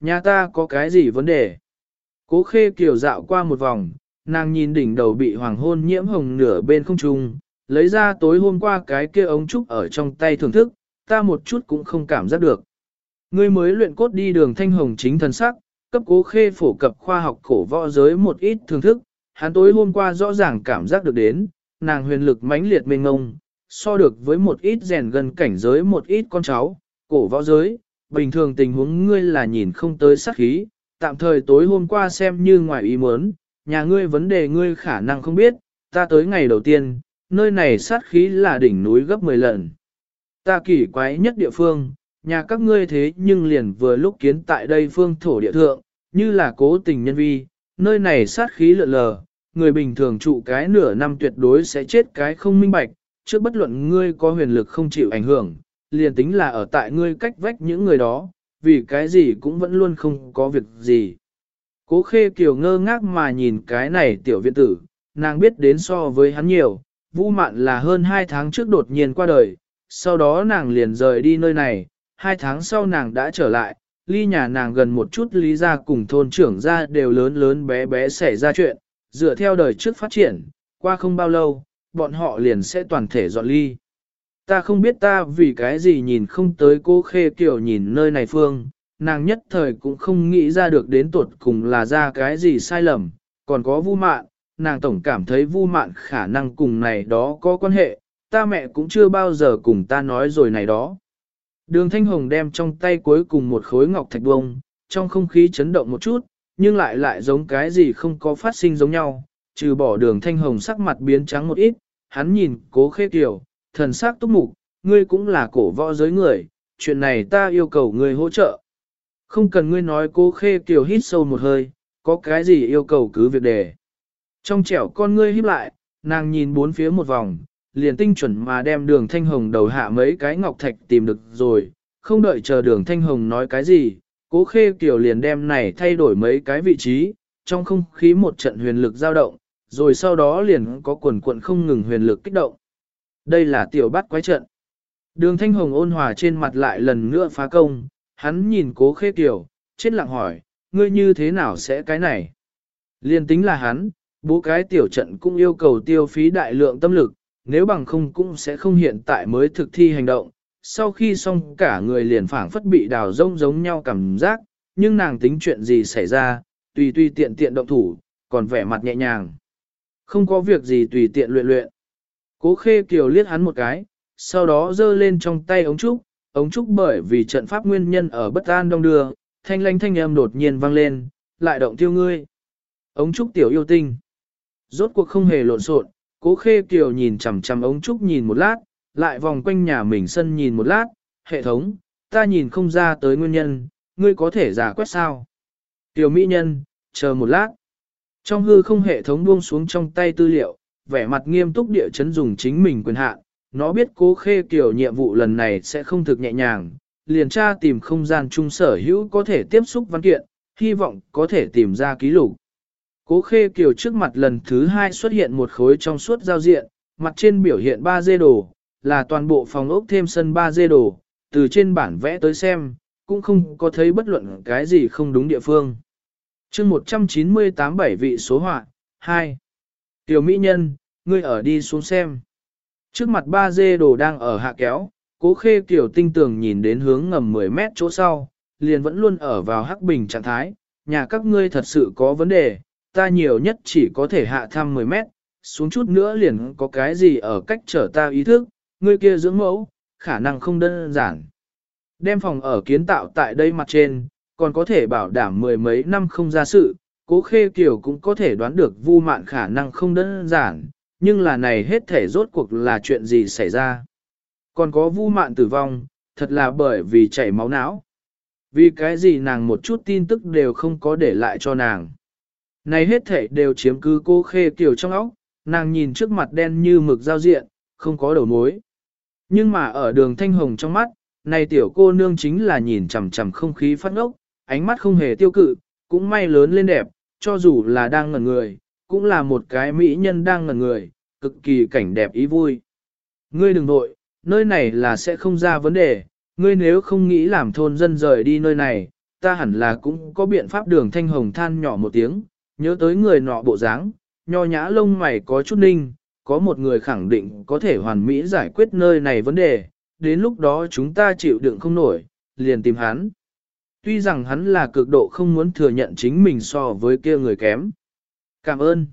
Nhà ta có cái gì vấn đề? Cố khê kiều dạo qua một vòng, nàng nhìn đỉnh đầu bị hoàng hôn nhiễm hồng nửa bên không trung, lấy ra tối hôm qua cái kia ống trúc ở trong tay thưởng thức, ta một chút cũng không cảm giác được. Ngươi mới luyện cốt đi đường thanh hồng chính thần sắc, cấp cố khê phổ cập khoa học cổ võ giới một ít thưởng thức, hắn tối hôm qua rõ ràng cảm giác được đến, nàng huyền lực mãnh liệt mênh ngông, so được với một ít rèn gần cảnh giới một ít con cháu, cổ võ giới, bình thường tình huống ngươi là nhìn không tới sát khí, tạm thời tối hôm qua xem như ngoài ý muốn, nhà ngươi vấn đề ngươi khả năng không biết, ta tới ngày đầu tiên, nơi này sát khí là đỉnh núi gấp 10 lần. Ta kỳ quái nhất địa phương, nhà các ngươi thế nhưng liền vừa lúc kiến tại đây phương thổ địa thượng, như là cố tình nhân vi, nơi này sát khí lượn lờ, người bình thường trụ cái nửa năm tuyệt đối sẽ chết cái không minh bạch, trước bất luận ngươi có huyền lực không chịu ảnh hưởng, liền tính là ở tại ngươi cách vách những người đó, vì cái gì cũng vẫn luôn không có việc gì. Cố khê kiều ngơ ngác mà nhìn cái này tiểu viện tử, nàng biết đến so với hắn nhiều, Vu mạn là hơn 2 tháng trước đột nhiên qua đời, sau đó nàng liền rời đi nơi này, 2 tháng sau nàng đã trở lại, ly nhà nàng gần một chút lý ra cùng thôn trưởng ra đều lớn lớn bé bé xảy ra chuyện, dựa theo đời trước phát triển, qua không bao lâu, bọn họ liền sẽ toàn thể dọn ly. Ta không biết ta vì cái gì nhìn không tới cô khê kiểu nhìn nơi này phương, nàng nhất thời cũng không nghĩ ra được đến tuột cùng là ra cái gì sai lầm, còn có vu mạn, nàng tổng cảm thấy vu mạn khả năng cùng này đó có quan hệ, ta mẹ cũng chưa bao giờ cùng ta nói rồi này đó. Đường Thanh Hồng đem trong tay cuối cùng một khối ngọc thạch bông, trong không khí chấn động một chút, nhưng lại lại giống cái gì không có phát sinh giống nhau, trừ bỏ đường Thanh Hồng sắc mặt biến trắng một ít, hắn nhìn cố khê kiều, thần sắc túc mục, ngươi cũng là cổ võ giới người, chuyện này ta yêu cầu ngươi hỗ trợ. Không cần ngươi nói cố khê kiều hít sâu một hơi, có cái gì yêu cầu cứ việc đề. Trong trẻo con ngươi híp lại, nàng nhìn bốn phía một vòng, liền tinh chuẩn mà đem đường thanh hồng đầu hạ mấy cái ngọc thạch tìm được rồi, không đợi chờ đường thanh hồng nói cái gì, cố khê kiều liền đem này thay đổi mấy cái vị trí, trong không khí một trận huyền lực dao động, rồi sau đó liền có quần quận không ngừng huyền lực kích động. Đây là tiểu bắt quái trận. Đường thanh hồng ôn hòa trên mặt lại lần nữa phá công, hắn nhìn cố khê tiểu, chết lặng hỏi, ngươi như thế nào sẽ cái này? Liên tính là hắn, bố cái tiểu trận cũng yêu cầu tiêu phí đại lượng tâm lực, nếu bằng không cũng sẽ không hiện tại mới thực thi hành động. Sau khi xong cả người liền phảng phất bị đào rông giống nhau cảm giác, nhưng nàng tính chuyện gì xảy ra, tùy tùy tiện tiện động thủ, còn vẻ mặt nhẹ nhàng. Không có việc gì tùy tiện luyện luyện. Cố khê kiều liếc hắn một cái, sau đó giơ lên trong tay ống trúc, ống trúc bởi vì trận pháp nguyên nhân ở bất an đông đưa, thanh lanh thanh âm đột nhiên vang lên, lại động tiêu ngươi. Ống trúc tiểu yêu tinh. Rốt cuộc không hề lộn xộn, cố khê kiều nhìn chằm chằm ống trúc nhìn một lát, lại vòng quanh nhà mình sân nhìn một lát, hệ thống, ta nhìn không ra tới nguyên nhân, ngươi có thể giả quét sao. Tiểu mỹ nhân, chờ một lát. Trong hư không hệ thống buông xuống trong tay tư liệu, vẻ mặt nghiêm túc địa chấn dùng chính mình quyền hạn, nó biết cố khê kiểu nhiệm vụ lần này sẽ không thực nhẹ nhàng, liền tra tìm không gian chung sở hữu có thể tiếp xúc văn kiện, hy vọng có thể tìm ra ký lục. Cố khê kiểu trước mặt lần thứ hai xuất hiện một khối trong suốt giao diện, mặt trên biểu hiện 3 dê đồ, là toàn bộ phòng ốc thêm sân 3 dê đồ, từ trên bản vẽ tới xem, cũng không có thấy bất luận cái gì không đúng địa phương. chương 198 bảy vị số họa 2. Tiểu Mỹ Nhân, ngươi ở đi xuống xem. Trước mặt ba dê đồ đang ở hạ kéo, cố khê kiểu tinh tường nhìn đến hướng ngầm 10 mét chỗ sau, liền vẫn luôn ở vào hắc bình trạng thái, nhà các ngươi thật sự có vấn đề, ta nhiều nhất chỉ có thể hạ thăm 10 mét, xuống chút nữa liền có cái gì ở cách trở ta ý thức, ngươi kia dưỡng mẫu, khả năng không đơn giản. Đem phòng ở kiến tạo tại đây mặt trên, còn có thể bảo đảm mười mấy năm không ra sự, cố khê Kiều cũng có thể đoán được vu mạn khả năng không đơn giản, nhưng là này hết thể rốt cuộc là chuyện gì xảy ra. Còn có vu mạn tử vong, thật là bởi vì chảy máu não. Vì cái gì nàng một chút tin tức đều không có để lại cho nàng. Này hết thể đều chiếm cứ cô khê Kiều trong óc, nàng nhìn trước mặt đen như mực giao diện, không có đầu mối. Nhưng mà ở đường thanh hồng trong mắt, này tiểu cô nương chính là nhìn chằm chằm không khí phát ngốc, ánh mắt không hề tiêu cự, cũng may lớn lên đẹp, cho dù là đang ngẩn người, cũng là một cái mỹ nhân đang ngẩn người, cực kỳ cảnh đẹp ý vui. Ngươi đừng nội, nơi này là sẽ không ra vấn đề, ngươi nếu không nghĩ làm thôn dân rời đi nơi này, ta hẳn là cũng có biện pháp đường thanh hồng than nhỏ một tiếng, nhớ tới người nọ bộ dáng, nho nhã lông mày có chút ninh, có một người khẳng định có thể hoàn mỹ giải quyết nơi này vấn đề, đến lúc đó chúng ta chịu đựng không nổi, liền tìm hắn. Tuy rằng hắn là cực độ không muốn thừa nhận chính mình so với kia người kém. Cảm ơn.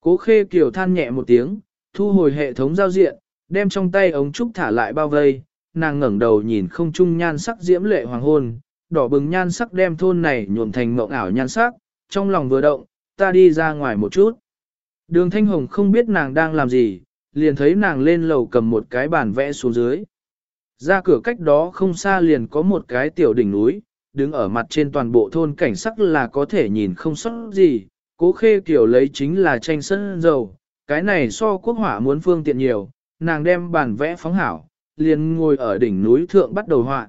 Cố khê kiểu than nhẹ một tiếng, thu hồi hệ thống giao diện, đem trong tay ống trúc thả lại bao vây, nàng ngẩng đầu nhìn không trung nhan sắc diễm lệ hoàng hôn, đỏ bừng nhan sắc đem thôn này nhuộm thành mộng ảo nhan sắc, trong lòng vừa động, ta đi ra ngoài một chút. Đường Thanh Hồng không biết nàng đang làm gì, liền thấy nàng lên lầu cầm một cái bản vẽ xuống dưới. Ra cửa cách đó không xa liền có một cái tiểu đỉnh núi, đứng ở mặt trên toàn bộ thôn cảnh sắc là có thể nhìn không sót gì, cố khê kiểu lấy chính là tranh sân dầu, cái này so quốc hỏa muốn phương tiện nhiều, nàng đem bản vẽ phóng hảo, liền ngồi ở đỉnh núi thượng bắt đầu họa.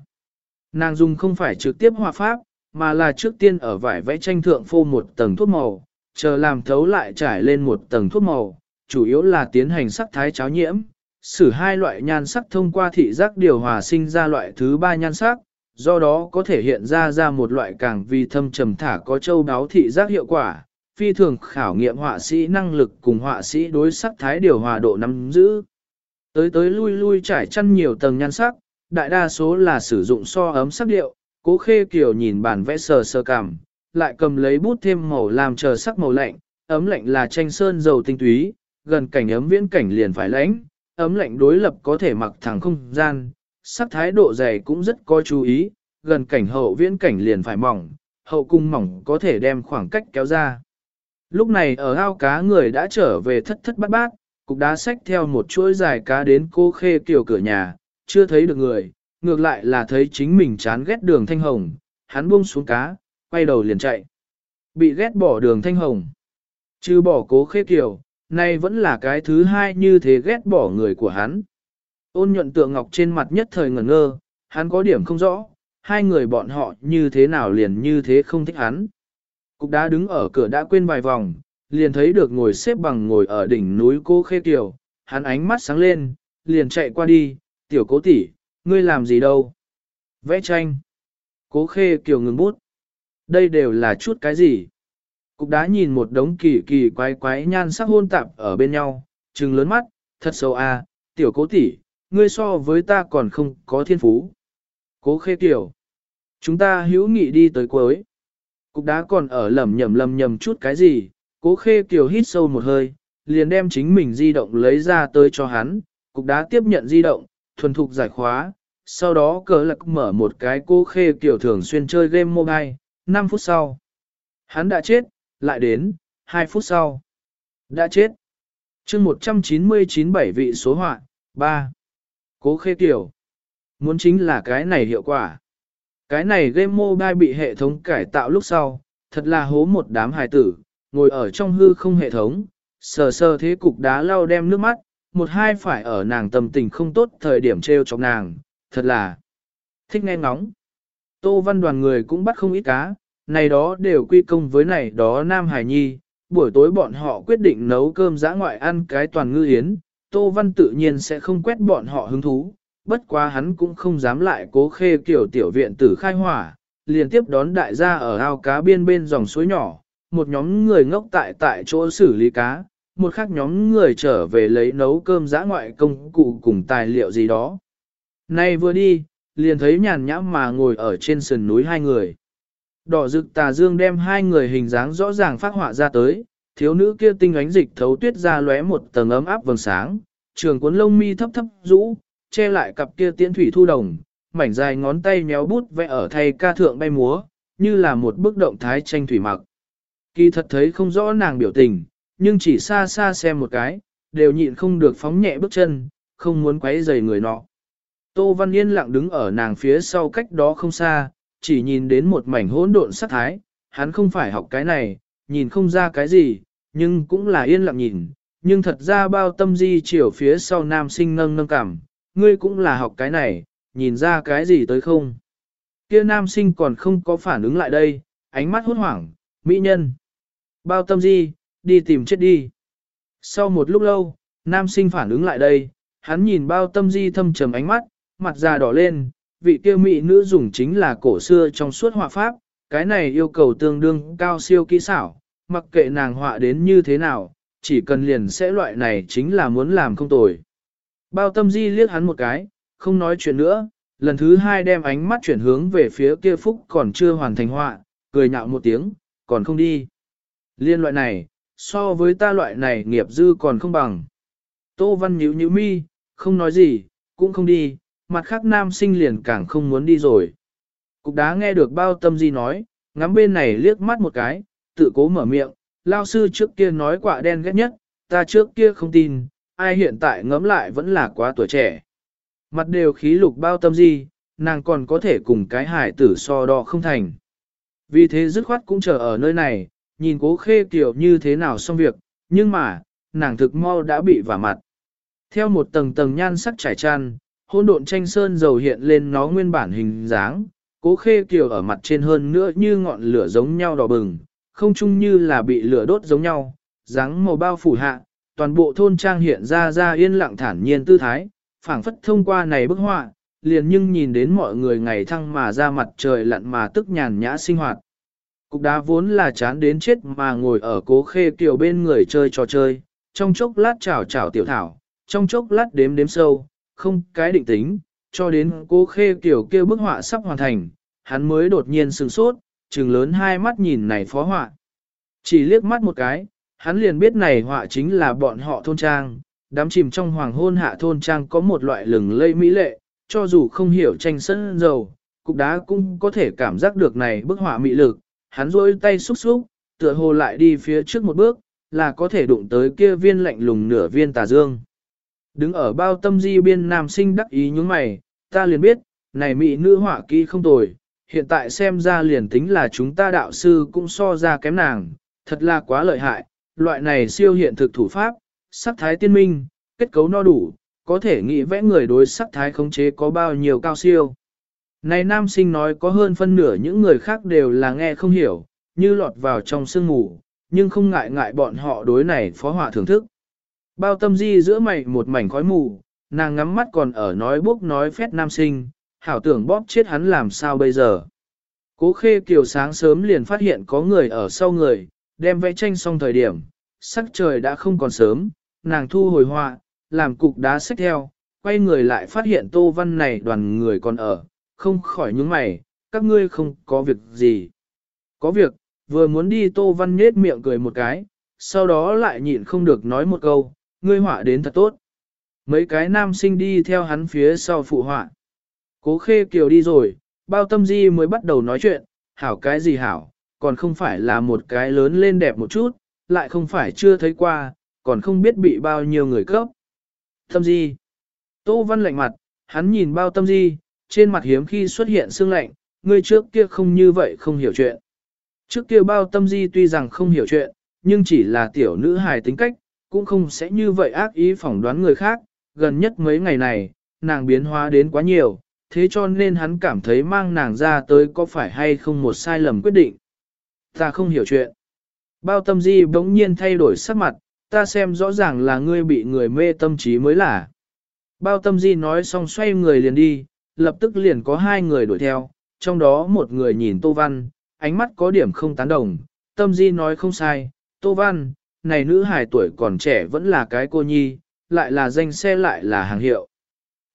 Nàng dùng không phải trực tiếp họa pháp, mà là trước tiên ở vải vẽ tranh thượng phô một tầng thuốc màu, chờ làm thấu lại trải lên một tầng thuốc màu, chủ yếu là tiến hành sắc thái cháo nhiễm, sử hai loại nhan sắc thông qua thị giác điều hòa sinh ra loại thứ ba nhan sắc, do đó có thể hiện ra ra một loại càng vi thâm trầm thả có châu đáo thị giác hiệu quả, phi thường khảo nghiệm họa sĩ năng lực cùng họa sĩ đối sắc thái điều hòa độ nắm giữ. Tới tới lui lui trải chăn nhiều tầng nhan sắc, đại đa số là sử dụng so ấm sắc điệu, cố khê kiểu nhìn bản vẽ sờ sờ cảm, lại cầm lấy bút thêm màu làm chờ sắc màu lạnh, ấm lạnh là tranh sơn dầu tinh túy, gần cảnh ấm viễn cảnh liền phải lãnh, ấm lạnh đối lập có thể mặc thẳng không gian, sắc thái độ dày cũng rất có chú ý, gần cảnh hậu viễn cảnh liền phải mỏng, hậu cung mỏng có thể đem khoảng cách kéo ra. Lúc này ở ao cá người đã trở về thất thất bát bát, cục đá xách theo một chuỗi dài cá đến cô khê kiểu cửa nhà, chưa thấy được người, ngược lại là thấy chính mình chán ghét đường thanh hồng, hắn buông xuống cá, quay đầu liền chạy. Bị ghét bỏ đường thanh hồng. Chứ bỏ cố khê kiểu, nay vẫn là cái thứ hai như thế ghét bỏ người của hắn. Ôn nhuận tượng ngọc trên mặt nhất thời ngẩn ngơ, hắn có điểm không rõ, hai người bọn họ như thế nào liền như thế không thích hắn. Cục đá đứng ở cửa đã quên vài vòng, liền thấy được ngồi xếp bằng ngồi ở đỉnh núi cô khê kiều, hắn ánh mắt sáng lên, liền chạy qua đi, tiểu cố tỷ, ngươi làm gì đâu? Vẽ tranh. Cố khê kiều ngừng bút. Đây đều là chút cái gì? Cục đá nhìn một đống kỳ kỳ quái quái nhan sắc hôn tạp ở bên nhau, trừng lớn mắt, thật sâu à, tiểu cố tỷ, ngươi so với ta còn không có thiên phú. Cố khê kiều. Chúng ta hữu nghị đi tới cuối. Cục đá còn ở lầm nhầm lầm nhầm chút cái gì, cố khê kiều hít sâu một hơi, liền đem chính mình di động lấy ra tới cho hắn, cục đá tiếp nhận di động, thuần thục giải khóa, sau đó cờ lạc mở một cái cố khê kiều thường xuyên chơi game mobile, 5 phút sau. Hắn đã chết, lại đến, 2 phút sau. Đã chết. chương 199 bảy vị số họa 3. Cố khê kiểu. Muốn chính là cái này hiệu quả. Cái này game mobile bị hệ thống cải tạo lúc sau, thật là hố một đám hài tử, ngồi ở trong hư không hệ thống, sờ sờ thế cục đá lau đem nước mắt, một hai phải ở nàng tâm tình không tốt thời điểm treo trong nàng, thật là thích nghe ngóng. Tô văn đoàn người cũng bắt không ít cá, này đó đều quy công với này đó Nam Hải Nhi, buổi tối bọn họ quyết định nấu cơm giã ngoại ăn cái toàn ngư yến, Tô Văn tự nhiên sẽ không quét bọn họ hứng thú, bất quá hắn cũng không dám lại cố khê kiểu tiểu viện tử khai hỏa, liền tiếp đón đại gia ở ao cá biên bên dòng suối nhỏ, một nhóm người ngốc tại tại chỗ xử lý cá, một khác nhóm người trở về lấy nấu cơm giã ngoại công cụ cùng tài liệu gì đó. Nay vừa đi, liền thấy nhàn nhã mà ngồi ở trên sườn núi hai người. Đỏ rực tà dương đem hai người hình dáng rõ ràng phát họa ra tới, thiếu nữ kia tinh ánh dịch thấu tuyết ra lóe một tầng ấm áp vầng sáng, trường cuốn lông mi thấp thấp rũ, che lại cặp kia tiễn thủy thu đồng, mảnh dài ngón tay méo bút vẽ ở thay ca thượng bay múa, như là một bức động thái tranh thủy mặc. Kỳ thật thấy không rõ nàng biểu tình, nhưng chỉ xa xa xem một cái, đều nhịn không được phóng nhẹ bước chân, không muốn quấy rầy người nọ. Tô Văn Yên lặng đứng ở nàng phía sau cách đó không xa, chỉ nhìn đến một mảnh hỗn độn sắc thái, hắn không phải học cái này, nhìn không ra cái gì, nhưng cũng là yên lặng nhìn, nhưng thật ra bao tâm di chiều phía sau nam sinh nâng nâng cảm, ngươi cũng là học cái này, nhìn ra cái gì tới không? Kia nam sinh còn không có phản ứng lại đây, ánh mắt hốt hoảng, mỹ nhân. Bao tâm di, đi tìm chết đi. Sau một lúc lâu, nam sinh phản ứng lại đây, hắn nhìn bao tâm di thâm trầm ánh mắt, mặt già đỏ lên, vị kia mỹ nữ dùng chính là cổ xưa trong suốt họa pháp, cái này yêu cầu tương đương cao siêu kỹ xảo, mặc kệ nàng họa đến như thế nào, chỉ cần liền sẽ loại này chính là muốn làm không tồi. Bao tâm di liếc hắn một cái, không nói chuyện nữa, lần thứ hai đem ánh mắt chuyển hướng về phía kia phúc còn chưa hoàn thành họa, cười nhạo một tiếng, còn không đi. Liên loại này, so với ta loại này nghiệp dư còn không bằng. Tô Văn nhíu nhíu mi, không nói gì, cũng không đi, mặt khác nam sinh liền càng không muốn đi rồi. Cục đá nghe được bao tâm di nói, ngắm bên này liếc mắt một cái, tự cố mở miệng, lao sư trước kia nói quả đen ghét nhất, ta trước kia không tin, ai hiện tại ngẫm lại vẫn là quá tuổi trẻ. Mặt đều khí lục bao tâm gì, nàng còn có thể cùng cái hải tử so đo không thành. Vì thế dứt khoát cũng chờ ở nơi này, nhìn cố khê kiểu như thế nào xong việc, nhưng mà, nàng thực mau đã bị vả mặt. Theo một tầng tầng nhan sắc trải tràn, hỗn độn tranh sơn dầu hiện lên nó nguyên bản hình dáng, cố khê kiều ở mặt trên hơn nữa như ngọn lửa giống nhau đỏ bừng, không chung như là bị lửa đốt giống nhau, dáng màu bao phủ hạ, toàn bộ thôn trang hiện ra ra yên lặng thản nhiên tư thái, phảng phất thông qua này bức họa, liền nhưng nhìn đến mọi người ngày thăng mà ra mặt trời lặn mà tức nhàn nhã sinh hoạt. Cục đá vốn là chán đến chết mà ngồi ở cố khê kiều bên người chơi trò chơi, trong chốc lát chảo chảo tiểu thảo, trong chốc lát đếm đếm sâu, không cái định tính, cho đến cố khê kiều kia bức họa sắp hoàn thành, hắn mới đột nhiên sừng sốt, trừng lớn hai mắt nhìn này phó họa. Chỉ liếc mắt một cái, hắn liền biết này họa chính là bọn họ thôn trang, đám chìm trong hoàng hôn hạ thôn trang có một loại lừng lây mỹ lệ, cho dù không hiểu tranh sân dầu, cục đá cũng có thể cảm giác được này bức họa mỹ lực, hắn rôi tay xúc xúc, tựa hồ lại đi phía trước một bước, là có thể đụng tới kia viên lạnh lùng nửa viên tà dương. Đứng ở bao tâm di biên nam sinh đắc ý nhúng mày, ta liền biết, này mỹ nữ họa kỹ không tồi, hiện tại xem ra liền tính là chúng ta đạo sư cũng so ra kém nàng, thật là quá lợi hại, loại này siêu hiện thực thủ pháp, sắc thái tiên minh, kết cấu no đủ, có thể nghĩ vẽ người đối sắc thái khống chế có bao nhiêu cao siêu. Này nam sinh nói có hơn phân nửa những người khác đều là nghe không hiểu, như lọt vào trong sương mù, nhưng không ngại ngại bọn họ đối này phó họa thưởng thức. Bao tâm di giữa mày một mảnh khói mù, nàng ngắm mắt còn ở nói bốc nói phét nam sinh, hảo tưởng bóp chết hắn làm sao bây giờ. Cố khê kiều sáng sớm liền phát hiện có người ở sau người, đem vẽ tranh xong thời điểm, sắc trời đã không còn sớm, nàng thu hồi họa, làm cục đá xách theo, quay người lại phát hiện tô văn này đoàn người còn ở, không khỏi nhướng mày, các ngươi không có việc gì. Có việc, vừa muốn đi tô văn nhết miệng cười một cái, sau đó lại nhịn không được nói một câu, ngươi họa đến thật tốt. Mấy cái nam sinh đi theo hắn phía sau phụ họa. Cố khê kiều đi rồi, bao tâm di mới bắt đầu nói chuyện, hảo cái gì hảo, còn không phải là một cái lớn lên đẹp một chút, lại không phải chưa thấy qua, còn không biết bị bao nhiêu người cấp. Tâm di. Tô văn lạnh mặt, hắn nhìn bao tâm di, trên mặt hiếm khi xuất hiện sương lạnh, người trước kia không như vậy không hiểu chuyện. Trước kia bao tâm di tuy rằng không hiểu chuyện, nhưng chỉ là tiểu nữ hài tính cách, cũng không sẽ như vậy ác ý phỏng đoán người khác, gần nhất mấy ngày này, nàng biến hóa đến quá nhiều, thế cho nên hắn cảm thấy mang nàng ra tới có phải hay không một sai lầm quyết định. Ta không hiểu chuyện. Bao tâm di bỗng nhiên thay đổi sắc mặt, ta xem rõ ràng là ngươi bị người mê tâm trí mới là. Bao tâm di nói xong xoay người liền đi, lập tức liền có hai người đuổi theo, trong đó một người nhìn Tô Văn, ánh mắt có điểm không tán đồng, tâm di nói không sai, Tô Văn, này nữ hài tuổi còn trẻ vẫn là cái cô nhi, lại là danh xe lại là hàng hiệu.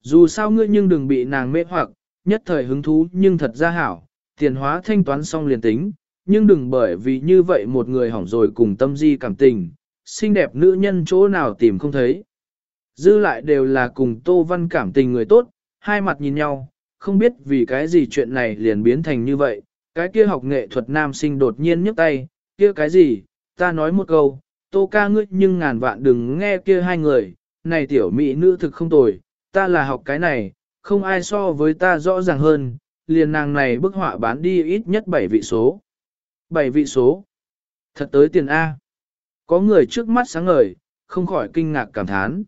Dù sao ngươi nhưng đừng bị nàng mê hoặc, nhất thời hứng thú nhưng thật ra hảo, tiền hóa thanh toán xong liền tính, nhưng đừng bởi vì như vậy một người hỏng rồi cùng tâm di cảm tình, xinh đẹp nữ nhân chỗ nào tìm không thấy. Dư lại đều là cùng Tô Văn cảm tình người tốt, hai mặt nhìn nhau, không biết vì cái gì chuyện này liền biến thành như vậy, cái kia học nghệ thuật nam sinh đột nhiên nhấc tay, kia cái gì, ta nói một câu, Tô ca ngươi nhưng ngàn vạn đừng nghe kia hai người, này tiểu mỹ nữ thực không tồi, ta là học cái này, không ai so với ta rõ ràng hơn, liền nàng này bức họa bán đi ít nhất 7 vị số. 7 vị số. Thật tới tiền A. Có người trước mắt sáng ngời, không khỏi kinh ngạc cảm thán.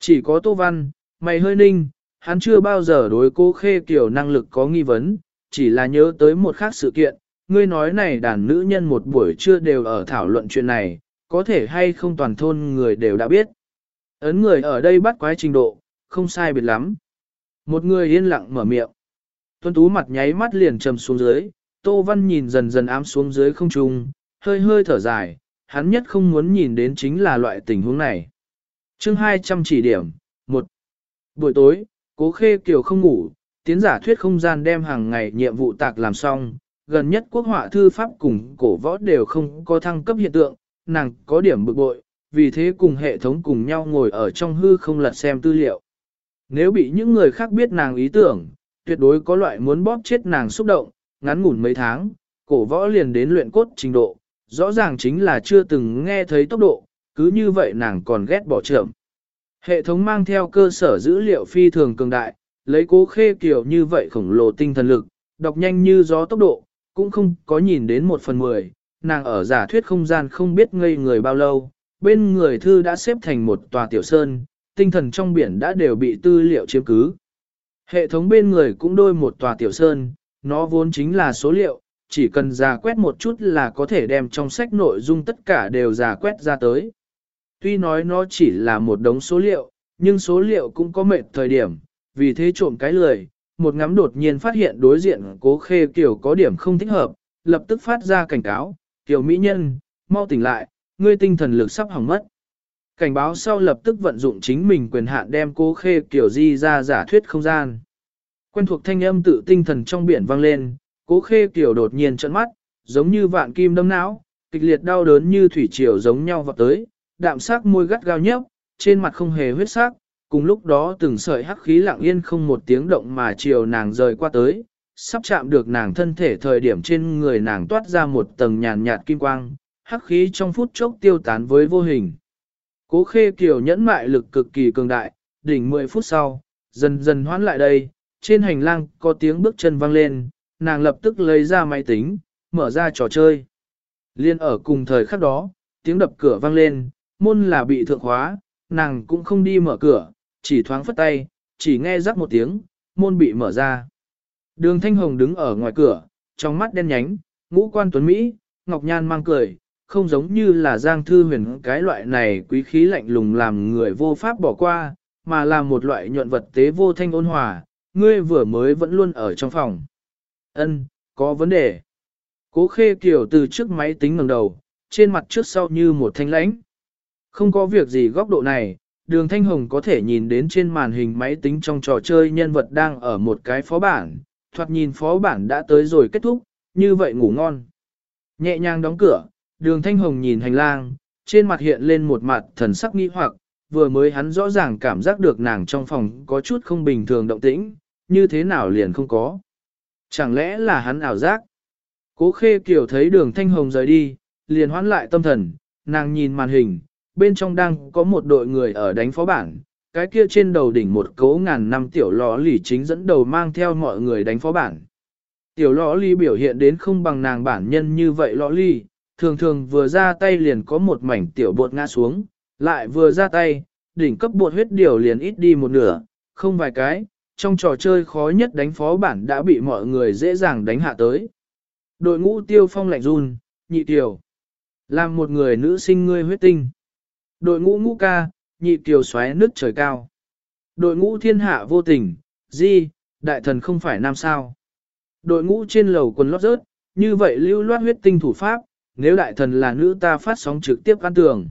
Chỉ có Tô Văn, mày hơi ninh, hắn chưa bao giờ đối cô khê kiểu năng lực có nghi vấn, chỉ là nhớ tới một khác sự kiện. Ngươi nói này đàn nữ nhân một buổi trưa đều ở thảo luận chuyện này, có thể hay không toàn thôn người đều đã biết. Ấn người ở đây bắt quái trình độ, không sai biệt lắm. Một người yên lặng mở miệng. Tuân tú mặt nháy mắt liền trầm xuống dưới, Tô Văn nhìn dần dần ám xuống dưới không trung, hơi hơi thở dài, hắn nhất không muốn nhìn đến chính là loại tình huống này. chương 200 chỉ điểm, 1. Buổi tối, cố khê kiều không ngủ, tiến giả thuyết không gian đem hàng ngày nhiệm vụ tạc làm xong, gần nhất quốc họa thư pháp cùng cổ võ đều không có thăng cấp hiện tượng, nàng có điểm bực bội, vì thế cùng hệ thống cùng nhau ngồi ở trong hư không lật xem tư liệu. Nếu bị những người khác biết nàng ý tưởng, tuyệt đối có loại muốn bóp chết nàng xúc động, ngắn ngủn mấy tháng, cổ võ liền đến luyện cốt trình độ, rõ ràng chính là chưa từng nghe thấy tốc độ, cứ như vậy nàng còn ghét bỏ chậm. Hệ thống mang theo cơ sở dữ liệu phi thường cường đại, lấy cố khê kiểu như vậy khổng lồ tinh thần lực, đọc nhanh như gió tốc độ, cũng không có nhìn đến một phần mười, nàng ở giả thuyết không gian không biết ngây người bao lâu, bên người thư đã xếp thành một tòa tiểu sơn, tinh thần trong biển đã đều bị tư liệu chiếm cứ. Hệ thống bên người cũng đôi một tòa tiểu sơn, nó vốn chính là số liệu, chỉ cần giả quét một chút là có thể đem trong sách nội dung tất cả đều giả quét ra tới. Tuy nói nó chỉ là một đống số liệu, nhưng số liệu cũng có mệt thời điểm, vì thế trộm cái lười, một ngắm đột nhiên phát hiện đối diện cố khê kiểu có điểm không thích hợp, lập tức phát ra cảnh cáo, kiểu mỹ nhân, mau tỉnh lại, ngươi tinh thần lực sắp hỏng mất. Cảnh báo sau lập tức vận dụng chính mình quyền hạn đem cố khê kiểu di ra giả thuyết không gian. Quen thuộc thanh âm tự tinh thần trong biển vang lên, cố khê kiểu đột nhiên trợn mắt, giống như vạn kim đâm não, kịch liệt đau đớn như thủy triều giống nhau vọt tới, đạm sắc môi gắt gao nhấp, trên mặt không hề huyết sắc, cùng lúc đó từng sợi hắc khí lặng yên không một tiếng động mà chiều nàng rời qua tới, sắp chạm được nàng thân thể thời điểm trên người nàng toát ra một tầng nhàn nhạt kim quang, hắc khí trong phút chốc tiêu tán với vô hình. Cố khê kiều nhẫn mại lực cực kỳ cường đại, đỉnh 10 phút sau, dần dần hoán lại đây, trên hành lang có tiếng bước chân vang lên, nàng lập tức lấy ra máy tính, mở ra trò chơi. Liên ở cùng thời khắc đó, tiếng đập cửa vang lên, môn là bị thượng hóa, nàng cũng không đi mở cửa, chỉ thoáng phất tay, chỉ nghe rắc một tiếng, môn bị mở ra. Đường Thanh Hồng đứng ở ngoài cửa, trong mắt đen nhánh, ngũ quan tuấn Mỹ, Ngọc Nhan mang cười, không giống như là Giang Thư Huyền cái loại này quý khí lạnh lùng làm người vô pháp bỏ qua, mà là một loại nhuận vật tế vô thanh ôn hòa, ngươi vừa mới vẫn luôn ở trong phòng. Ân, có vấn đề. Cố khê kiểu từ trước máy tính ngẩng đầu, trên mặt trước sau như một thanh lãnh. Không có việc gì góc độ này, đường thanh hồng có thể nhìn đến trên màn hình máy tính trong trò chơi nhân vật đang ở một cái phó bản, thoạt nhìn phó bản đã tới rồi kết thúc, như vậy ngủ ngon. Nhẹ nhàng đóng cửa, đường thanh hồng nhìn hành lang, trên mặt hiện lên một mặt thần sắc nghi hoặc, vừa mới hắn rõ ràng cảm giác được nàng trong phòng có chút không bình thường động tĩnh, như thế nào liền không có. Chẳng lẽ là hắn ảo giác? Cố khê kiểu thấy đường thanh hồng rời đi, liền hoán lại tâm thần, nàng nhìn màn hình, bên trong đang có một đội người ở đánh phó bản, cái kia trên đầu đỉnh một cấu ngàn năm tiểu lò lì chính dẫn đầu mang theo mọi người đánh phó bản. Tiểu lò lì biểu hiện đến không bằng nàng bản nhân như vậy lò lì, thường thường vừa ra tay liền có một mảnh tiểu bột ngã xuống, lại vừa ra tay, đỉnh cấp bột huyết điều liền ít đi một nửa, không vài cái, trong trò chơi khó nhất đánh phó bản đã bị mọi người dễ dàng đánh hạ tới. Đội ngũ tiêu phong lạnh run, nhị tiểu. Làm một người nữ sinh ngươi huyết tinh. Đội ngũ ngũ ca, nhị tiểu xoáy nước trời cao. Đội ngũ thiên hạ vô tình, di, đại thần không phải nam sao. Đội ngũ trên lầu quần lót rớt, như vậy lưu loát huyết tinh thủ pháp, nếu đại thần là nữ ta phát sóng trực tiếp ăn tường.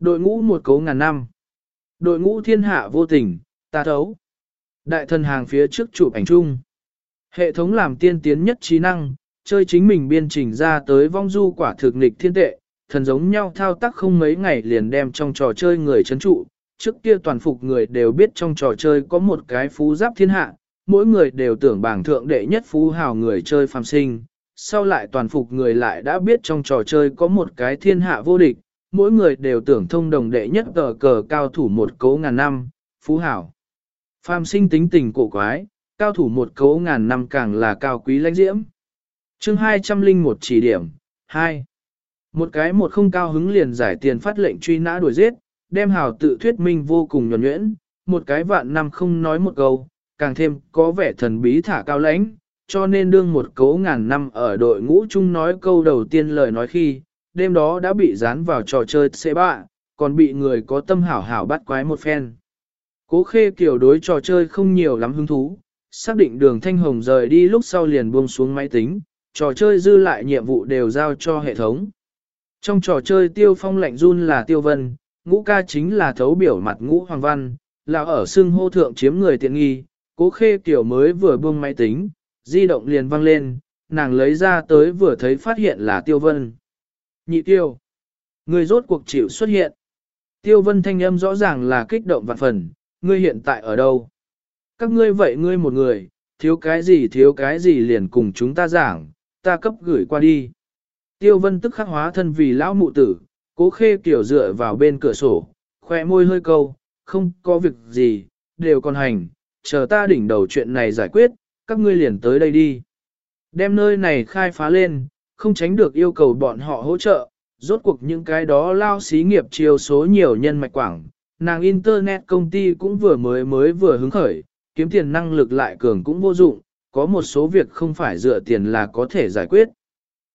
Đội ngũ một cấu ngàn năm. Đội ngũ thiên hạ vô tình, ta thấu. Đại thần hàng phía trước chụp ảnh chung. Hệ thống làm tiên tiến nhất trí năng, chơi chính mình biên trình ra tới vong du quả thực nghịch thiên tệ, thần giống nhau thao tác không mấy ngày liền đem trong trò chơi người chấn trụ. Trước kia toàn phục người đều biết trong trò chơi có một cái phú giáp thiên hạ, mỗi người đều tưởng bảng thượng đệ nhất phú hào người chơi phàm sinh. Sau lại toàn phục người lại đã biết trong trò chơi có một cái thiên hạ vô địch, mỗi người đều tưởng thông đồng đệ nhất cờ cờ cao thủ một cấu ngàn năm, phú hảo. Phàm sinh tính tình cổ quái, cao thủ một cấu ngàn năm càng là cao quý lãnh diễm. chương 201 chỉ điểm, 2. Một cái một không cao hứng liền giải tiền phát lệnh truy nã đuổi giết, đem hào tự thuyết minh vô cùng nhuẩn nhuyễn, một cái vạn năm không nói một câu, càng thêm có vẻ thần bí thả cao lãnh, cho nên đương một cấu ngàn năm ở đội ngũ chung nói câu đầu tiên lời nói khi, đêm đó đã bị dán vào trò chơi xe bạ, còn bị người có tâm hảo hảo bắt quái một phen. Cố khê kiểu đối trò chơi không nhiều lắm hứng thú, xác định đường thanh hồng rời đi lúc sau liền buông xuống máy tính, trò chơi dư lại nhiệm vụ đều giao cho hệ thống. Trong trò chơi tiêu phong lạnh run là tiêu vân, ngũ ca chính là thấu biểu mặt ngũ hoàng văn, là ở xưng hô thượng chiếm người tiện nghi, cố khê kiểu mới vừa buông máy tính, di động liền văng lên, nàng lấy ra tới vừa thấy phát hiện là tiêu vân. Nhị tiêu, người rốt cuộc chịu xuất hiện. Tiêu vân thanh âm rõ ràng là kích động vạn phần, ngươi hiện tại ở đâu? Các ngươi vậy ngươi một người, thiếu cái gì thiếu cái gì liền cùng chúng ta giảng, ta cấp gửi qua đi. Tiêu vân tức khắc hóa thân vì lão mụ tử, cố khê kiểu dựa vào bên cửa sổ, khoe môi hơi câu, không có việc gì, đều còn hành, chờ ta đỉnh đầu chuyện này giải quyết, các ngươi liền tới đây đi. Đem nơi này khai phá lên, không tránh được yêu cầu bọn họ hỗ trợ, rốt cuộc những cái đó lao xí nghiệp chiều số nhiều nhân mạch quảng, nàng internet công ty cũng vừa mới mới vừa hứng khởi, kiếm tiền năng lực lại cường cũng vô dụng, có một số việc không phải dựa tiền là có thể giải quyết.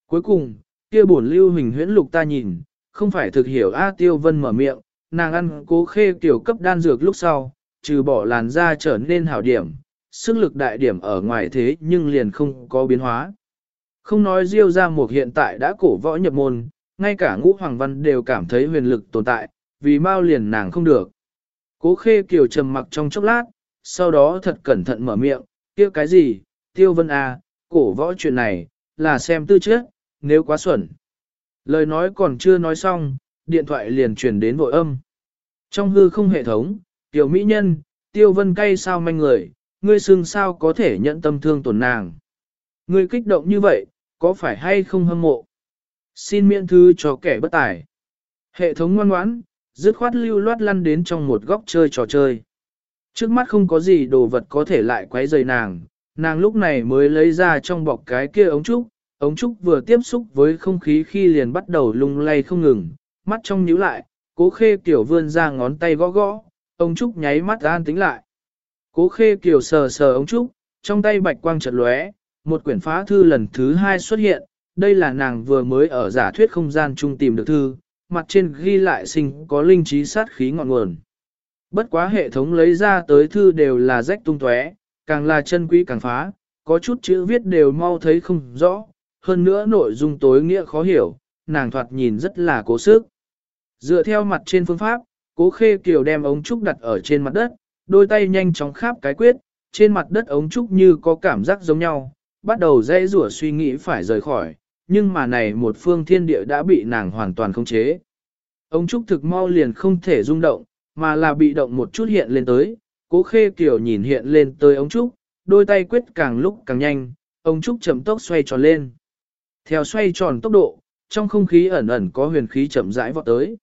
Cuối cùng, kia bổn lưu hình huyễn lục ta nhìn, không phải thực hiểu A Tiêu Vân mở miệng, nàng ăn cố khê tiểu cấp đan dược lúc sau, trừ bỏ làn da trở nên hảo điểm, sức lực đại điểm ở ngoài thế nhưng liền không có biến hóa. Không nói Diêu gia một hiện tại đã cổ võ nhập môn, ngay cả ngũ hoàng văn đều cảm thấy huyền lực tồn tại, vì mau liền nàng không được. Cố khê kiều trầm mặc trong chốc lát, sau đó thật cẩn thận mở miệng, kia cái gì, tiêu vân à, cổ võ chuyện này, là xem tư chất, nếu quá xuẩn. Lời nói còn chưa nói xong, điện thoại liền truyền đến vội âm. Trong hư không hệ thống, tiểu mỹ nhân, tiêu vân cay sao manh người, ngươi xương sao có thể nhận tâm thương tổn nàng. Ngươi kích động như vậy, có phải hay không hâm mộ? Xin miễn thư cho kẻ bất tài. Hệ thống ngoan ngoãn, dứt khoát lưu loát lăn đến trong một góc chơi trò chơi. Trước mắt không có gì đồ vật có thể lại quấy rầy nàng, nàng lúc này mới lấy ra trong bọc cái kia ống trúc, ống trúc vừa tiếp xúc với không khí khi liền bắt đầu lung lay không ngừng, mắt trong nhíu lại, cố khê kiểu vươn ra ngón tay gõ gõ, ống trúc nháy mắt an tính lại. Cố khê kiều sờ sờ ống trúc, trong tay bạch quang chợt lóe, một quyển phá thư lần thứ hai xuất hiện, đây là nàng vừa mới ở giả thuyết không gian chung tìm được thư, mặt trên ghi lại sinh có linh trí sát khí ngọn nguồn. Bất quá hệ thống lấy ra tới thư đều là rách tung tóe, càng là chân quý càng phá, có chút chữ viết đều mau thấy không rõ, hơn nữa nội dung tối nghĩa khó hiểu, nàng thoạt nhìn rất là cố sức. Dựa theo mặt trên phương pháp, cố khê kiều đem ống trúc đặt ở trên mặt đất, đôi tay nhanh chóng kháp cái quyết, trên mặt đất ống trúc như có cảm giác giống nhau, bắt đầu dễ rủa suy nghĩ phải rời khỏi, nhưng mà này một phương thiên địa đã bị nàng hoàn toàn khống chế. Ống trúc thực mau liền không thể rung động, mà là bị động một chút hiện lên tới, cố khê kiều nhìn hiện lên tới ống trúc, đôi tay quyết càng lúc càng nhanh, ống trúc chậm tốc xoay tròn lên. Theo xoay tròn tốc độ, trong không khí ẩn ẩn có huyền khí chậm rãi vọt tới.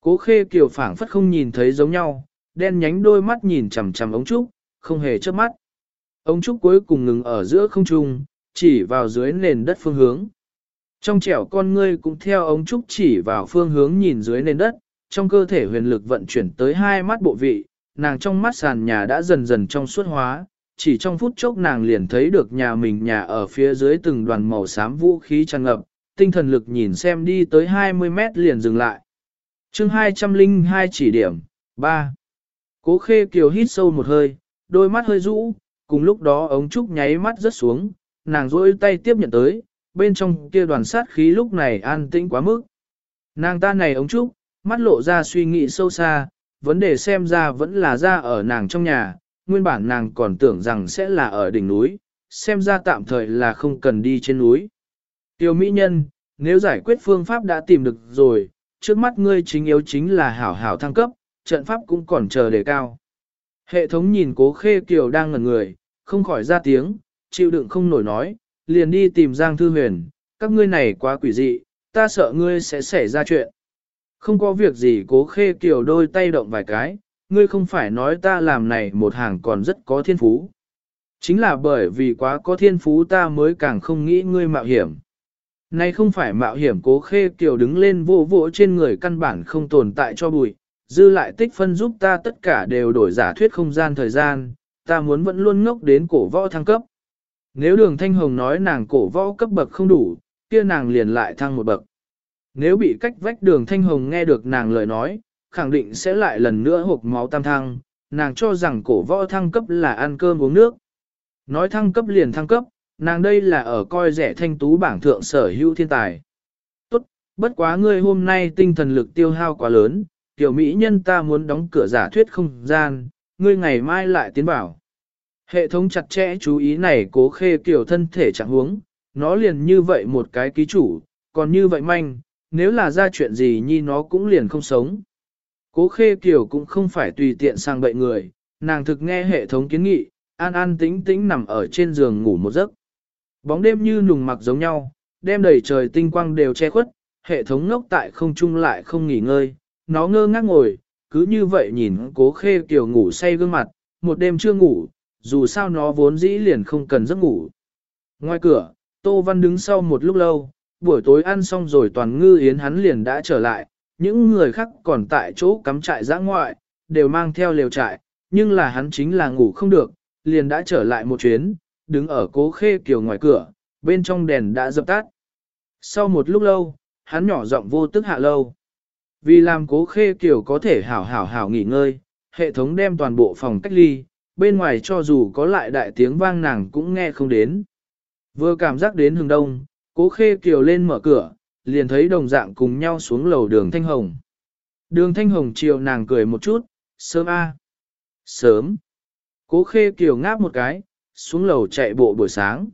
Cố khê kiều phảng phất không nhìn thấy giống nhau, đen nhánh đôi mắt nhìn chằm chằm ống trúc, không hề chớp mắt. Ống trúc cuối cùng ngừng ở giữa không trung, chỉ vào dưới nền đất phương hướng. Trong trẻo con ngươi cũng theo ống trúc chỉ vào phương hướng nhìn dưới nền đất, trong cơ thể huyền lực vận chuyển tới hai mắt bộ vị, nàng trong mắt sàn nhà đã dần dần trong suốt hóa, chỉ trong phút chốc nàng liền thấy được nhà mình nhà ở phía dưới từng đoàn màu xám vũ khí tràn ngập, tinh thần lực nhìn xem đi tới 20 mét liền dừng lại. chương 202 chỉ điểm, 3. Cố khê kiều hít sâu một hơi, đôi mắt hơi rũ, cùng lúc đó ống trúc nháy mắt rớt xuống, nàng rôi tay tiếp nhận tới, bên trong kia đoàn sát khí lúc này an tĩnh quá mức. Nàng ta này ống trúc, mắt lộ ra suy nghĩ sâu xa, vấn đề xem ra vẫn là ra ở nàng trong nhà, nguyên bản nàng còn tưởng rằng sẽ là ở đỉnh núi, xem ra tạm thời là không cần đi trên núi. Tiêu mỹ nhân, nếu giải quyết phương pháp đã tìm được rồi, trước mắt ngươi chính yếu chính là hảo hảo thăng cấp, trận pháp cũng còn chờ đề cao. Hệ thống nhìn cố khê kiều đang ngẩn người, không khỏi ra tiếng, chịu đựng không nổi nói, liền đi tìm Giang Thư Huyền, các ngươi này quá quỷ dị, ta sợ ngươi sẽ xảy ra chuyện. Không có việc gì cố khê kiều đôi tay động vài cái, ngươi không phải nói ta làm này một hàng còn rất có thiên phú. Chính là bởi vì quá có thiên phú ta mới càng không nghĩ ngươi mạo hiểm. Này không phải mạo hiểm cố khê kiều đứng lên vô vỗ trên người căn bản không tồn tại cho bụi, dư lại tích phân giúp ta tất cả đều đổi giả thuyết không gian thời gian, ta muốn vẫn luôn ngốc đến cổ võ thăng cấp. Nếu đường thanh hồng nói nàng cổ võ cấp bậc không đủ, kia nàng liền lại thăng một bậc. Nếu bị cách vách đường thanh hồng nghe được nàng lời nói, khẳng định sẽ lại lần nữa hộp máu tam thăng, nàng cho rằng cổ võ thăng cấp là ăn cơm uống nước. Nói thăng cấp liền thăng cấp, nàng đây là ở coi rẻ thanh tú bảng thượng sở hữu thiên tài. Tốt, bất quá ngươi hôm nay tinh thần lực tiêu hao quá lớn, tiểu mỹ nhân ta muốn đóng cửa giả thuyết không gian, ngươi ngày mai lại tiến bảo. Hệ thống chặt chẽ chú ý này cố khê kiểu thân thể trạng huống, nó liền như vậy một cái ký chủ, còn như vậy manh, nếu là ra chuyện gì nhi nó cũng liền không sống. Cố khê kiểu cũng không phải tùy tiện sang bậy người, nàng thực nghe hệ thống kiến nghị, an an tĩnh tĩnh nằm ở trên giường ngủ một giấc. Bóng đêm như nùng mặc giống nhau, đem đầy trời tinh quang đều che khuất, hệ thống ngốc tại không trung lại không nghỉ ngơi, nó ngơ ngác ngồi, cứ như vậy nhìn cố khê kiều ngủ say gương mặt, một đêm chưa ngủ, dù sao nó vốn dĩ liền không cần giấc ngủ. Ngoài cửa, Tô Văn đứng sau một lúc lâu, buổi tối ăn xong rồi toàn ngư yến hắn liền đã trở lại, những người khác còn tại chỗ cắm trại giã ngoại, đều mang theo lều trại, nhưng là hắn chính là ngủ không được, liền đã trở lại một chuyến, đứng ở cố khê kiều ngoài cửa, bên trong đèn đã dập tắt. Sau một lúc lâu, hắn nhỏ giọng vô tức hạ lâu. Vì làm cố khê kiều có thể hảo hảo hảo nghỉ ngơi, hệ thống đem toàn bộ phòng cách ly, bên ngoài cho dù có lại đại tiếng vang nàng cũng nghe không đến. Vừa cảm giác đến hừng đông, cố khê kiều lên mở cửa, liền thấy đồng dạng cùng nhau xuống lầu đường Thanh Hồng. Đường Thanh Hồng chiều nàng cười một chút, sớm a, Sớm. Cố khê kiều ngáp một cái, xuống lầu chạy bộ buổi sáng.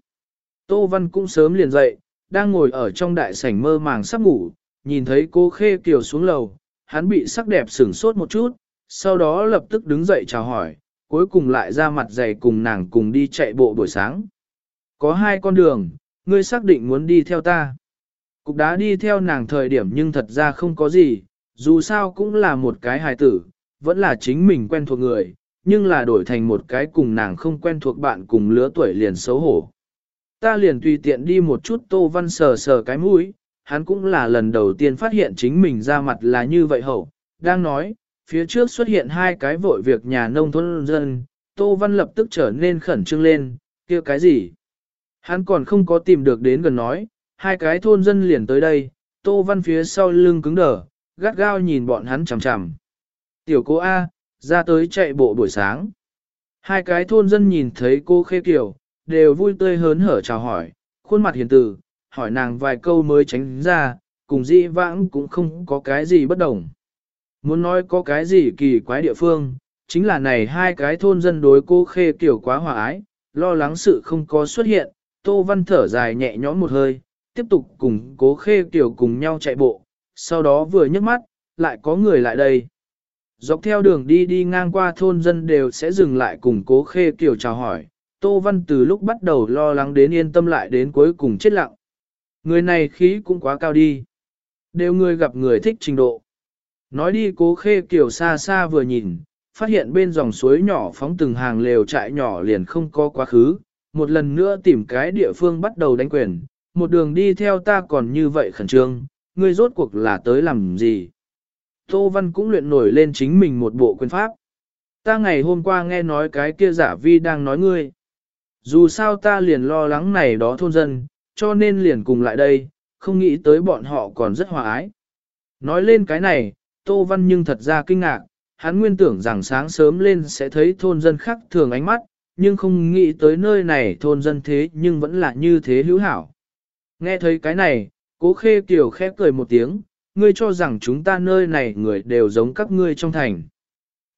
Tô Văn cũng sớm liền dậy, đang ngồi ở trong đại sảnh mơ màng sắp ngủ, nhìn thấy cô khê kiều xuống lầu, hắn bị sắc đẹp sửng sốt một chút, sau đó lập tức đứng dậy chào hỏi, cuối cùng lại ra mặt dày cùng nàng cùng đi chạy bộ buổi sáng. Có hai con đường, ngươi xác định muốn đi theo ta. Cục đá đi theo nàng thời điểm nhưng thật ra không có gì, dù sao cũng là một cái hài tử, vẫn là chính mình quen thuộc người, nhưng là đổi thành một cái cùng nàng không quen thuộc bạn cùng lứa tuổi liền xấu hổ. Ta liền tùy tiện đi một chút tô văn sờ sờ cái mũi, hắn cũng là lần đầu tiên phát hiện chính mình ra mặt là như vậy hậu, đang nói, phía trước xuất hiện hai cái vội việc nhà nông thôn dân, tô văn lập tức trở nên khẩn trương lên, kia cái gì? Hắn còn không có tìm được đến gần nói, hai cái thôn dân liền tới đây, tô văn phía sau lưng cứng đờ, gắt gao nhìn bọn hắn chằm chằm. Tiểu cô A, ra tới chạy bộ buổi sáng. Hai cái thôn dân nhìn thấy cô khê kiểu, đều vui tươi hớn hở chào hỏi, khuôn mặt hiền từ, hỏi nàng vài câu mới tránh ra, cùng dĩ vãng cũng không có cái gì bất đồng. Muốn nói có cái gì kỳ quái địa phương, chính là này hai cái thôn dân đối cô khê kiểu quá hòa ái, lo lắng sự không có xuất hiện, Tô Văn thở dài nhẹ nhõm một hơi, tiếp tục cùng cố khê kiểu cùng nhau chạy bộ, sau đó vừa nhấc mắt, lại có người lại đây. Dọc theo đường đi đi ngang qua thôn dân đều sẽ dừng lại cùng cố khê kiểu chào hỏi, Tô Văn từ lúc bắt đầu lo lắng đến yên tâm lại đến cuối cùng chết lặng. Người này khí cũng quá cao đi. Đều người gặp người thích trình độ. Nói đi cố khê kiểu xa xa vừa nhìn, phát hiện bên dòng suối nhỏ phóng từng hàng lều trại nhỏ liền không có quá khứ, một lần nữa tìm cái địa phương bắt đầu đánh quyền, một đường đi theo ta còn như vậy khẩn trương, ngươi rốt cuộc là tới làm gì? Tô Văn cũng luyện nổi lên chính mình một bộ quyền pháp. Ta ngày hôm qua nghe nói cái kia giả vi đang nói ngươi. Dù sao ta liền lo lắng này đó thôn dân, cho nên liền cùng lại đây, không nghĩ tới bọn họ còn rất hòa ái. Nói lên cái này, Tô Văn nhưng thật ra kinh ngạc, hắn nguyên tưởng rằng sáng sớm lên sẽ thấy thôn dân khác thường ánh mắt, nhưng không nghĩ tới nơi này thôn dân thế nhưng vẫn là như thế hữu hảo. Nghe thấy cái này, cố khê kiều khẽ cười một tiếng, ngươi cho rằng chúng ta nơi này người đều giống các ngươi trong thành.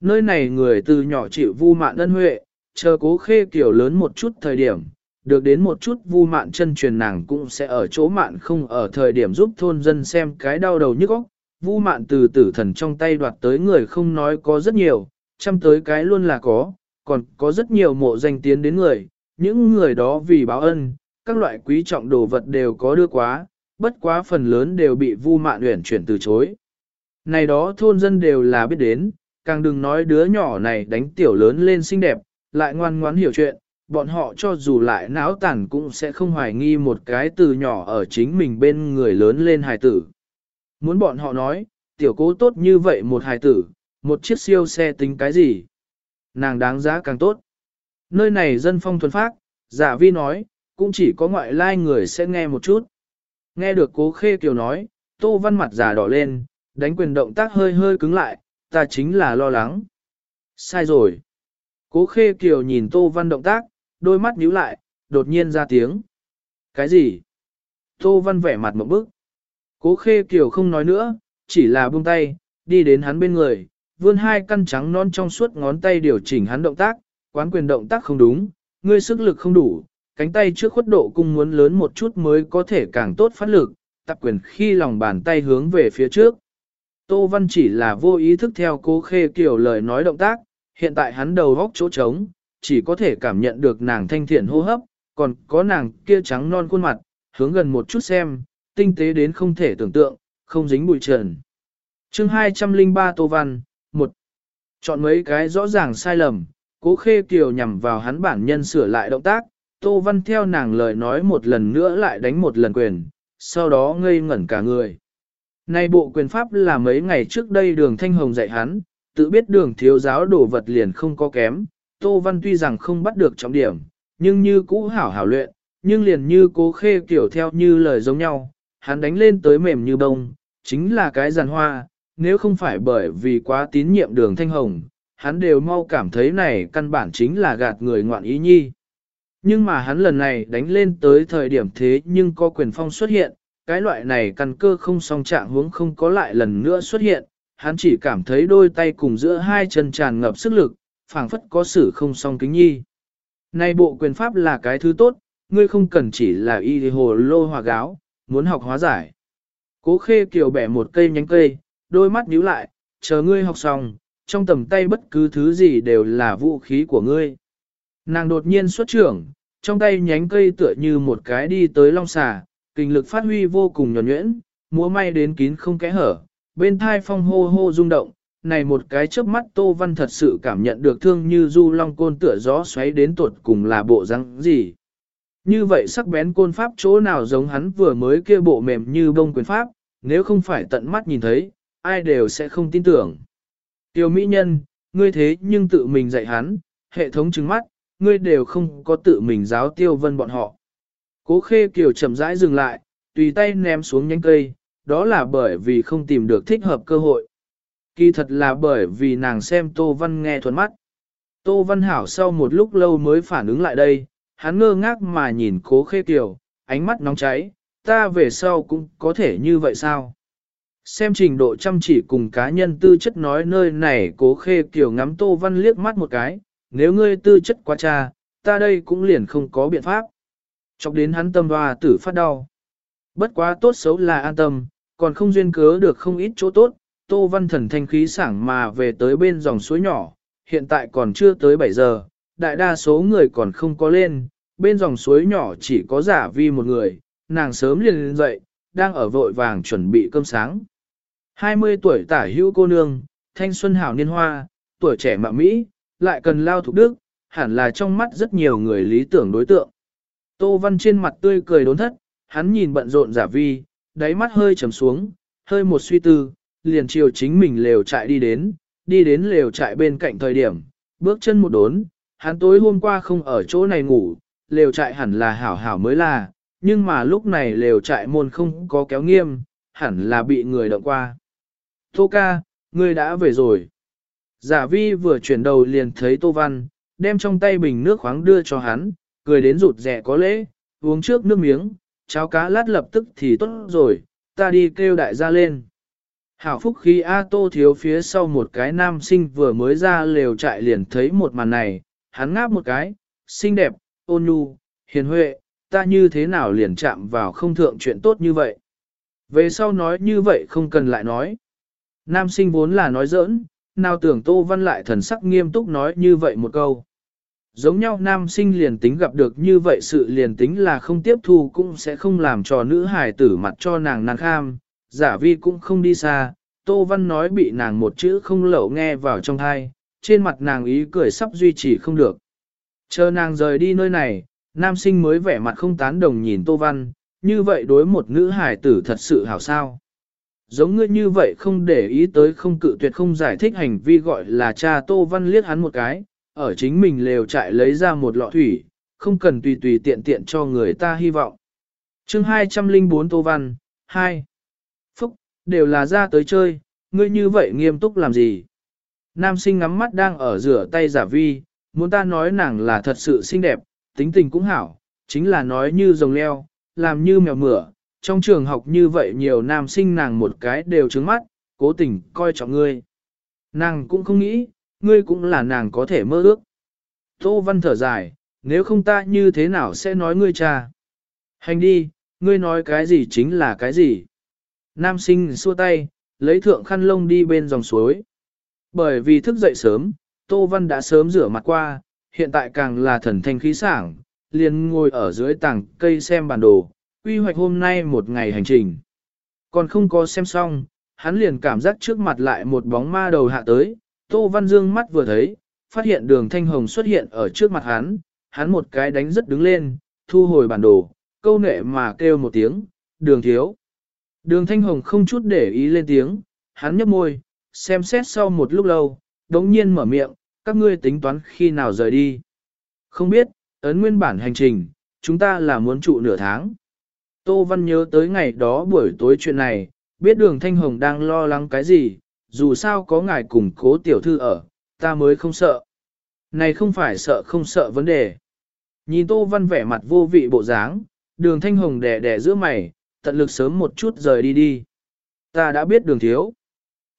Nơi này người từ nhỏ chịu vu mạn ân huệ, chờ cố khê kiều lớn một chút thời điểm, được đến một chút vu mạn chân truyền nàng cũng sẽ ở chỗ mạn không ở thời điểm giúp thôn dân xem cái đau đầu nhức óc. Vu mạn từ tử thần trong tay đoạt tới người không nói có rất nhiều, chăm tới cái luôn là có, còn có rất nhiều mộ danh tiến đến người, những người đó vì báo ân, các loại quý trọng đồ vật đều có đưa quá, bất quá phần lớn đều bị vu mạn uyển chuyển từ chối. Này đó thôn dân đều là biết đến, càng đừng nói đứa nhỏ này đánh tiểu lớn lên xinh đẹp, lại ngoan ngoãn hiểu chuyện, bọn họ cho dù lại náo tản cũng sẽ không hoài nghi một cái từ nhỏ ở chính mình bên người lớn lên hài tử. Muốn bọn họ nói, tiểu cố tốt như vậy một hài tử, một chiếc siêu xe tính cái gì? Nàng đáng giá càng tốt. Nơi này dân phong thuần phác, giả vi nói, cũng chỉ có ngoại lai người sẽ nghe một chút. Nghe được cố khê kiều nói, tô văn mặt giả đỏ lên, đánh quyền động tác hơi hơi cứng lại, ta chính là lo lắng. Sai rồi. Cố khê kiều nhìn tô văn động tác, đôi mắt nhíu lại, đột nhiên ra tiếng. Cái gì? Tô Văn vẻ mặt một bức. Cố khê kiều không nói nữa, chỉ là buông tay, đi đến hắn bên người, vươn hai căn trắng non trong suốt ngón tay điều chỉnh hắn động tác, quán quyền động tác không đúng, ngươi sức lực không đủ, cánh tay trước khuất độ cung muốn lớn một chút mới có thể càng tốt phát lực, tập quyền khi lòng bàn tay hướng về phía trước. Tô Văn chỉ là vô ý thức theo cố khê kiểu lời nói động tác, hiện tại hắn đầu góc chỗ trống, chỉ có thể cảm nhận được nàng thanh thiện hô hấp, còn có nàng kia trắng non khuôn mặt, hướng gần một chút xem, tinh tế đến không thể tưởng tượng, không dính bụi trần. chương 203 Tô Văn, một Chọn mấy cái rõ ràng sai lầm, cố khê kiều nhằm vào hắn bản nhân sửa lại động tác, Tô Văn theo nàng lời nói một lần nữa lại đánh một lần quyền, sau đó ngây ngẩn cả người. Này bộ quyền pháp là mấy ngày trước đây đường Thanh Hồng dạy hắn, tự biết đường thiếu giáo đổ vật liền không có kém, Tô Văn tuy rằng không bắt được trọng điểm, nhưng như cũ hảo hảo luyện, nhưng liền như cố khê kiểu theo như lời giống nhau, hắn đánh lên tới mềm như bông, chính là cái giàn hoa, nếu không phải bởi vì quá tín nhiệm đường Thanh Hồng, hắn đều mau cảm thấy này căn bản chính là gạt người ngoạn ý nhi. Nhưng mà hắn lần này đánh lên tới thời điểm thế nhưng có quyền phong xuất hiện, cái loại này căn cơ không song trạng hướng không có lại lần nữa xuất hiện, hắn chỉ cảm thấy đôi tay cùng giữa hai chân tràn ngập sức lực, phảng phất có sự không song kính nhi. Này bộ quyền pháp là cái thứ tốt, ngươi không cần chỉ là y hồ lô hòa gáo, muốn học hóa giải. Cố khê kiều bẻ một cây nhánh cây, đôi mắt nhíu lại, chờ ngươi học xong, trong tầm tay bất cứ thứ gì đều là vũ khí của ngươi. Nàng đột nhiên xuất trưởng, trong tay nhánh cây tựa như một cái đi tới long xà, kinh lực phát huy vô cùng nhuẩn nhuyễn, múa may đến kín không kẽ hở, bên thai phong hô hô rung động, này một cái chớp mắt Tô Văn thật sự cảm nhận được thương như du long côn tựa gió xoáy đến tuột cùng là bộ răng gì. Như vậy sắc bén côn pháp chỗ nào giống hắn vừa mới kia bộ mềm như bông quyền pháp, nếu không phải tận mắt nhìn thấy, ai đều sẽ không tin tưởng. Tiểu mỹ nhân, ngươi thế nhưng tự mình dạy hắn, hệ thống chứng mắt, ngươi đều không có tự mình giáo tiêu vân bọn họ. Cố khê kiều chậm rãi dừng lại, tùy tay ném xuống nhánh cây, đó là bởi vì không tìm được thích hợp cơ hội. Kỳ thật là bởi vì nàng xem Tô Văn nghe thuần mắt. Tô Văn Hảo sau một lúc lâu mới phản ứng lại đây, hắn ngơ ngác mà nhìn cố khê kiều, ánh mắt nóng cháy, ta về sau cũng có thể như vậy sao? Xem trình độ chăm chỉ cùng cá nhân tư chất nói nơi này cố khê kiều ngắm Tô Văn liếc mắt một cái, nếu ngươi tư chất quá cha, ta đây cũng liền không có biện pháp. Chọc đến hắn tâm hoa tử phát đau. Bất quá tốt xấu là an tâm, còn không duyên cớ được không ít chỗ tốt, Tô Văn Thần thanh khí sảng mà về tới bên dòng suối nhỏ, hiện tại còn chưa tới 7 giờ, đại đa số người còn không có lên, bên dòng suối nhỏ chỉ có giả vi một người, nàng sớm liền lên dậy, đang ở vội vàng chuẩn bị cơm sáng. 20 tuổi tả hữu cô nương, thanh xuân hảo niên hoa, tuổi trẻ mạ Mỹ, lại cần lao thục đức, hẳn là trong mắt rất nhiều người lý tưởng đối tượng. Tô Văn trên mặt tươi cười đốn thất, hắn nhìn bận rộn giả vi, đáy mắt hơi trầm xuống, hơi một suy tư, liền chiều chính mình lều trại đi đến, đi đến lều trại bên cạnh thời điểm, bước chân một đốn, hắn tối hôm qua không ở chỗ này ngủ, lều trại hẳn là hảo hảo mới là, nhưng mà lúc này lều trại môn không có kéo nghiêm, hẳn là bị người động qua. Tô ca, ngươi đã về rồi. Giả vi vừa chuyển đầu liền thấy Tô Văn, đem trong tay bình nước khoáng đưa cho hắn, cười đến rụt rẻ có lễ, uống trước nước miếng, cháo cá lát lập tức thì tốt rồi, ta đi kêu đại gia lên. Hảo phúc khi A Tô thiếu phía sau một cái nam sinh vừa mới ra lều trại liền thấy một màn này, hắn ngáp một cái, xinh đẹp, ôn nhu, hiền huệ, ta như thế nào liền chạm vào không thượng chuyện tốt như vậy. Về sau nói như vậy không cần lại nói. Nam sinh vốn là nói giỡn, nào tưởng Tô Văn lại thần sắc nghiêm túc nói như vậy một câu. Giống nhau nam sinh liền tính gặp được như vậy sự liền tính là không tiếp thu cũng sẽ không làm cho nữ hài tử mặt cho nàng nàng kham, giả vi cũng không đi xa, Tô Văn nói bị nàng một chữ không lẩu nghe vào trong thai, trên mặt nàng ý cười sắp duy trì không được. Chờ nàng rời đi nơi này, nam sinh mới vẻ mặt không tán đồng nhìn Tô Văn, như vậy đối một nữ hài tử thật sự hảo sao. Giống ngươi như vậy không để ý tới không cự tuyệt không giải thích hành vi gọi là cha Tô Văn liếc hắn một cái, ở chính mình lều trại lấy ra một lọ thủy, không cần tùy tùy tiện tiện cho người ta hy vọng. chương 204 Tô Văn, 2. Đều là ra tới chơi, ngươi như vậy nghiêm túc làm gì? Nam sinh ngắm mắt đang ở rửa tay giả vi, muốn ta nói nàng là thật sự xinh đẹp, tính tình cũng hảo, chính là nói như rồng leo, làm như mèo mửa, trong trường học như vậy nhiều nam sinh nàng một cái đều trứng mắt, cố tình coi trọng ngươi. Nàng cũng không nghĩ, ngươi cũng là nàng có thể mơ ước. Tô Văn thở dài, nếu không ta như thế nào sẽ nói ngươi cha. Hành đi, ngươi nói cái gì chính là cái gì. Nam sinh xua tay, lấy thượng khăn lông đi bên dòng suối. Bởi vì thức dậy sớm, Tô Văn đã sớm rửa mặt qua, hiện tại càng là thần thanh khí sảng, liền ngồi ở dưới tảng cây xem bản đồ, quy hoạch hôm nay một ngày hành trình. Còn không có xem xong, hắn liền cảm giác trước mặt lại một bóng ma đầu hạ tới, Tô Văn Dương mắt vừa thấy, phát hiện đường thanh hồng xuất hiện ở trước mặt hắn, hắn một cái đánh rất đứng lên, thu hồi bản đồ, câu nệ mà kêu một tiếng, đường thiếu. Đường thanh hồng không chút để ý lên tiếng, hắn nhấp môi, xem xét sau một lúc lâu, đống nhiên mở miệng, các ngươi tính toán khi nào rời đi. Không biết, ấn nguyên bản hành trình, chúng ta là muốn trụ nửa tháng. Tô Văn nhớ tới ngày đó buổi tối chuyện này, biết đường Thanh Hồng đang lo lắng cái gì, dù sao có ngài cùng cố tiểu thư ở, ta mới không sợ. Này không phải sợ không sợ vấn đề. Nhìn Tô Văn vẻ mặt vô vị bộ dáng, đường Thanh Hồng đẻ đẻ giữa mày, tận lực sớm một chút rời đi đi. Ta đã biết đường thiếu.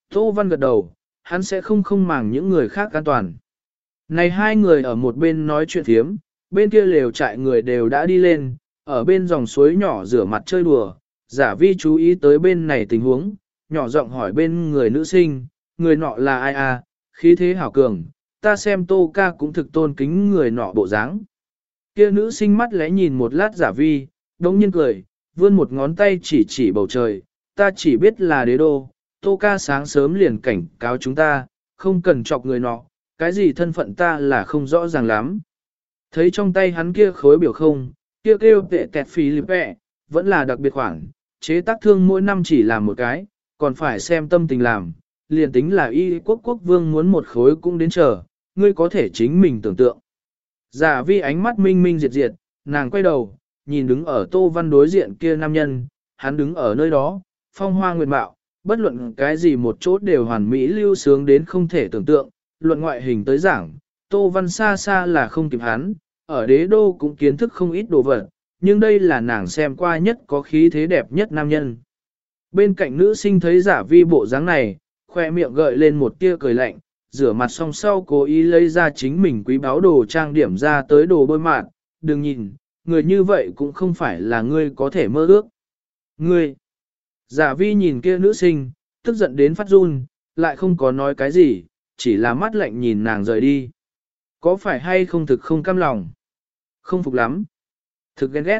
Tô Văn gật đầu, hắn sẽ không không màng những người khác an toàn. Này hai người ở một bên nói chuyện thiếm, bên kia lều trại người đều đã đi lên, ở bên dòng suối nhỏ rửa mặt chơi đùa, giả vi chú ý tới bên này tình huống, nhỏ giọng hỏi bên người nữ sinh, người nọ là ai à, khí thế hảo cường, ta xem tô ca cũng thực tôn kính người nọ bộ dáng. Kia nữ sinh mắt lẽ nhìn một lát giả vi, đống nhiên cười, vươn một ngón tay chỉ chỉ bầu trời, ta chỉ biết là đế đô, tô ca sáng sớm liền cảnh cáo chúng ta, không cần chọc người nọ, cái gì thân phận ta là không rõ ràng lắm. Thấy trong tay hắn kia khối biểu không, kia kêu tệ tẹt phí lịp vẹ, vẫn là đặc biệt khoản, chế tác thương mỗi năm chỉ làm một cái, còn phải xem tâm tình làm, liền tính là y quốc quốc vương muốn một khối cũng đến chờ, ngươi có thể chính mình tưởng tượng. Giả vi ánh mắt minh minh diệt diệt, nàng quay đầu, nhìn đứng ở tô văn đối diện kia nam nhân, hắn đứng ở nơi đó, phong hoa nguyệt mạo, bất luận cái gì một chỗ đều hoàn mỹ lưu sướng đến không thể tưởng tượng, luận ngoại hình tới giảng, tô văn xa xa là không kịp hắn, ở đế đô cũng kiến thức không ít đồ vật, nhưng đây là nàng xem qua nhất có khí thế đẹp nhất nam nhân. Bên cạnh nữ sinh thấy giả vi bộ dáng này, khoe miệng gợi lên một tia cười lạnh, rửa mặt xong sau cố ý lấy ra chính mình quý báo đồ trang điểm ra tới đồ bôi mạn, đừng nhìn, người như vậy cũng không phải là ngươi có thể mơ ước. Ngươi, giả vi nhìn kia nữ sinh, tức giận đến phát run, lại không có nói cái gì, chỉ là mắt lạnh nhìn nàng rời đi. Có phải hay không thực không cam lòng? Không phục lắm. Thực ghen ghét.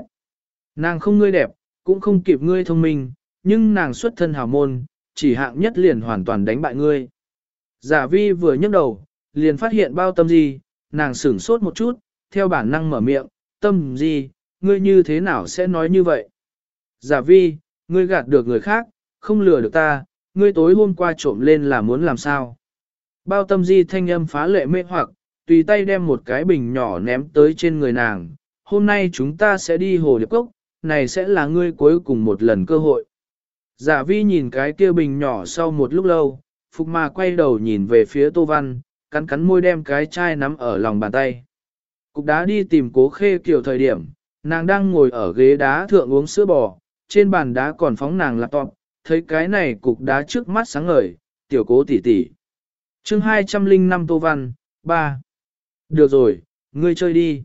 Nàng không ngươi đẹp, cũng không kịp ngươi thông minh, nhưng nàng xuất thân hào môn, chỉ hạng nhất liền hoàn toàn đánh bại ngươi. Giả vi vừa nhấc đầu, liền phát hiện bao tâm gì, nàng sửng sốt một chút, theo bản năng mở miệng, tâm gì, ngươi như thế nào sẽ nói như vậy? Giả vi, ngươi gạt được người khác, không lừa được ta, ngươi tối hôm qua trộm lên là muốn làm sao? Bao tâm di thanh âm phá lệ mê hoặc, tùy tay đem một cái bình nhỏ ném tới trên người nàng. Hôm nay chúng ta sẽ đi hồ điệp cốc, này sẽ là ngươi cuối cùng một lần cơ hội. Giả vi nhìn cái kia bình nhỏ sau một lúc lâu, Phục mà quay đầu nhìn về phía Tô Văn, cắn cắn môi đem cái chai nắm ở lòng bàn tay. Cục đá đi tìm cố khê kiểu thời điểm, nàng đang ngồi ở ghế đá thượng uống sữa bò, trên bàn đá còn phóng nàng laptop, thấy cái này cục đá trước mắt sáng ngời, tiểu cố tỷ tỷ. chương 205 Tô Văn, 3. Được rồi, ngươi chơi đi.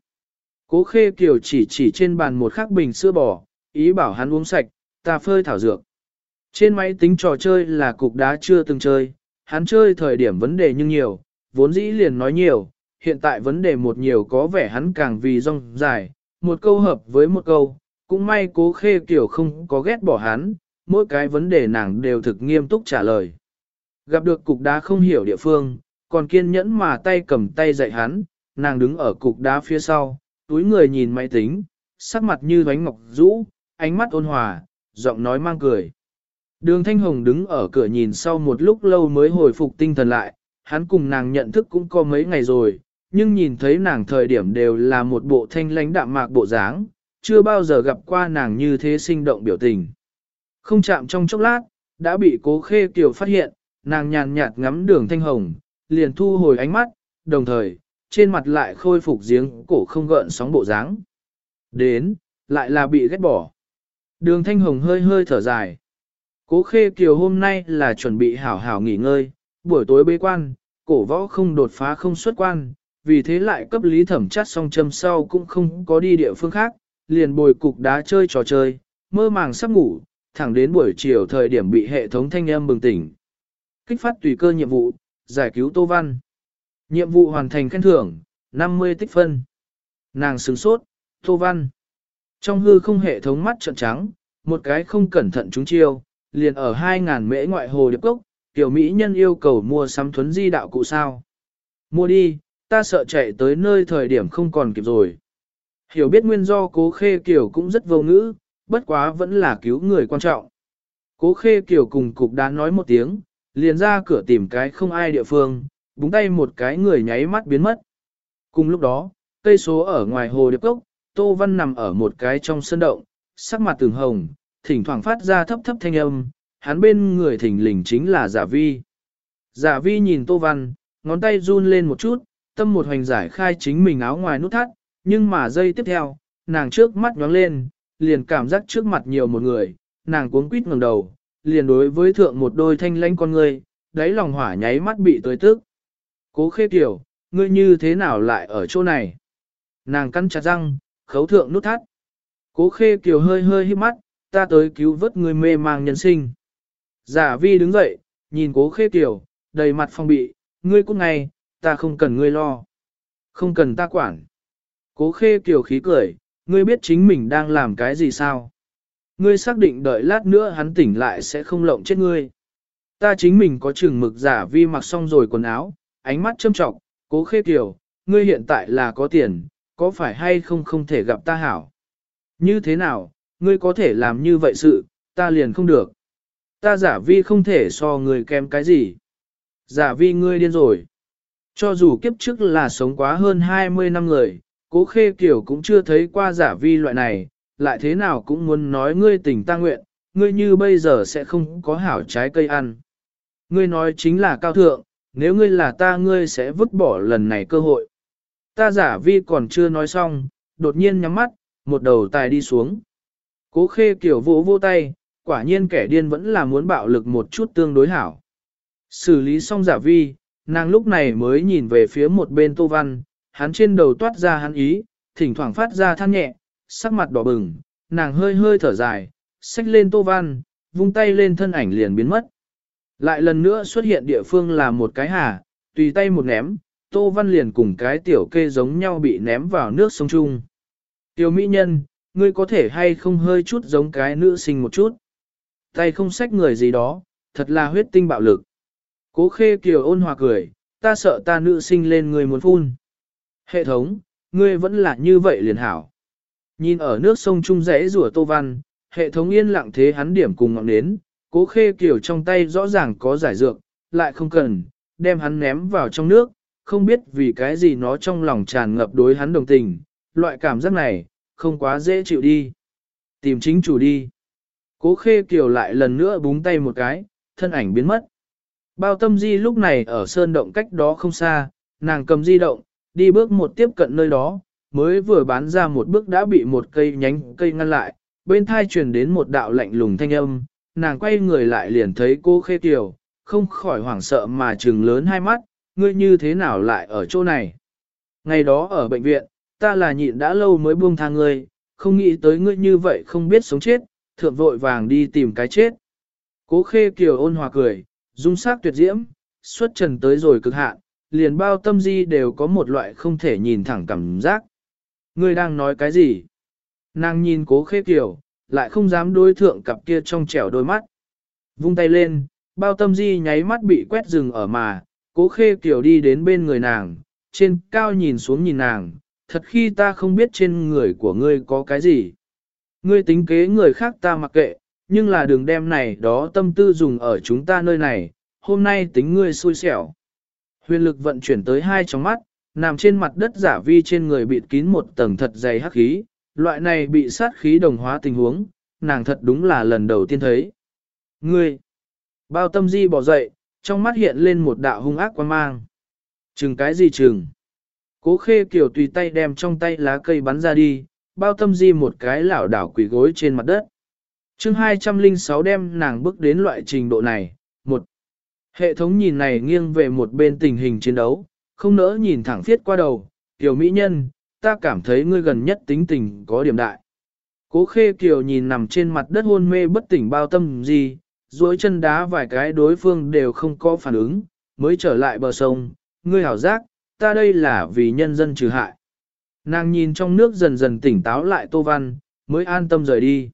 Cố khê kiểu chỉ chỉ trên bàn một khắc bình sữa bò, ý bảo hắn uống sạch, ta phơi thảo dược. Trên máy tính trò chơi là cục đá chưa từng chơi, hắn chơi thời điểm vấn đề nhưng nhiều, vốn dĩ liền nói nhiều, hiện tại vấn đề một nhiều có vẻ hắn càng vì rong dài, một câu hợp với một câu, cũng may cố khê kiểu không có ghét bỏ hắn, mỗi cái vấn đề nàng đều thực nghiêm túc trả lời. Gặp được cục đá không hiểu địa phương, còn kiên nhẫn mà tay cầm tay dạy hắn, nàng đứng ở cục đá phía sau, túi người nhìn máy tính, sắc mặt như bánh ngọc rũ, ánh mắt ôn hòa, giọng nói mang cười. Đường Thanh Hồng đứng ở cửa nhìn sau một lúc lâu mới hồi phục tinh thần lại, hắn cùng nàng nhận thức cũng có mấy ngày rồi, nhưng nhìn thấy nàng thời điểm đều là một bộ thanh lãnh đạm mạc bộ dáng, chưa bao giờ gặp qua nàng như thế sinh động biểu tình. Không chạm trong chốc lát, đã bị cố khê kiều phát hiện, nàng nhàn nhạt ngắm đường Thanh Hồng, liền thu hồi ánh mắt, đồng thời, trên mặt lại khôi phục giếng cổ không gợn sóng bộ dáng. Đến, lại là bị ghét bỏ. Đường Thanh Hồng hơi hơi thở dài. Cố khê kiều hôm nay là chuẩn bị hảo hảo nghỉ ngơi, buổi tối bế quan, cổ võ không đột phá không xuất quan, vì thế lại cấp lý thẩm chắt xong châm sau cũng không có đi địa phương khác, liền bồi cục đá chơi trò chơi, mơ màng sắp ngủ, thẳng đến buổi chiều thời điểm bị hệ thống thanh âm bừng tỉnh. Kích phát tùy cơ nhiệm vụ, giải cứu Tô Văn. Nhiệm vụ hoàn thành khen thưởng, 50 tích phân. Nàng sướng sốt, Tô Văn. Trong hư không hệ thống mắt trợn trắng, một cái không cẩn thận trúng chiêu, liền ở 2.000 mễ ngoại hồ điệp cốc, tiểu mỹ nhân yêu cầu mua sắm thuấn di đạo cụ sao. Mua đi, ta sợ chạy tới nơi thời điểm không còn kịp rồi. Hiểu biết nguyên do cố khê kiểu cũng rất vô ngữ, bất quá vẫn là cứu người quan trọng. Cố khê kiểu cùng cục đá nói một tiếng, liền ra cửa tìm cái không ai địa phương, búng tay một cái người nháy mắt biến mất. Cùng lúc đó, cây số ở ngoài hồ điệp cốc, Tô Văn nằm ở một cái trong sân động, sắc mặt từng hồng, thỉnh thoảng phát ra thấp thấp thanh âm, hắn bên người thỉnh lình chính là giả vi. Giả vi nhìn Tô Văn, ngón tay run lên một chút, tâm một hoành giải khai chính mình áo ngoài nút thắt, nhưng mà giây tiếp theo, nàng trước mắt nhóng lên, liền cảm giác trước mặt nhiều một người, nàng cuống quýt ngẩng đầu, liền đối với thượng một đôi thanh lãnh con người, đáy lòng hỏa nháy mắt bị tới tức. Cố khê tiểu, ngươi như thế nào lại ở chỗ này? Nàng cắn chặt răng, khấu thượng nút thắt. Cố khê kiều hơi hơi hít mắt, ta tới cứu vớt người mê mang nhân sinh. Giả vi đứng dậy, nhìn cố khê kiều, đầy mặt phong bị, ngươi cút ngay, ta không cần ngươi lo. Không cần ta quản. Cố khê kiều khí cười, ngươi biết chính mình đang làm cái gì sao? Ngươi xác định đợi lát nữa hắn tỉnh lại sẽ không lộng chết ngươi. Ta chính mình có chừng mực giả vi mặc xong rồi quần áo, ánh mắt châm trọng, cố khê kiều, ngươi hiện tại là có tiền, có phải hay không không thể gặp ta hảo? Như thế nào, ngươi có thể làm như vậy sự, ta liền không được. Ta giả vi không thể so người kém cái gì. Giả vi ngươi điên rồi. Cho dù kiếp trước là sống quá hơn 20 năm người, cố khê kiểu cũng chưa thấy qua giả vi loại này, lại thế nào cũng muốn nói ngươi tình ta nguyện, ngươi như bây giờ sẽ không có hảo trái cây ăn. Ngươi nói chính là cao thượng, nếu ngươi là ta ngươi sẽ vứt bỏ lần này cơ hội. Ta giả vi còn chưa nói xong, đột nhiên nhắm mắt, một đầu tài đi xuống. Cố khê kiểu vỗ vỗ tay, quả nhiên kẻ điên vẫn là muốn bạo lực một chút tương đối hảo. Xử lý xong giả vi, nàng lúc này mới nhìn về phía một bên tô văn, hắn trên đầu toát ra hắn ý, thỉnh thoảng phát ra than nhẹ, sắc mặt đỏ bừng, nàng hơi hơi thở dài, xách lên tô văn, vung tay lên thân ảnh liền biến mất. Lại lần nữa xuất hiện địa phương là một cái hà, tùy tay một ném, tô văn liền cùng cái tiểu kê giống nhau bị ném vào nước sông chung. Tiểu mỹ nhân, ngươi có thể hay không hơi chút giống cái nữ sinh một chút. Tay không xách người gì đó, thật là huyết tinh bạo lực. Cố khê kiều ôn hòa cười, ta sợ ta nữ sinh lên người muốn phun. Hệ thống, ngươi vẫn là như vậy liền hảo. Nhìn ở nước sông trung rẽ rùa tô văn, hệ thống yên lặng thế hắn điểm cùng ngọn nến, cố khê kiều trong tay rõ ràng có giải dược, lại không cần, đem hắn ném vào trong nước, không biết vì cái gì nó trong lòng tràn ngập đối hắn đồng tình, loại cảm giác này, không quá dễ chịu đi. Tìm chính chủ đi. Cố khê kiều lại lần nữa búng tay một cái, thân ảnh biến mất. Bao tâm di lúc này ở sơn động cách đó không xa, nàng cầm di động, đi bước một tiếp cận nơi đó, mới vừa bán ra một bước đã bị một cây nhánh cây ngăn lại, bên thai truyền đến một đạo lạnh lùng thanh âm, nàng quay người lại liền thấy cô khê kiều, không khỏi hoảng sợ mà trừng lớn hai mắt, ngươi như thế nào lại ở chỗ này. Ngày đó ở bệnh viện, ta là nhịn đã lâu mới buông tha ngươi, không nghĩ tới ngươi như vậy không biết sống chết, thượng vội vàng đi tìm cái chết. Cố khê kiều ôn hòa cười, dung sắc tuyệt diễm, xuất trần tới rồi cực hạn, liền bao tâm di đều có một loại không thể nhìn thẳng cảm giác. Ngươi đang nói cái gì? Nàng nhìn cố khê kiều, lại không dám đối thượng cặp kia trong trẻo đôi mắt. Vung tay lên, bao tâm di nháy mắt bị quét rừng ở mà, cố khê kiều đi đến bên người nàng, trên cao nhìn xuống nhìn nàng, thật khi ta không biết trên người của ngươi có cái gì. Ngươi tính kế người khác ta mặc kệ, nhưng là đường đem này đó tâm tư dùng ở chúng ta nơi này, hôm nay tính ngươi xui xẻo. Huyền lực vận chuyển tới hai trong mắt, nằm trên mặt đất giả vi trên người bịt kín một tầng thật dày hắc khí, loại này bị sát khí đồng hóa tình huống, nàng thật đúng là lần đầu tiên thấy. Ngươi! Bao tâm di bỏ dậy, trong mắt hiện lên một đạo hung ác quan mang. Chừng cái gì chừng? Cố khê kiểu tùy tay đem trong tay lá cây bắn ra đi, bao tâm di một cái lảo đảo quỷ gối trên mặt đất chương 206 đem nàng bước đến loại trình độ này. một Hệ thống nhìn này nghiêng về một bên tình hình chiến đấu, không nỡ nhìn thẳng thiết qua đầu, tiểu mỹ nhân, ta cảm thấy ngươi gần nhất tính tình có điểm đại. Cố khê kiều nhìn nằm trên mặt đất hôn mê bất tỉnh bao tâm gì, duỗi chân đá vài cái đối phương đều không có phản ứng, mới trở lại bờ sông, ngươi hảo giác, ta đây là vì nhân dân trừ hại. Nàng nhìn trong nước dần dần tỉnh táo lại Tô Văn, mới an tâm rời đi.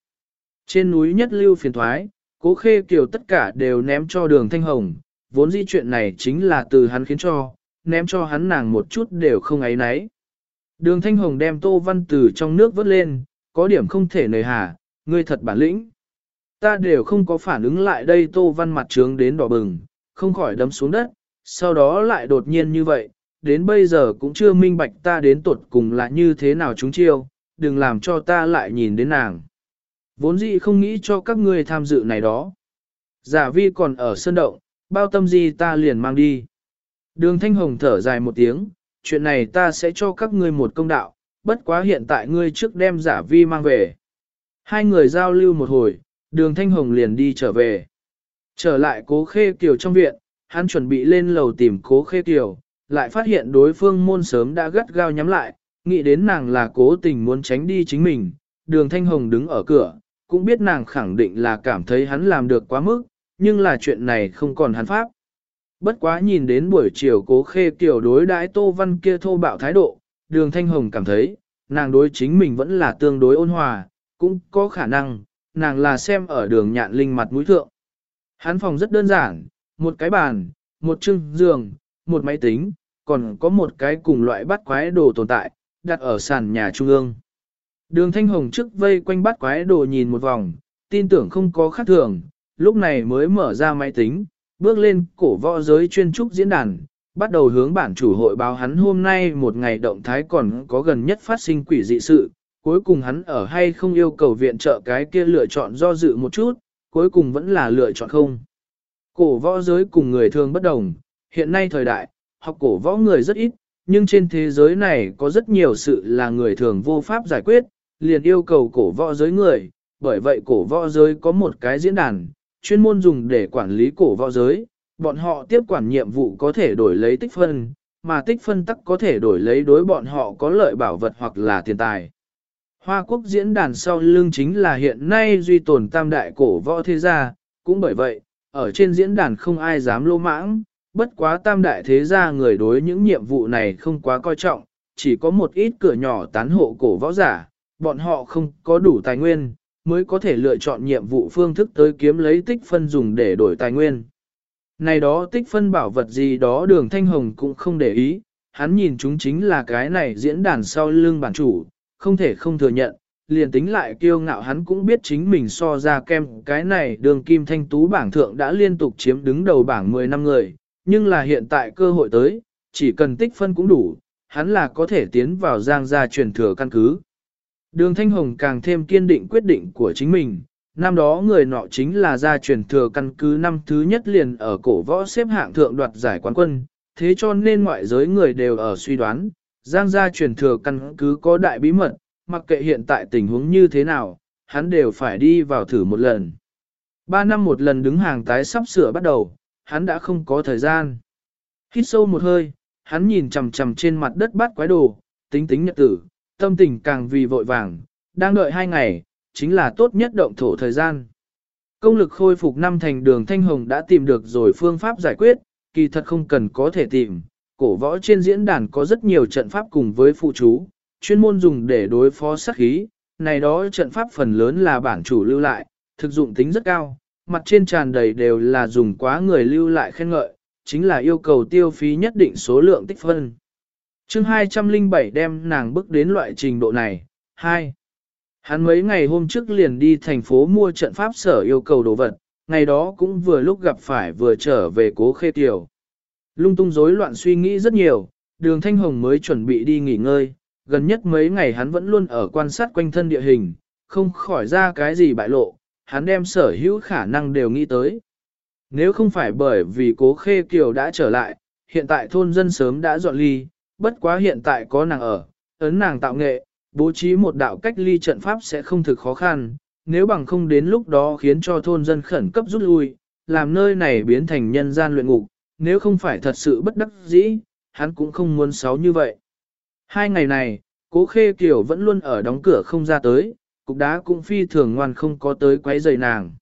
Trên núi nhất lưu phiền thoái, cố khê kiều tất cả đều ném cho đường thanh hồng, vốn di chuyện này chính là từ hắn khiến cho, ném cho hắn nàng một chút đều không ấy nấy. Đường thanh hồng đem Tô Văn từ trong nước vớt lên, có điểm không thể nời hà, ngươi thật bản lĩnh. Ta đều không có phản ứng lại đây Tô Văn mặt trướng đến đỏ bừng, không khỏi đấm xuống đất, sau đó lại đột nhiên như vậy, đến bây giờ cũng chưa minh bạch ta đến tuột cùng là như thế nào chúng chiêu, đừng làm cho ta lại nhìn đến nàng. Vốn dĩ không nghĩ cho các ngươi tham dự này đó. Giả vi còn ở sơn động, bao tâm gì ta liền mang đi. Đường Thanh Hồng thở dài một tiếng, chuyện này ta sẽ cho các ngươi một công đạo, bất quá hiện tại ngươi trước đem giả vi mang về. Hai người giao lưu một hồi, đường Thanh Hồng liền đi trở về. Trở lại cố khê kiều trong viện, hắn chuẩn bị lên lầu tìm cố khê kiều, lại phát hiện đối phương môn sớm đã gắt gao nhắm lại, nghĩ đến nàng là cố tình muốn tránh đi chính mình, đường thanh hồng đứng ở cửa, cũng biết nàng khẳng định là cảm thấy hắn làm được quá mức, nhưng là chuyện này không còn hắn pháp. Bất quá nhìn đến buổi chiều cố khê kiểu đối đãi tô văn kia thô bạo thái độ, đường thanh hồng cảm thấy, nàng đối chính mình vẫn là tương đối ôn hòa, cũng có khả năng, nàng là xem ở đường nhạn linh mặt mũi thượng. Hắn phòng rất đơn giản, một cái bàn, một chưng giường, một máy tính, còn có một cái cùng loại bắt quái đồ tồn tại, đặt ở sàn nhà trung ương. Đường Thanh Hồng trước vây quanh bắt quái đồ nhìn một vòng, tin tưởng không có khác thường, lúc này mới mở ra máy tính, bước lên cổ võ giới chuyên trúc diễn đàn, bắt đầu hướng bản chủ hội báo hắn hôm nay một ngày động thái còn có gần nhất phát sinh quỷ dị sự, cuối cùng hắn ở hay không yêu cầu viện trợ cái kia lựa chọn do dự một chút, cuối cùng vẫn là lựa chọn không. Cổ võ giới cùng người thường bất đồng, hiện nay thời đại, học cổ võ người rất ít, nhưng trên thế giới này có rất nhiều sự là người thường vô pháp giải quyết, liền yêu cầu cổ võ giới người, bởi vậy cổ võ giới có một cái diễn đàn, chuyên môn dùng để quản lý cổ võ giới, bọn họ tiếp quản nhiệm vụ có thể đổi lấy tích phân, mà tích phân tắc có thể đổi lấy đối bọn họ có lợi bảo vật hoặc là tiền tài. Hoa quốc diễn đàn sau lưng chính là hiện nay duy tồn tam đại cổ võ thế gia, cũng bởi vậy, ở trên diễn đàn không ai dám lô mãng, bất quá tam đại thế gia người đối những nhiệm vụ này không quá coi trọng, chỉ có một ít cửa nhỏ tán hộ cổ võ giả, bọn họ không có đủ tài nguyên, mới có thể lựa chọn nhiệm vụ phương thức tới kiếm lấy tích phân dùng để đổi tài nguyên. Này đó tích phân bảo vật gì đó đường thanh hồng cũng không để ý, hắn nhìn chúng chính là cái này diễn đàn sau lưng bản chủ, không thể không thừa nhận, liền tính lại kiêu ngạo hắn cũng biết chính mình so ra kem cái này đường kim thanh tú bảng thượng đã liên tục chiếm đứng đầu bảng 10 năm người, nhưng là hiện tại cơ hội tới, chỉ cần tích phân cũng đủ, hắn là có thể tiến vào giang gia truyền thừa căn cứ. Đường Thanh Hồng càng thêm kiên định quyết định của chính mình, năm đó người nọ chính là gia truyền thừa căn cứ năm thứ nhất liền ở cổ võ xếp hạng thượng đoạt giải quán quân, thế cho nên ngoại giới người đều ở suy đoán, giang gia truyền thừa căn cứ có đại bí mật, mặc kệ hiện tại tình huống như thế nào, hắn đều phải đi vào thử một lần. Ba năm một lần đứng hàng tái sắp sửa bắt đầu, hắn đã không có thời gian. Hít sâu một hơi, hắn nhìn chằm chằm trên mặt đất bát quái đồ, tính tính nhật tử, tâm tình càng vì vội vàng, đang đợi hai ngày, chính là tốt nhất động thổ thời gian. Công lực khôi phục năm thành đường Thanh Hồng đã tìm được rồi phương pháp giải quyết, kỳ thật không cần có thể tìm. Cổ võ trên diễn đàn có rất nhiều trận pháp cùng với phụ chú, chuyên môn dùng để đối phó sát khí, này đó trận pháp phần lớn là bản chủ lưu lại, thực dụng tính rất cao, mặt trên tràn đầy đều là dùng quá người lưu lại khen ngợi, chính là yêu cầu tiêu phí nhất định số lượng tích phân chương 207 đem nàng bước đến loại trình độ này. 2. Hắn mấy ngày hôm trước liền đi thành phố mua trận pháp sở yêu cầu đồ vật, ngày đó cũng vừa lúc gặp phải vừa trở về cố khê tiểu. Lung tung rối loạn suy nghĩ rất nhiều, đường Thanh Hồng mới chuẩn bị đi nghỉ ngơi, gần nhất mấy ngày hắn vẫn luôn ở quan sát quanh thân địa hình, không khỏi ra cái gì bại lộ, hắn đem sở hữu khả năng đều nghĩ tới. Nếu không phải bởi vì cố khê kiều đã trở lại, hiện tại thôn dân sớm đã dọn ly, bất quá hiện tại có nàng ở, ấn nàng tạo nghệ, bố trí một đạo cách ly trận pháp sẽ không thực khó khăn, nếu bằng không đến lúc đó khiến cho thôn dân khẩn cấp rút lui, làm nơi này biến thành nhân gian luyện ngục, nếu không phải thật sự bất đắc dĩ, hắn cũng không muốn xấu như vậy. Hai ngày này, cố khê kiểu vẫn luôn ở đóng cửa không ra tới, cục đá cũng phi thường ngoan không có tới quấy rầy nàng.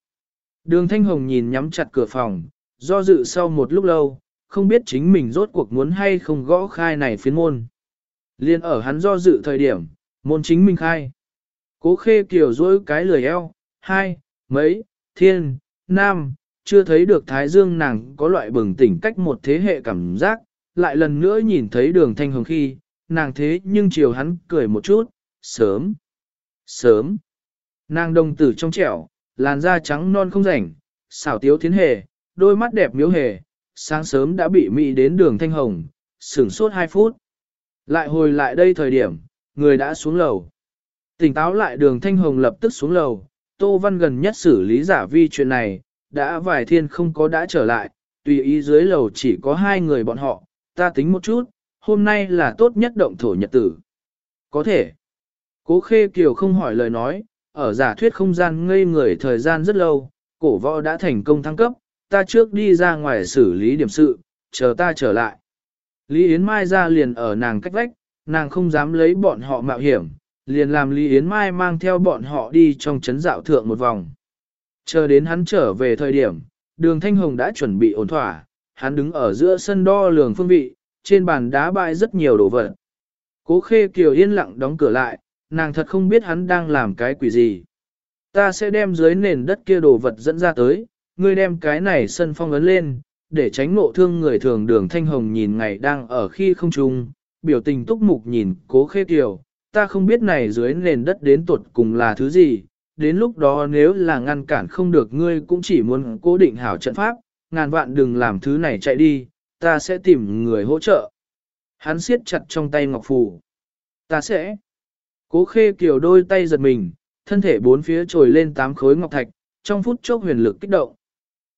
Đường Thanh Hồng nhìn nhắm chặt cửa phòng, do dự sau một lúc lâu, không biết chính mình rốt cuộc muốn hay không gõ khai này phiến môn. Liên ở hắn do dự thời điểm, môn chính mình khai. Cố khê kiểu dối cái lười eo, hai, mấy, thiên, nam, chưa thấy được Thái Dương nàng có loại bừng tỉnh cách một thế hệ cảm giác, lại lần nữa nhìn thấy đường thanh hồng khi, nàng thế nhưng chiều hắn cười một chút, sớm, sớm. Nàng đồng tử trong trẻo, làn da trắng non không rảnh, xảo tiếu thiến hề, đôi mắt đẹp miếu hề, sáng sớm đã bị mị đến đường thanh hồng, sửng sốt 2 phút. Lại hồi lại đây thời điểm, người đã xuống lầu. Tỉnh táo lại đường thanh hồng lập tức xuống lầu, Tô Văn gần nhất xử lý giả vi chuyện này, đã vài thiên không có đã trở lại, tùy ý dưới lầu chỉ có hai người bọn họ, ta tính một chút, hôm nay là tốt nhất động thổ nhật tử. Có thể. Cố khê kiều không hỏi lời nói, ở giả thuyết không gian ngây người thời gian rất lâu, cổ võ đã thành công thăng cấp, ta trước đi ra ngoài xử lý điểm sự, chờ ta trở lại. Lý Yến Mai ra liền ở nàng cách vách, nàng không dám lấy bọn họ mạo hiểm, liền làm Lý Yến Mai mang theo bọn họ đi trong chấn dạo thượng một vòng. Chờ đến hắn trở về thời điểm, đường Thanh Hồng đã chuẩn bị ổn thỏa, hắn đứng ở giữa sân đo lường phương vị, trên bàn đá bãi rất nhiều đồ vật. Cố khê kiều yên lặng đóng cửa lại, nàng thật không biết hắn đang làm cái quỷ gì. Ta sẽ đem dưới nền đất kia đồ vật dẫn ra tới, ngươi đem cái này sân phong ấn lên, để tránh ngộ thương người thường đường Thanh Hồng nhìn ngày đang ở khi không trung, biểu tình túc mục nhìn cố khê kiều, ta không biết này dưới nền đất đến tuột cùng là thứ gì, đến lúc đó nếu là ngăn cản không được ngươi cũng chỉ muốn cố định hảo trận pháp, ngàn vạn đừng làm thứ này chạy đi, ta sẽ tìm người hỗ trợ. Hắn siết chặt trong tay ngọc phù. Ta sẽ. Cố khê kiều đôi tay giật mình, thân thể bốn phía trồi lên tám khối ngọc thạch, trong phút chốc huyền lực kích động.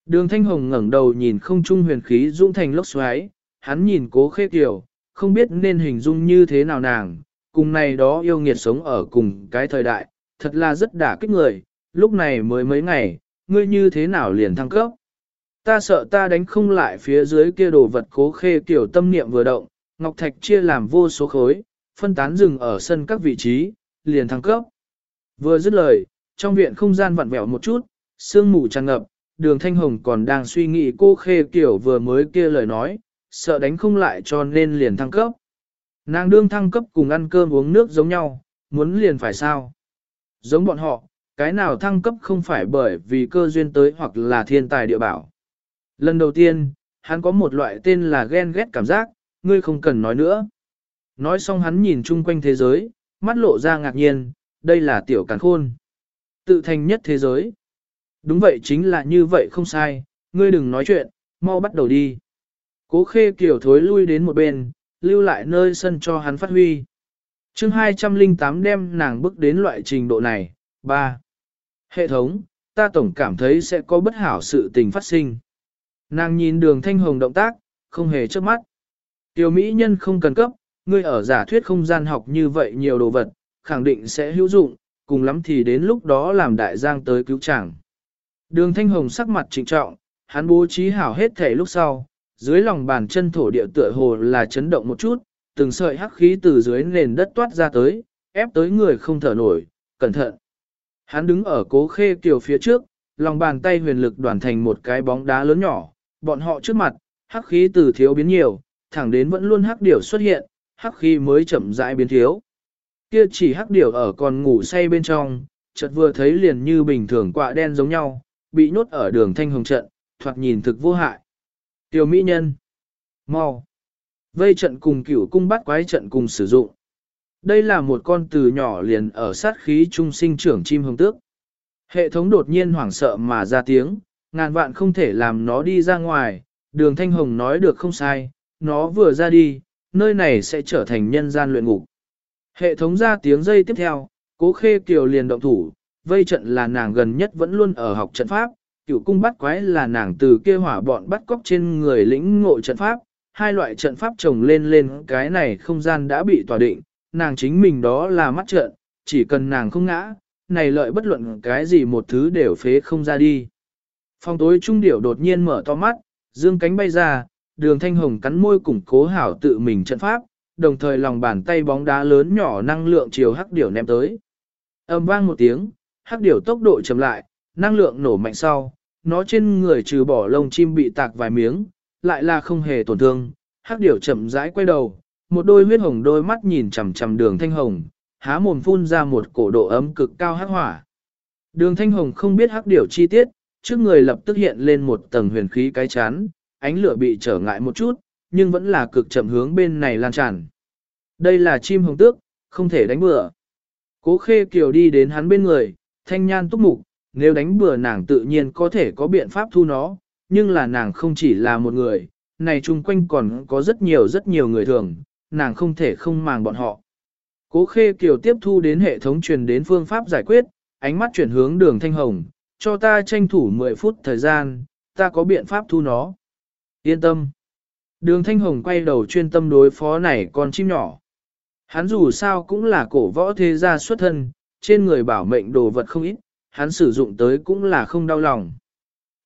Đường Thanh Hồng ngẩng đầu nhìn không trung huyền khí dũng thành lốc xoáy, hắn nhìn cố khê kiểu, không biết nên hình dung như thế nào nàng, cùng này đó yêu nghiệt sống ở cùng cái thời đại, thật là rất đả kích người, lúc này mới mấy ngày, ngươi như thế nào liền thăng cấp. Ta sợ ta đánh không lại phía dưới kia đồ vật cố khê kiểu tâm niệm vừa động, Ngọc Thạch chia làm vô số khối, phân tán rừng ở sân các vị trí, liền thăng cấp. Vừa dứt lời, trong viện không gian vặn vẹo một chút, sương mù tràn ngập, đường thanh hồng còn đang suy nghĩ cô khê kiểu vừa mới kia lời nói, sợ đánh không lại cho nên liền thăng cấp. Nàng đương thăng cấp cùng ăn cơm uống nước giống nhau, muốn liền phải sao? Giống bọn họ, cái nào thăng cấp không phải bởi vì cơ duyên tới hoặc là thiên tài địa bảo. Lần đầu tiên, hắn có một loại tên là ghen ghét cảm giác, ngươi không cần nói nữa. Nói xong hắn nhìn chung quanh thế giới, mắt lộ ra ngạc nhiên, đây là tiểu càn khôn. Tự thành nhất thế giới. Đúng vậy chính là như vậy không sai, ngươi đừng nói chuyện, mau bắt đầu đi. Cố khê kiểu thối lui đến một bên, lưu lại nơi sân cho hắn phát huy. chương 208 đem nàng bước đến loại trình độ này. 3. Hệ thống, ta tổng cảm thấy sẽ có bất hảo sự tình phát sinh. Nàng nhìn đường thanh hồng động tác, không hề chớp mắt. Tiểu mỹ nhân không cần cấp, ngươi ở giả thuyết không gian học như vậy nhiều đồ vật, khẳng định sẽ hữu dụng, cùng lắm thì đến lúc đó làm đại giang tới cứu chàng. Đường thanh hồng sắc mặt trịnh trọng, hắn bố trí hảo hết thể lúc sau, dưới lòng bàn chân thổ địa tựa hồ là chấn động một chút, từng sợi hắc khí từ dưới nền đất toát ra tới, ép tới người không thở nổi, cẩn thận. Hắn đứng ở cố khê kiều phía trước, lòng bàn tay huyền lực đoàn thành một cái bóng đá lớn nhỏ, bọn họ trước mặt, hắc khí từ thiếu biến nhiều, thẳng đến vẫn luôn hắc điểu xuất hiện, hắc khí mới chậm rãi biến thiếu. Kia chỉ hắc điểu ở còn ngủ say bên trong, chợt vừa thấy liền như bình thường quạ đen giống nhau, bị nhốt ở đường thanh hồng trận, thoạt nhìn thực vô hại. Tiểu mỹ nhân. Mau. Vây trận cùng cửu cung bắt quái trận cùng sử dụng. Đây là một con từ nhỏ liền ở sát khí trung sinh trưởng chim hồng tước. Hệ thống đột nhiên hoảng sợ mà ra tiếng, ngàn vạn không thể làm nó đi ra ngoài, đường thanh hồng nói được không sai, nó vừa ra đi, nơi này sẽ trở thành nhân gian luyện ngục. Hệ thống ra tiếng dây tiếp theo, cố khê kiều liền động thủ, vây trận là nàng gần nhất vẫn luôn ở học trận pháp, cửu cung bắt quái là nàng từ kia hỏa bọn bắt cóc trên người lĩnh ngộ trận pháp, hai loại trận pháp chồng lên lên cái này không gian đã bị tỏa định, nàng chính mình đó là mắt trận, chỉ cần nàng không ngã, này lợi bất luận cái gì một thứ đều phế không ra đi. Phòng tối trung điểu đột nhiên mở to mắt, dương cánh bay ra, đường thanh hồng cắn môi củng cố hảo tự mình trận pháp, đồng thời lòng bàn tay bóng đá lớn nhỏ năng lượng chiều hắc điểu ném tới. Âm vang một tiếng, hắc điểu tốc độ chậm lại, năng lượng nổ mạnh sau, nó trên người trừ bỏ lông chim bị tạc vài miếng, lại là không hề tổn thương. Hắc điểu chậm rãi quay đầu, một đôi huyết hồng đôi mắt nhìn chằm chằm đường thanh hồng, há mồm phun ra một cổ độ ấm cực cao hắc hỏa. Đường thanh hồng không biết hắc điểu chi tiết, trước người lập tức hiện lên một tầng huyền khí cái chán, ánh lửa bị trở ngại một chút, nhưng vẫn là cực chậm hướng bên này lan tràn. Đây là chim hồng tước, không thể đánh bừa. Cố khê kiều đi đến hắn bên người, thanh nhan túc mục, nếu đánh bừa nàng tự nhiên có thể có biện pháp thu nó, nhưng là nàng không chỉ là một người, này chung quanh còn có rất nhiều rất nhiều người thường, nàng không thể không màng bọn họ. Cố khê kiều tiếp thu đến hệ thống truyền đến phương pháp giải quyết, ánh mắt chuyển hướng đường thanh hồng, cho ta tranh thủ 10 phút thời gian, ta có biện pháp thu nó. Yên tâm. Đường thanh hồng quay đầu chuyên tâm đối phó này con chim nhỏ. Hắn dù sao cũng là cổ võ thế gia xuất thân, trên người bảo mệnh đồ vật không ít, hắn sử dụng tới cũng là không đau lòng.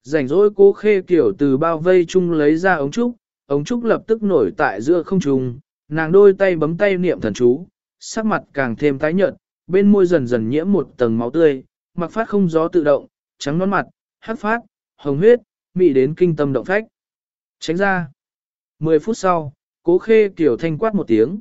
Rảnh rỗi cố khê kiểu từ bao vây chung lấy ra ống trúc, ống trúc lập tức nổi tại giữa không trung, nàng đôi tay bấm tay niệm thần chú, sắc mặt càng thêm tái nhợt, bên môi dần dần nhiễm một tầng máu tươi, mặc phát không gió tự động, trắng nón mặt, hát phát, hồng huyết, mị đến kinh tâm động phách. Tránh ra. Mười phút sau, cố khê kiểu thanh quát một tiếng.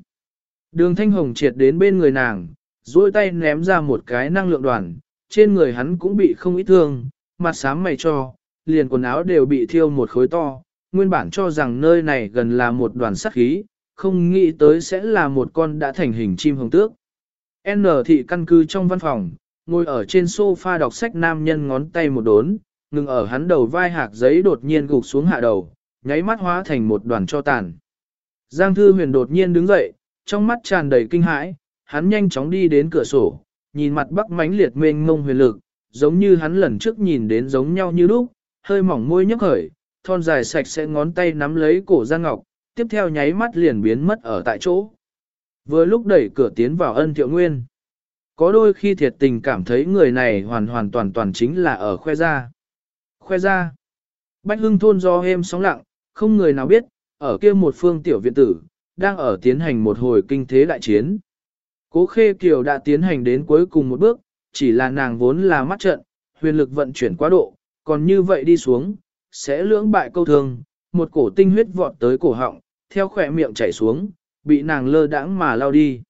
Đường thanh hồng triệt đến bên người nàng, duỗi tay ném ra một cái năng lượng đoàn, trên người hắn cũng bị không ít thương, mặt sám mày cho, liền quần áo đều bị thiêu một khối to, nguyên bản cho rằng nơi này gần là một đoàn sát khí, không nghĩ tới sẽ là một con đã thành hình chim hồng tước. N thị căn cứ trong văn phòng, ngồi ở trên sofa đọc sách nam nhân ngón tay một đốn, ngừng ở hắn đầu vai hạc giấy đột nhiên gục xuống hạ đầu, nháy mắt hóa thành một đoàn cho tàn. Giang Thư Huyền đột nhiên đứng dậy, trong mắt tràn đầy kinh hãi, hắn nhanh chóng đi đến cửa sổ, nhìn mặt bắc mánh liệt mênh mông huyền lực, giống như hắn lần trước nhìn đến giống nhau như lúc, hơi mỏng môi nhấp khởi, thon dài sạch sẽ ngón tay nắm lấy cổ Giang Ngọc, tiếp theo nháy mắt liền biến mất ở tại chỗ. Vừa lúc đẩy cửa tiến vào ân thiệu nguyên, có đôi khi thiệt tình cảm thấy người này hoàn hoàn toàn toàn chính là ở khoe ra. Khoe ra, Bách hưng thôn do êm sóng lặng, không người nào biết, ở kia một phương tiểu viện tử, đang ở tiến hành một hồi kinh thế đại chiến. Cố Khê Kiều đã tiến hành đến cuối cùng một bước, chỉ là nàng vốn là mắt trận, huyền lực vận chuyển quá độ, còn như vậy đi xuống, sẽ lưỡng bại câu thương, một cổ tinh huyết vọt tới cổ họng, theo khỏe miệng chảy xuống, bị nàng lơ đãng mà lao đi.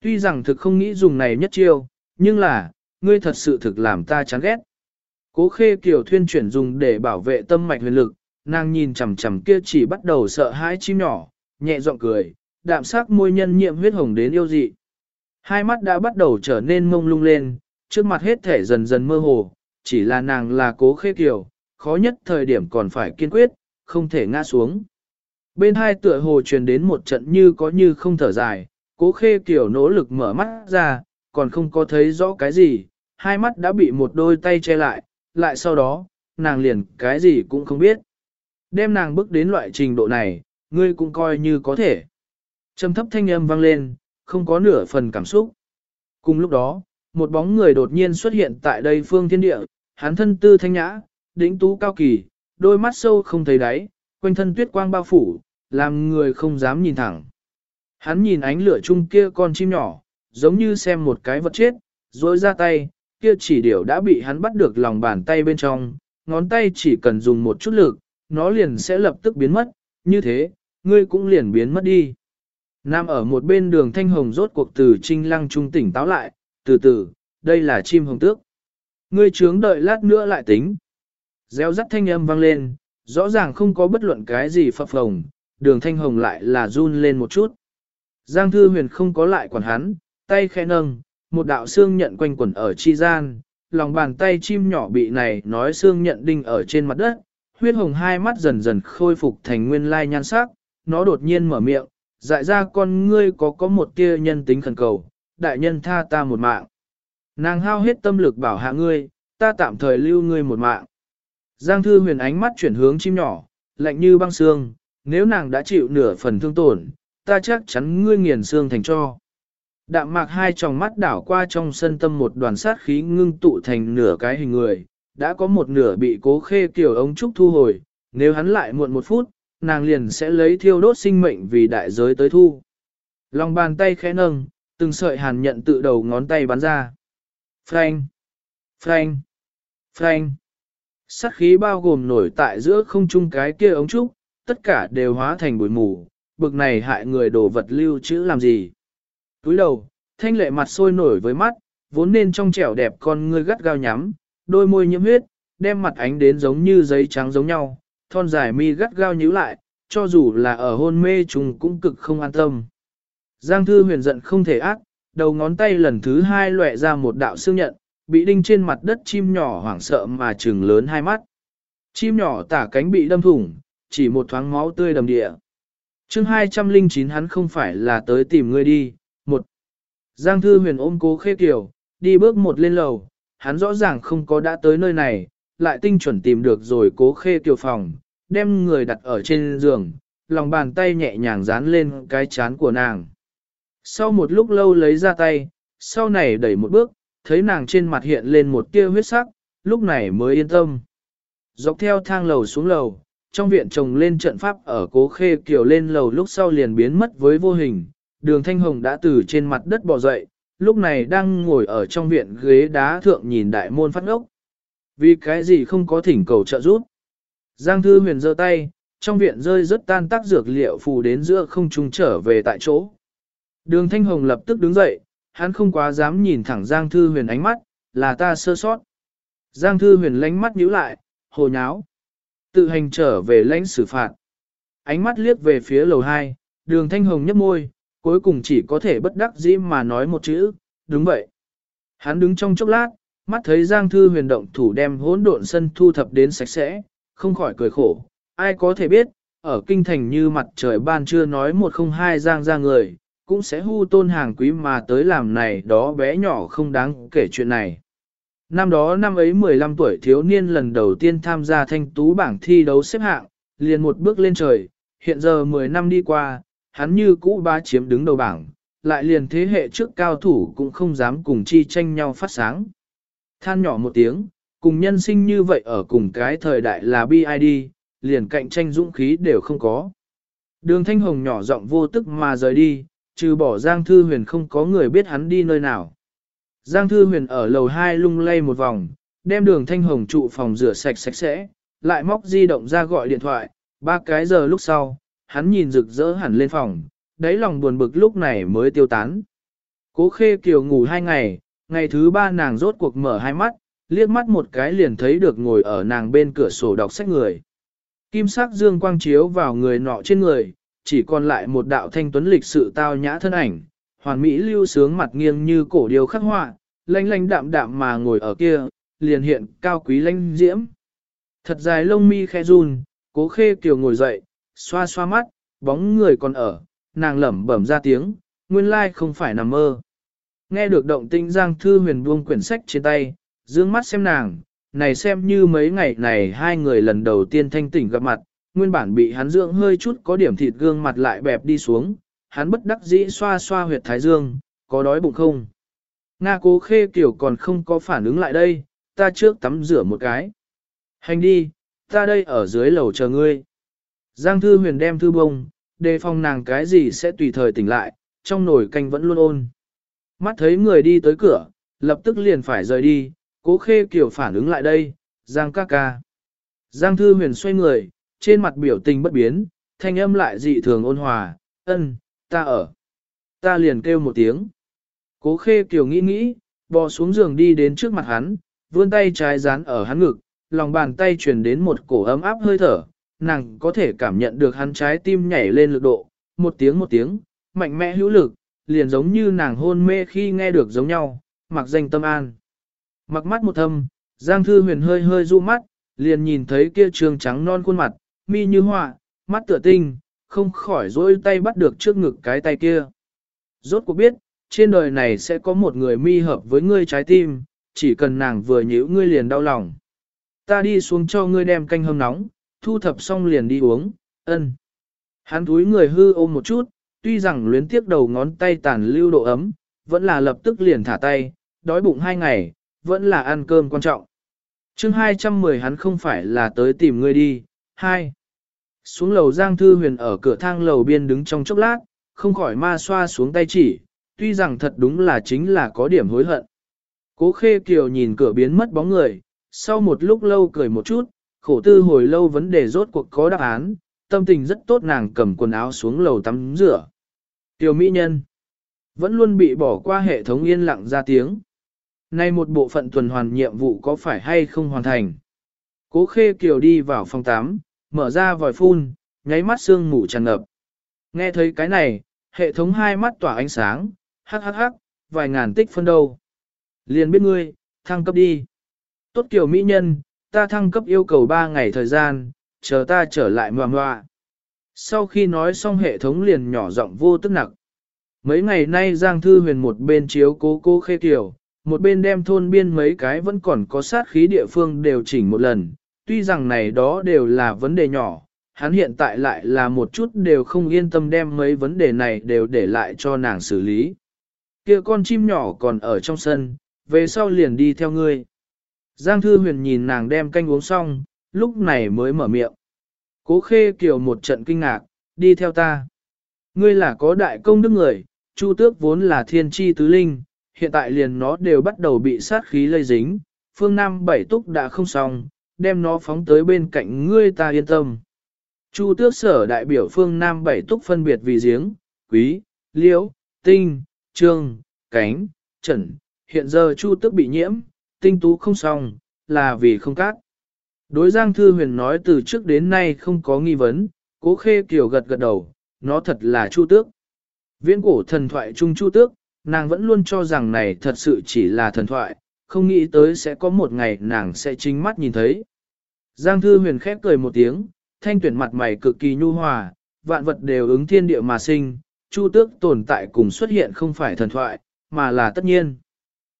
Tuy rằng thực không nghĩ dùng này nhất chiêu, nhưng là, ngươi thật sự thực làm ta chán ghét. Cố Khê Kiều thuyên chuyển dùng để bảo vệ tâm mạch huyền lực, nàng nhìn chằm chằm kia chỉ bắt đầu sợ hãi chim nhỏ, nhẹ giọng cười, đạm sắc môi nhân nhiệm huyết hồng đến yêu dị. Hai mắt đã bắt đầu trở nên mông lung lên, trước mặt hết thể dần dần mơ hồ, chỉ là nàng là cố khê kiều, khó nhất thời điểm còn phải kiên quyết, không thể ngã xuống. Bên hai tựa hồ truyền đến một trận như có như không thở dài, cố khê kiều nỗ lực mở mắt ra, còn không có thấy rõ cái gì, hai mắt đã bị một đôi tay che lại, lại sau đó, nàng liền cái gì cũng không biết. Đem nàng bước đến loại trình độ này, ngươi cũng coi như có thể. Trầm thấp thanh âm vang lên, không có nửa phần cảm xúc. Cùng lúc đó, một bóng người đột nhiên xuất hiện tại đây phương thiên địa, hắn thân tư thanh nhã, đỉnh tú cao kỳ, đôi mắt sâu không thấy đáy, quanh thân tuyết quang bao phủ, làm người không dám nhìn thẳng. Hắn nhìn ánh lửa chung kia con chim nhỏ, giống như xem một cái vật chết, rồi ra tay, kia chỉ điểu đã bị hắn bắt được lòng bàn tay bên trong, ngón tay chỉ cần dùng một chút lực, nó liền sẽ lập tức biến mất, như thế, ngươi cũng liền biến mất đi. Nam ở một bên đường thanh hồng rốt cuộc từ trinh lăng trung tỉnh táo lại, từ từ, đây là chim hồng tước. Ngươi trướng đợi lát nữa lại tính. Gieo rắt thanh âm vang lên, rõ ràng không có bất luận cái gì phập phồng, đường thanh hồng lại là run lên một chút. Giang thư huyền không có lại quản hắn, tay khẽ nâng, một đạo xương nhận quanh quẩn ở chi gian, lòng bàn tay chim nhỏ bị này nói xương nhận đinh ở trên mặt đất, huyết hồng hai mắt dần dần khôi phục thành nguyên lai nhan sắc, nó đột nhiên mở miệng, dại ra con ngươi có có một tia nhân tính khẩn cầu, đại nhân tha ta một mạng. Nàng hao hết tâm lực bảo hạ ngươi, ta tạm thời lưu ngươi một mạng. Giang thư huyền ánh mắt chuyển hướng chim nhỏ, lạnh như băng xương, nếu nàng đã chịu nửa phần thương tổn, ta chắc chắn ngươi nghiền xương thành cho. Đạm mạc hai tròng mắt đảo qua trong sân tâm một đoàn sát khí ngưng tụ thành nửa cái hình người, đã có một nửa bị cố khê kiểu ống trúc thu hồi, nếu hắn lại muộn một phút, nàng liền sẽ lấy thiêu đốt sinh mệnh vì đại giới tới thu. Lòng bàn tay khẽ nâng, từng sợi hàn nhận tự đầu ngón tay bắn ra. Frank! Frank! Frank! Sát khí bao gồm nổi tại giữa không trung cái kia ống trúc, tất cả đều hóa thành bụi mù, bực này hại người đổ vật lưu trữ làm gì. Túi đầu, thanh lệ mặt sôi nổi với mắt, vốn nên trong trẻo đẹp con ngươi gắt gao nhắm, đôi môi nhiễm huyết, đem mặt ánh đến giống như giấy trắng giống nhau, thon dài mi gắt gao nhíu lại, cho dù là ở hôn mê chúng cũng cực không an tâm. Giang thư huyền giận không thể ác, đầu ngón tay lần thứ hai lệ ra một đạo xương nhận, bị đinh trên mặt đất chim nhỏ hoảng sợ mà trừng lớn hai mắt. Chim nhỏ tả cánh bị đâm thủng, chỉ một thoáng máu tươi đầm địa. chương 209 hắn không phải là tới tìm ngươi đi, một. Giang thư huyền ôm cố khê kiểu, đi bước một lên lầu, hắn rõ ràng không có đã tới nơi này, lại tinh chuẩn tìm được rồi cố khê kiều phòng, đem người đặt ở trên giường, lòng bàn tay nhẹ nhàng dán lên cái chán của nàng. Sau một lúc lâu lấy ra tay, sau này đẩy một bước, thấy nàng trên mặt hiện lên một tia huyết sắc, lúc này mới yên tâm. Dọc theo thang lầu xuống lầu, trong viện trồng lên trận pháp ở cố khê kiều lên lầu lúc sau liền biến mất với vô hình, đường thanh hồng đã từ trên mặt đất bò dậy, lúc này đang ngồi ở trong viện ghế đá thượng nhìn đại môn phát ngốc. Vì cái gì không có thỉnh cầu trợ giúp? Giang Thư Huyền giơ tay, trong viện rơi rất tan tác dược liệu phù đến giữa không trung trở về tại chỗ. Đường Thanh Hồng lập tức đứng dậy, hắn không quá dám nhìn thẳng Giang Thư Huyền ánh mắt, là ta sơ sót. Giang Thư Huyền lánh mắt nhíu lại, hồ nháo. Tự hành trở về lãnh xử phạt. Ánh mắt liếc về phía lầu 2, đường Thanh Hồng nhấp môi, cuối cùng chỉ có thể bất đắc dĩ mà nói một chữ, đúng vậy. Hắn đứng trong chốc lát, mắt thấy Giang Thư huyền động thủ đem hỗn độn sân thu thập đến sạch sẽ, không khỏi cười khổ, ai có thể biết, ở kinh thành như mặt trời ban chưa nói một không hai Giang ra người, cũng sẽ hưu tôn hàng quý mà tới làm này đó bé nhỏ không đáng kể chuyện này. Năm đó năm ấy 15 tuổi thiếu niên lần đầu tiên tham gia thanh tú bảng thi đấu xếp hạng, liền một bước lên trời, hiện giờ 10 năm đi qua, hắn như cũ ba chiếm đứng đầu bảng, lại liền thế hệ trước cao thủ cũng không dám cùng chi tranh nhau phát sáng. Than nhỏ một tiếng, cùng nhân sinh như vậy ở cùng cái thời đại là BID, liền cạnh tranh dũng khí đều không có. Đường Thanh Hồng nhỏ giọng vô tức mà rời đi, trừ bỏ Giang Thư Huyền không có người biết hắn đi nơi nào. Giang Thư Huyền ở lầu 2 lung lay một vòng, đem đường Thanh Hồng trụ phòng rửa sạch sạch sẽ, lại móc di động ra gọi điện thoại, ba cái giờ lúc sau, hắn nhìn rực rỡ hẳn lên phòng, đáy lòng buồn bực lúc này mới tiêu tán. Cố khê kiều ngủ hai ngày, ngày thứ ba nàng rốt cuộc mở hai mắt, liếc mắt một cái liền thấy được ngồi ở nàng bên cửa sổ đọc sách người. Kim sắc dương quang chiếu vào người nọ trên người, chỉ còn lại một đạo thanh tuấn lịch sự tao nhã thân ảnh, hoàn mỹ lưu sướng mặt nghiêng như cổ điều khắc họa, lanh lanh đạm đạm mà ngồi ở kia, liền hiện cao quý lanh diễm. Thật dài lông mi khe run, cố khê kiều ngồi dậy, xoa xoa mắt, bóng người còn ở, nàng lẩm bẩm ra tiếng, nguyên lai không phải nằm mơ. Nghe được động tinh Giang Thư Huyền buông quyển sách trên tay, dương mắt xem nàng, này xem như mấy ngày này hai người lần đầu tiên thanh tỉnh gặp mặt, nguyên bản bị hắn dưỡng hơi chút có điểm thịt gương mặt lại bẹp đi xuống, hắn bất đắc dĩ xoa xoa huyệt thái dương, có đói bụng không? Nga cố khê kiểu còn không có phản ứng lại đây, ta trước tắm rửa một cái. Hành đi, ta đây ở dưới lầu chờ ngươi. Giang Thư Huyền đem thư bông, đề phòng nàng cái gì sẽ tùy thời tỉnh lại, trong nồi canh vẫn luôn ôn. Mắt thấy người đi tới cửa, lập tức liền phải rời đi, cố khê kiểu phản ứng lại đây, Giang ca ca. Giang Thư Huyền xoay người, trên mặt biểu tình bất biến, thanh âm lại dị thường ôn hòa, ân, ta ở. Ta liền kêu một tiếng. Cố khê kiểu nghĩ nghĩ, bò xuống giường đi đến trước mặt hắn, vươn tay trái dán ở hắn ngực, lòng bàn tay truyền đến một cổ ấm áp hơi thở, nàng có thể cảm nhận được hắn trái tim nhảy lên lực độ, một tiếng một tiếng, mạnh mẽ hữu lực, liền giống như nàng hôn mê khi nghe được giống nhau, mặc danh tâm an. Mặc mắt một thâm, Giang Thư Huyền hơi hơi du mắt, liền nhìn thấy kia trường trắng non khuôn mặt, mi như họa, mắt tựa tinh, không khỏi dỗi tay bắt được trước ngực cái tay kia. Rốt cuộc biết, trên đời này sẽ có một người mi hợp với ngươi trái tim, chỉ cần nàng vừa nhíu ngươi liền đau lòng. Ta đi xuống cho ngươi đem canh hâm nóng, thu thập xong liền đi uống, ân. Hắn túi người hư ôm một chút, tuy rằng luyến tiếc đầu ngón tay tàn lưu độ ấm, vẫn là lập tức liền thả tay, đói bụng hai ngày, vẫn là ăn cơm quan trọng. chương 210 hắn không phải là tới tìm ngươi đi, hai. Xuống lầu Giang Thư Huyền ở cửa thang lầu biên đứng trong chốc lát, không khỏi ma xoa xuống tay chỉ, tuy rằng thật đúng là chính là có điểm hối hận. Cố khê kiều nhìn cửa biến mất bóng người, sau một lúc lâu cười một chút, khổ tư hồi lâu vấn đề rốt cuộc có đáp án, tâm tình rất tốt nàng cầm quần áo xuống lầu tắm rửa. Tiểu mỹ nhân, vẫn luôn bị bỏ qua hệ thống yên lặng ra tiếng. Nay một bộ phận tuần hoàn nhiệm vụ có phải hay không hoàn thành? Cố khê kiều đi vào phòng tắm, mở ra vòi phun, nháy mắt sương mù tràn ngập. Nghe thấy cái này, hệ thống hai mắt tỏa ánh sáng, hắc hắc hắc, vài ngàn tích phân đâu. Liền biết ngươi, thăng cấp đi. Tốt kiểu mỹ nhân, ta thăng cấp yêu cầu 3 ngày thời gian, chờ ta trở lại ngoà ngoà. Sau khi nói xong hệ thống liền nhỏ giọng vô tức nặng. Mấy ngày nay Giang Thư Huyền một bên chiếu cố cô khê kiểu, một bên đem thôn biên mấy cái vẫn còn có sát khí địa phương đều chỉnh một lần, tuy rằng này đó đều là vấn đề nhỏ, hắn hiện tại lại là một chút đều không yên tâm đem mấy vấn đề này đều để lại cho nàng xử lý. kia con chim nhỏ còn ở trong sân, về sau liền đi theo ngươi. Giang Thư Huyền nhìn nàng đem canh uống xong, lúc này mới mở miệng. Cố khê kiều một trận kinh ngạc, đi theo ta. Ngươi là có đại công đức người, Chu tước vốn là thiên tri tứ linh, hiện tại liền nó đều bắt đầu bị sát khí lây dính, phương Nam bảy túc đã không xong, đem nó phóng tới bên cạnh ngươi ta yên tâm. Chu tước sở đại biểu phương Nam bảy túc phân biệt vì giếng, quý, liễu, tinh, trương, cánh, trần. Hiện giờ chu tước bị nhiễm, tinh tú không xong, là vì không cát. Đối Giang Thư Huyền nói từ trước đến nay không có nghi vấn, cố khê Kiều gật gật đầu, nó thật là chu tước. Viễn cổ thần thoại trung chu tước, nàng vẫn luôn cho rằng này thật sự chỉ là thần thoại, không nghĩ tới sẽ có một ngày nàng sẽ chính mắt nhìn thấy. Giang Thư Huyền khép cười một tiếng, thanh tuyển mặt mày cực kỳ nhu hòa, vạn vật đều ứng thiên địa mà sinh, chu tước tồn tại cùng xuất hiện không phải thần thoại, mà là tất nhiên.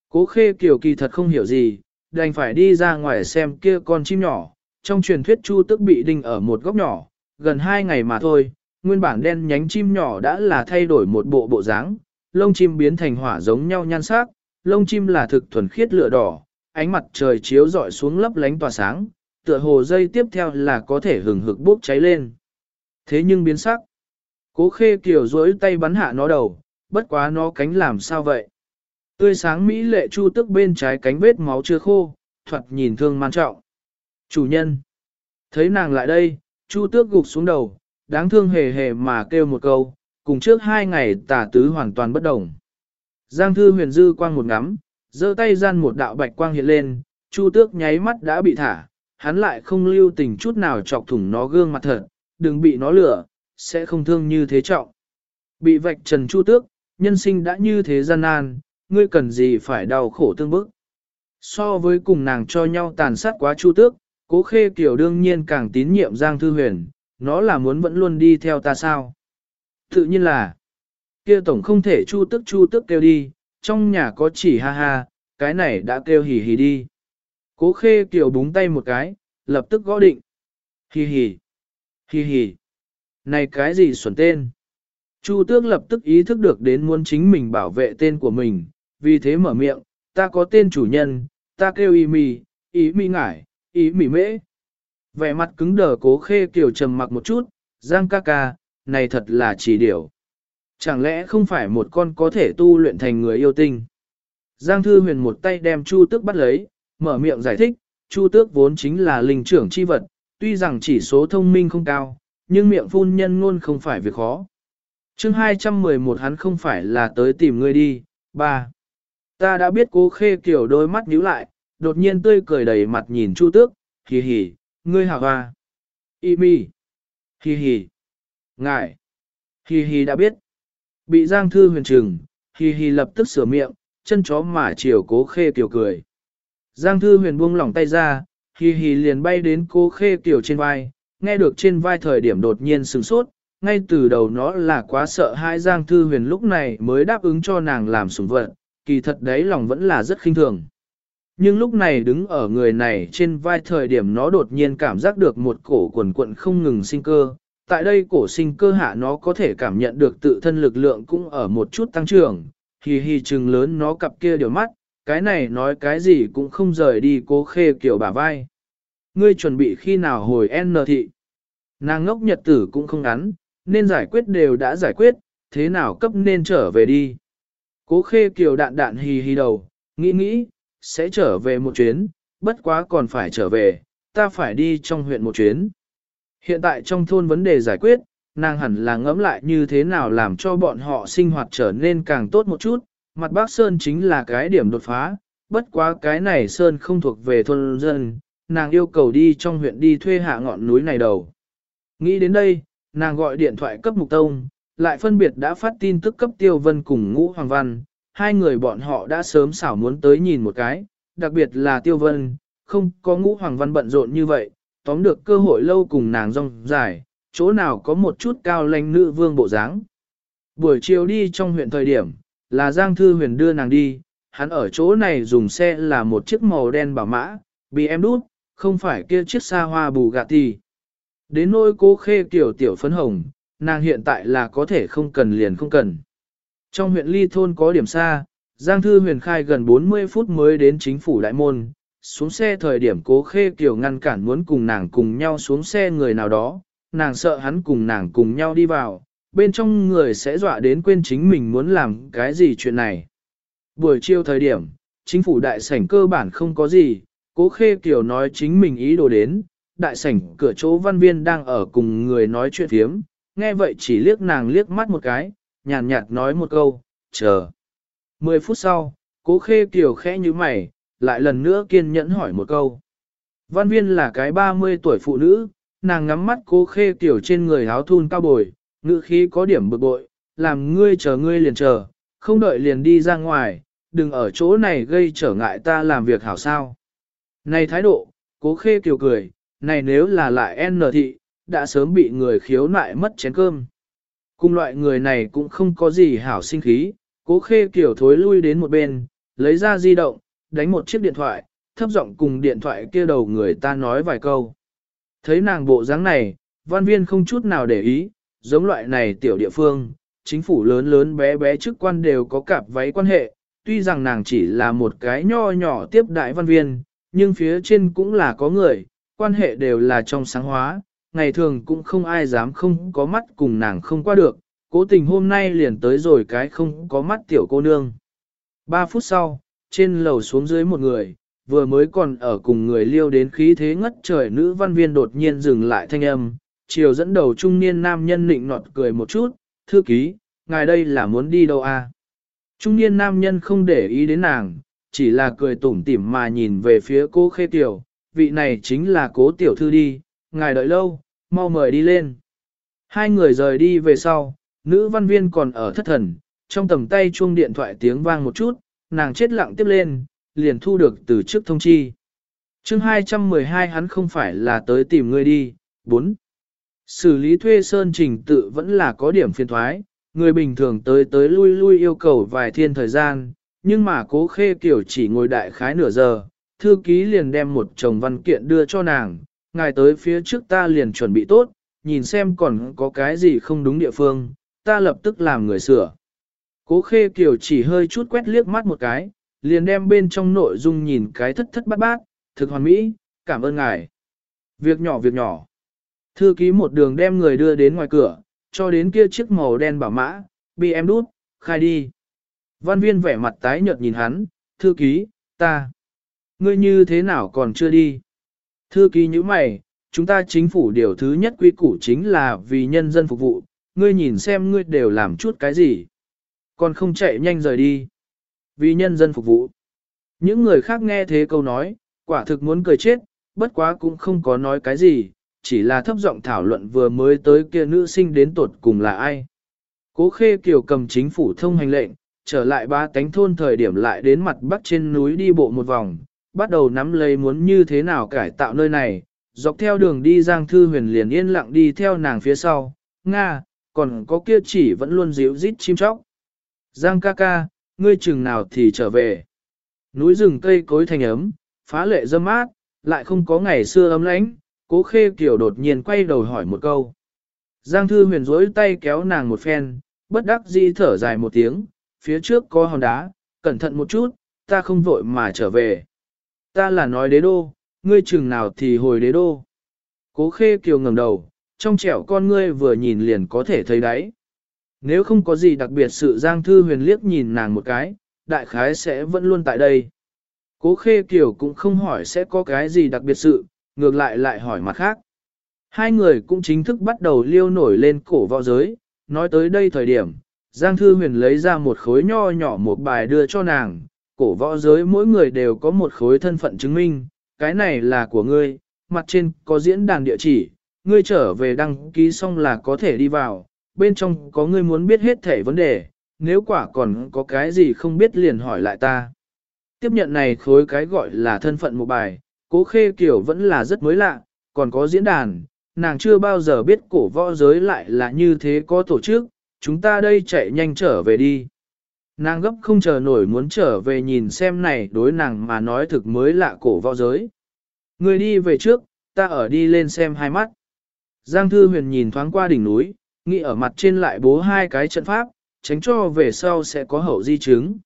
Cố khê Kiều kỳ thật không hiểu gì, đành phải đi ra ngoài xem kia con chim nhỏ, trong truyền thuyết chu tước bị đinh ở một góc nhỏ, gần hai ngày mà thôi, nguyên bản đen nhánh chim nhỏ đã là thay đổi một bộ bộ dáng, lông chim biến thành hỏa giống nhau nhan sắc, lông chim là thực thuần khiết lửa đỏ, ánh mặt trời chiếu rọi xuống lấp lánh tỏa sáng, tựa hồ dây tiếp theo là có thể hừng hực bốc cháy lên. Thế nhưng biến sắc, cố khê kiều duỗi tay bắn hạ nó đầu, bất quá nó cánh làm sao vậy? Tươi sáng mỹ lệ chu tức bên trái cánh vết máu chưa khô, thoạt nhìn thương man trọng. Chủ nhân, thấy nàng lại đây, chu tước gục xuống đầu, đáng thương hề hề mà kêu một câu, cùng trước hai ngày tả tứ hoàn toàn bất đồng. Giang thư huyền dư quang một ngắm, giơ tay gian một đạo bạch quang hiện lên, chu tước nháy mắt đã bị thả, hắn lại không lưu tình chút nào chọc thủng nó gương mặt thật, đừng bị nó lửa, sẽ không thương như thế trọng. Bị vạch trần chu tước, nhân sinh đã như thế gian nan, ngươi cần gì phải đau khổ tương bức. So với cùng nàng cho nhau tàn sát quá chu tước, cố khê kiểu đương nhiên càng tín nhiệm Giang Thư Huyền, nó là muốn vẫn luôn đi theo ta sao. Tự nhiên là, kia tổng không thể chu tức chu tức kêu đi, trong nhà có chỉ ha ha, cái này đã kêu hì hì đi. Cố khê kiểu búng tay một cái, lập tức gõ định. Hì hì, hì hì, này cái gì xuẩn tên. Chu tước lập tức ý thức được đến muốn chính mình bảo vệ tên của mình, vì thế mở miệng, ta có tên chủ nhân, ta kêu y mì, ý mì ngải, ý mì mễ. Vẻ mặt cứng đờ cố khê kiểu trầm mặc một chút, giang ca ca, này thật là chỉ điều. Chẳng lẽ không phải một con có thể tu luyện thành người yêu tinh? Giang Thư Huyền một tay đem Chu Tước bắt lấy, mở miệng giải thích, Chu Tước vốn chính là linh trưởng chi vật, tuy rằng chỉ số thông minh không cao, nhưng miệng phun nhân ngôn không phải việc khó. chương 211 hắn không phải là tới tìm ngươi đi, ba. Ta đã biết cố khê kiểu đôi mắt nhíu lại, đột nhiên tươi cười đầy mặt nhìn Chu Tước, hì hì, ngươi hảo hoa. Y mi. Hì hì. Ngại. Hì hì đã biết. Bị Giang Thư huyền trừng, hì hì lập tức sửa miệng, chân chó mà chiều cố khê kiểu cười. Giang Thư huyền buông lỏng tay ra, hì hì liền bay đến cố khê kiểu trên vai, nghe được trên vai thời điểm đột nhiên sừng sốt, ngay từ đầu nó là quá sợ hai Giang Thư huyền lúc này mới đáp ứng cho nàng làm sủng vật, kỳ thật đấy lòng vẫn là rất khinh thường. Nhưng lúc này đứng ở người này trên vai thời điểm nó đột nhiên cảm giác được một cổ quần quận không ngừng sinh cơ. Tại đây cổ sinh cơ hạ nó có thể cảm nhận được tự thân lực lượng cũng ở một chút tăng trưởng, hì hì trừng lớn nó cặp kia điều mắt, cái này nói cái gì cũng không rời đi cố khê kiểu bả vai. Ngươi chuẩn bị khi nào hồi N thị. Nàng ngốc nhật tử cũng không ngắn, nên giải quyết đều đã giải quyết, thế nào cấp nên trở về đi. Cố khê kiều đạn đạn hì hì đầu, nghĩ nghĩ, sẽ trở về một chuyến, bất quá còn phải trở về, ta phải đi trong huyện một chuyến. Hiện tại trong thôn vấn đề giải quyết, nàng hẳn là ngẫm lại như thế nào làm cho bọn họ sinh hoạt trở nên càng tốt một chút, mặt bác Sơn chính là cái điểm đột phá, bất quá cái này Sơn không thuộc về thôn dân, nàng yêu cầu đi trong huyện đi thuê hạ ngọn núi này đầu. Nghĩ đến đây, nàng gọi điện thoại cấp Mục Tông, lại phân biệt đã phát tin tức cấp Tiêu Vân cùng Ngũ Hoàng Văn, hai người bọn họ đã sớm xảo muốn tới nhìn một cái, đặc biệt là Tiêu Vân, không có Ngũ Hoàng Văn bận rộn như vậy, tóm được cơ hội lâu cùng nàng rong dài, chỗ nào có một chút cao lãnh nữ vương bộ dáng. Buổi chiều đi trong huyện thời điểm, là Giang Thư Huyền đưa nàng đi, hắn ở chỗ này dùng xe là một chiếc màu đen bảo mã, bị em đút, không phải kia chiếc xa hoa bù gạt thì, Đến nỗi cố khê kiểu tiểu phấn hồng, nàng hiện tại là có thể không cần liền không cần. Trong huyện Ly Thôn có điểm xa, Giang Thư Huyền khai gần 40 phút mới đến chính phủ đại môn, xuống xe thời điểm cố khê kiểu ngăn cản muốn cùng nàng cùng nhau xuống xe người nào đó, nàng sợ hắn cùng nàng cùng nhau đi vào, bên trong người sẽ dọa đến quên chính mình muốn làm cái gì chuyện này. Buổi chiều thời điểm, chính phủ đại sảnh cơ bản không có gì, cố khê kiểu nói chính mình ý đồ đến, đại sảnh cửa chỗ văn viên đang ở cùng người nói chuyện thiếm, nghe vậy chỉ liếc nàng liếc mắt một cái, nhàn nhạt, nhạt nói một câu, chờ. Mười phút sau, cố khê kiểu khẽ như mày, lại lần nữa kiên nhẫn hỏi một câu. Văn viên là cái 30 tuổi phụ nữ, nàng ngắm mắt cố khê kiểu trên người áo thun cao bồi, ngữ khí có điểm bực bội, làm ngươi chờ ngươi liền chờ, không đợi liền đi ra ngoài, đừng ở chỗ này gây trở ngại ta làm việc hảo sao. Này thái độ, cố khê kiều cười, này nếu là lại N thị, đã sớm bị người khiếu nại mất chén cơm. Cùng loại người này cũng không có gì hảo sinh khí, cố khê kiểu thối lui đến một bên, lấy ra di động, đánh một chiếc điện thoại, thấp giọng cùng điện thoại kia đầu người ta nói vài câu. Thấy nàng bộ dáng này, văn viên không chút nào để ý, giống loại này tiểu địa phương, chính phủ lớn lớn bé bé chức quan đều có cặp váy quan hệ, tuy rằng nàng chỉ là một cái nho nhỏ tiếp đại văn viên, nhưng phía trên cũng là có người, quan hệ đều là trong sáng hóa, ngày thường cũng không ai dám không có mắt cùng nàng không qua được, cố tình hôm nay liền tới rồi cái không có mắt tiểu cô nương. Ba phút sau, trên lầu xuống dưới một người, vừa mới còn ở cùng người liêu đến khí thế ngất trời nữ văn viên đột nhiên dừng lại thanh âm, chiều dẫn đầu trung niên nam nhân nịnh nọt cười một chút, thư ký, ngài đây là muốn đi đâu à? Trung niên nam nhân không để ý đến nàng, chỉ là cười tủm tỉm mà nhìn về phía cô khê tiểu, vị này chính là cố tiểu thư đi, ngài đợi lâu, mau mời đi lên. Hai người rời đi về sau, nữ văn viên còn ở thất thần, trong tầm tay chuông điện thoại tiếng vang một chút, nàng chết lặng tiếp lên, liền thu được từ trước thông chi. chương 212 hắn không phải là tới tìm ngươi đi, 4. Xử lý thuê sơn trình tự vẫn là có điểm phiền thoái, người bình thường tới tới lui lui yêu cầu vài thiên thời gian, nhưng mà cố khê kiểu chỉ ngồi đại khái nửa giờ, thư ký liền đem một chồng văn kiện đưa cho nàng, ngài tới phía trước ta liền chuẩn bị tốt, nhìn xem còn có cái gì không đúng địa phương, ta lập tức làm người sửa. Cố khê kiểu chỉ hơi chút quét liếc mắt một cái, liền đem bên trong nội dung nhìn cái thất thất bát bát, thực hoàn mỹ, cảm ơn ngài. Việc nhỏ việc nhỏ. Thư ký một đường đem người đưa đến ngoài cửa, cho đến kia chiếc màu đen bảo mã, bị em đút, khai đi. Văn viên vẻ mặt tái nhợt nhìn hắn, thư ký, ta. Ngươi như thế nào còn chưa đi? Thư ký như mày, chúng ta chính phủ điều thứ nhất quy củ chính là vì nhân dân phục vụ, ngươi nhìn xem ngươi đều làm chút cái gì. Còn không chạy nhanh rời đi. Vì nhân dân phục vụ. Những người khác nghe thế câu nói, quả thực muốn cười chết, bất quá cũng không có nói cái gì, chỉ là thấp giọng thảo luận vừa mới tới kia nữ sinh đến tuột cùng là ai. Cố khê kiều cầm chính phủ thông hành lệnh, trở lại ba tánh thôn thời điểm lại đến mặt bắc trên núi đi bộ một vòng, bắt đầu nắm lấy muốn như thế nào cải tạo nơi này, dọc theo đường đi Giang Thư Huyền liền yên lặng đi theo nàng phía sau, Nga, còn có kia chỉ vẫn luôn díu rít chim chóc. Giang ca ca, ngươi chừng nào thì trở về. Núi rừng cây cối thành ấm, phá lệ dâm mát, lại không có ngày xưa ấm lãnh, cố khê kiểu đột nhiên quay đầu hỏi một câu. Giang thư huyền rối tay kéo nàng một phen, bất đắc dĩ thở dài một tiếng, phía trước có hòn đá, cẩn thận một chút, ta không vội mà trở về. Ta là nói đế đô, ngươi chừng nào thì hồi đế đô. Cố khê kiều ngẩng đầu, trong trẻo con ngươi vừa nhìn liền có thể thấy đấy. Nếu không có gì đặc biệt sự Giang Thư Huyền liếc nhìn nàng một cái, đại khái sẽ vẫn luôn tại đây. Cố khê kiều cũng không hỏi sẽ có cái gì đặc biệt sự, ngược lại lại hỏi mặt khác. Hai người cũng chính thức bắt đầu liêu nổi lên cổ võ giới, nói tới đây thời điểm, Giang Thư Huyền lấy ra một khối nho nhỏ một bài đưa cho nàng, cổ võ giới mỗi người đều có một khối thân phận chứng minh, cái này là của ngươi, mặt trên có diễn đàn địa chỉ, ngươi trở về đăng ký xong là có thể đi vào, bên trong có ngươi muốn biết hết thể vấn đề, nếu quả còn có cái gì không biết liền hỏi lại ta. Tiếp nhận này khối cái gọi là thân phận một bài, cố khê kiểu vẫn là rất mới lạ, còn có diễn đàn, nàng chưa bao giờ biết cổ võ giới lại là như thế có tổ chức, chúng ta đây chạy nhanh trở về đi. Nàng gấp không chờ nổi muốn trở về nhìn xem này đối nàng mà nói thực mới lạ cổ võ giới. Người đi về trước, ta ở đi lên xem hai mắt. Giang Thư Huyền nhìn thoáng qua đỉnh núi, nghĩ ở mặt trên lại bố hai cái trận pháp, tránh cho về sau sẽ có hậu di chứng.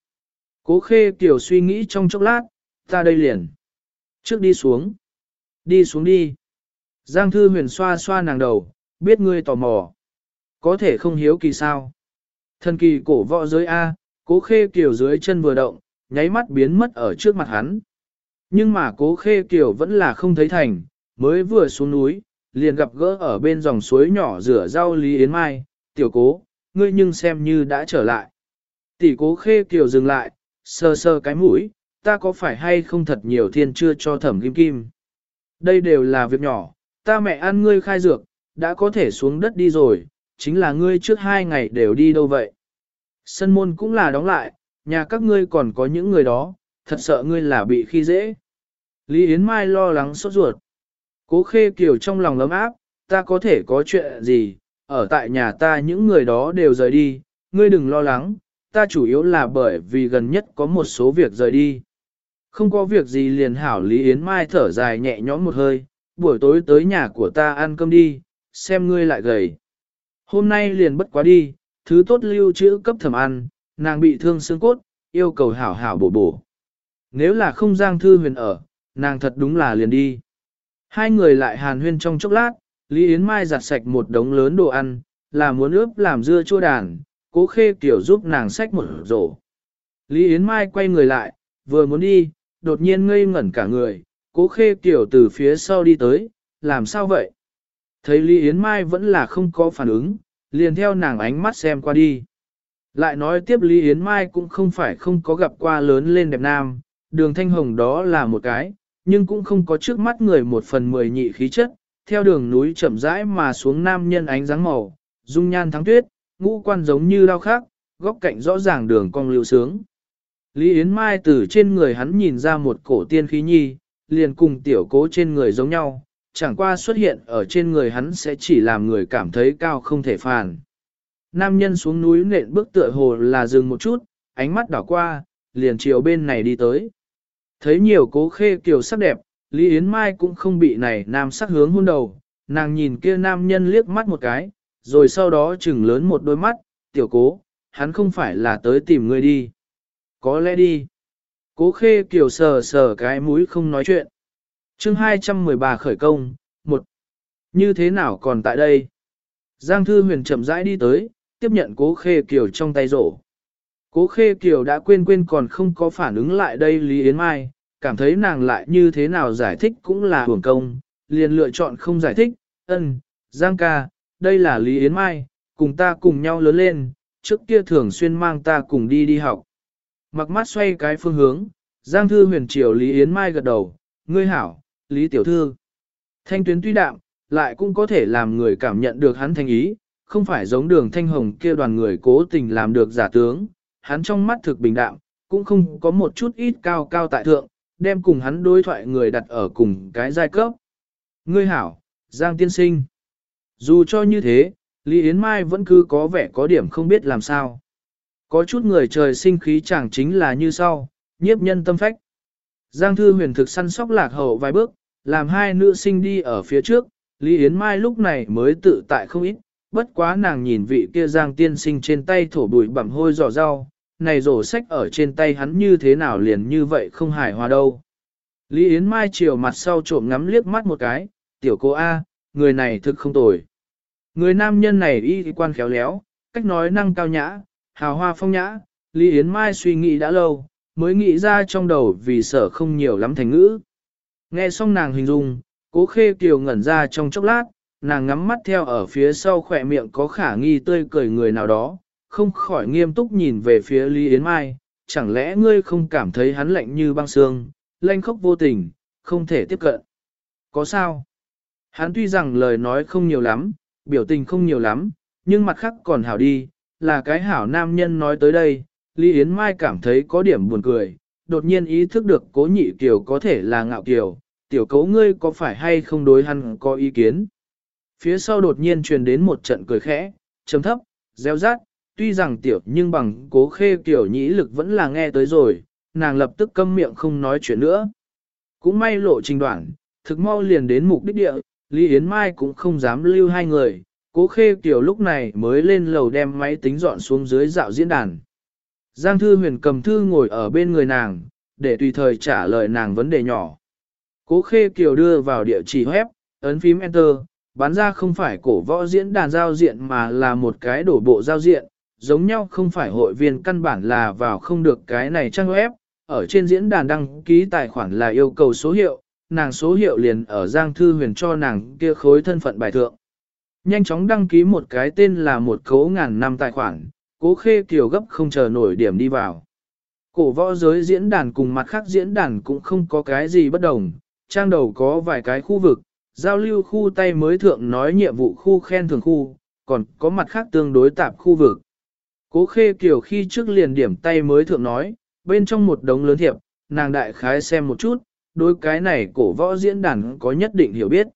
Cố khê kiểu suy nghĩ trong chốc lát, ta đây liền. Trước đi xuống. Đi xuống đi. Giang Thư Huyền xoa xoa nàng đầu, biết ngươi tò mò. Có thể không hiếu kỳ sao. Thần kỳ cổ võ giới A, cố khê Kiều dưới chân vừa động, nháy mắt biến mất ở trước mặt hắn. Nhưng mà cố khê Kiều vẫn là không thấy thành, mới vừa xuống núi, liền gặp gỡ ở bên dòng suối nhỏ rửa rau Lý Yến Mai, tiểu cố, ngươi nhưng xem như đã trở lại. Tỷ cố khê Kiều dừng lại, sờ sờ cái mũi, ta có phải hay không thật nhiều thiên chưa cho thẩm kim kim. Đây đều là việc nhỏ, ta mẹ ăn ngươi khai dược, đã có thể xuống đất đi rồi, chính là ngươi trước hai ngày đều đi đâu vậy. Sân môn cũng là đóng lại, nhà các ngươi còn có những người đó, thật sợ ngươi là bị khi dễ. Lý Yến Mai lo lắng sốt ruột. Cố khê kiều trong lòng lấm áp, ta có thể có chuyện gì, ở tại nhà ta những người đó đều rời đi, ngươi đừng lo lắng, ta chủ yếu là bởi vì gần nhất có một số việc rời đi. Không có việc gì liền hảo Lý Yến Mai thở dài nhẹ nhõm một hơi, buổi tối tới nhà của ta ăn cơm đi, xem ngươi lại gầy. Hôm nay liền bất quá đi, thứ tốt lưu trữ cấp thẩm ăn, nàng bị thương xương cốt, yêu cầu hảo hảo bổ bổ. Nếu là không giang thư huyền ở, nàng thật đúng là liền đi. Hai người lại hàn huyên trong chốc lát, Lý Yến Mai giặt sạch một đống lớn đồ ăn, là muốn ướp làm dưa chua đàn, cố khê tiểu giúp nàng xách một rổ. Lý Yến Mai quay người lại, vừa muốn đi, đột nhiên ngây ngẩn cả người, cố khê tiểu từ phía sau đi tới, làm sao vậy? Thấy Lý Yến Mai vẫn là không có phản ứng, liền theo nàng ánh mắt xem qua đi. Lại nói tiếp Lý Yến Mai cũng không phải không có gặp qua lớn lên đẹp nam, đường thanh hồng đó là một cái, nhưng cũng không có trước mắt người một phần mười nhị khí chất, theo đường núi chậm rãi mà xuống nam nhân ánh dáng màu, dung nhan thắng tuyết, ngũ quan giống như lao khác, góc cạnh rõ ràng đường cong lưu sướng. Lý Yến Mai từ trên người hắn nhìn ra một cổ tiên khí nhi, liền cùng tiểu cố trên người giống nhau, chẳng qua xuất hiện ở trên người hắn sẽ chỉ làm người cảm thấy cao không thể phàn. Nam nhân xuống núi nện bước tựa hồ là dừng một chút, ánh mắt đảo qua, liền chiều bên này đi tới. Thấy nhiều cố khê kiều sắc đẹp, Lý Yến Mai cũng không bị này nam sắc hướng hôn đầu, nàng nhìn kia nam nhân liếc mắt một cái, rồi sau đó chừng lớn một đôi mắt, tiểu cố, hắn không phải là tới tìm ngươi đi. Có lẽ đi. Cố khê kiều sờ sờ cái mũi không nói chuyện chương 213 khởi công, một Như thế nào còn tại đây? Giang Thư Huyền chậm rãi đi tới, tiếp nhận cố khê kiều trong tay rổ. Cố khê kiều đã quên quên còn không có phản ứng lại đây Lý Yến Mai, cảm thấy nàng lại như thế nào giải thích cũng là hưởng công, liền lựa chọn không giải thích, ân, Giang ca, đây là Lý Yến Mai, cùng ta cùng nhau lớn lên, trước kia thường xuyên mang ta cùng đi đi học. Mặc mắt xoay cái phương hướng, Giang Thư huyền triều Lý Yến Mai gật đầu, ngươi hảo, Lý Tiểu Thư. Thanh tuyến tuy đạm, lại cũng có thể làm người cảm nhận được hắn thanh ý, không phải giống đường thanh hồng kia đoàn người cố tình làm được giả tướng, hắn trong mắt thực bình đạm, cũng không có một chút ít cao cao tại thượng, đem cùng hắn đối thoại người đặt ở cùng cái giai cấp. Ngươi hảo, Giang Tiên Sinh. Dù cho như thế, Lý Yến Mai vẫn cứ có vẻ có điểm không biết làm sao. Có chút người trời sinh khí chẳng chính là như sau, nhiếp nhân tâm phách. Giang Thư huyền thực săn sóc lạc hậu vài bước, làm hai nữ sinh đi ở phía trước, Lý Yến Mai lúc này mới tự tại không ít, bất quá nàng nhìn vị kia Giang tiên sinh trên tay thổ bụi bẩm hôi giỏ rau, này rổ sách ở trên tay hắn như thế nào liền như vậy không hài hòa đâu. Lý Yến Mai chiều mặt sau trộm ngắm liếc mắt một cái, tiểu cô A, người này thực không tồi. Người nam nhân này y quan khéo léo, cách nói năng cao nhã, hào hoa phong nhã, Lý Yến Mai suy nghĩ đã lâu, mới nghĩ ra trong đầu vì sợ không nhiều lắm thành ngữ. Nghe xong nàng hình dung, cố khê kiều ngẩn ra trong chốc lát, nàng ngắm mắt theo ở phía sau khỏe miệng có khả nghi tươi cười người nào đó, không khỏi nghiêm túc nhìn về phía Lý Yến Mai, chẳng lẽ ngươi không cảm thấy hắn lạnh như băng xương, lanh khốc vô tình, không thể tiếp cận. Có sao? Hắn tuy rằng lời nói không nhiều lắm, biểu tình không nhiều lắm, nhưng mặt khác còn hảo đi, là cái hảo nam nhân nói tới đây, Lý Yến Mai cảm thấy có điểm buồn cười, đột nhiên ý thức được cố nhị kiều có thể là ngạo kiều, tiểu cấu ngươi có phải hay không đối hắn có ý kiến. Phía sau đột nhiên truyền đến một trận cười khẽ, chấm thấp, reo rát, tuy rằng tiểu nhưng bằng cố khê kiểu nhĩ lực vẫn là nghe tới rồi, nàng lập tức câm miệng không nói chuyện nữa. Cũng may lộ trình đoạn, thực mau liền đến mục đích địa, Lý Yến Mai cũng không dám lưu hai người, cố khê kiểu lúc này mới lên lầu đem máy tính dọn xuống dưới dạo diễn đàn. Giang Thư Huyền cầm thư ngồi ở bên người nàng, để tùy thời trả lời nàng vấn đề nhỏ. Cố Khê Kiều đưa vào địa chỉ web, ấn phím Enter, bán ra không phải cổ võ diễn đàn giao diện mà là một cái đổ bộ giao diện, giống nhau không phải hội viên căn bản là vào không được cái này trang web, ở trên diễn đàn đăng ký tài khoản là yêu cầu số hiệu, nàng số hiệu liền ở Giang Thư Huyền cho nàng kia khối thân phận bài thượng. Nhanh chóng đăng ký một cái tên là một cấu ngàn năm tài khoản, cố khê kiều gấp không chờ nổi điểm đi vào. Cổ võ giới diễn đàn cùng mặt khác diễn đàn cũng không có cái gì bất đồng, trang đầu có vài cái khu vực, giao lưu khu tay mới thượng nói nhiệm vụ khu khen thường khu, còn có mặt khác tương đối tạp khu vực. Cố khê kiều khi trước liền điểm tay mới thượng nói, bên trong một đống lớn thiệp, nàng đại khái xem một chút, đối cái này cổ võ diễn đàn có nhất định hiểu biết.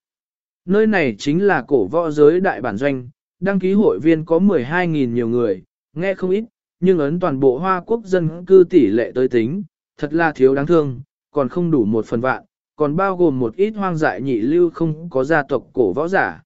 Nơi này chính là cổ võ giới đại bản doanh, đăng ký hội viên có 12.000 nhiều người, nghe không ít, nhưng ấn toàn bộ Hoa Quốc dân cư tỷ lệ tới tính, thật là thiếu đáng thương, còn không đủ một phần vạn, còn bao gồm một ít hoang dại nhị lưu không có gia tộc cổ võ giả.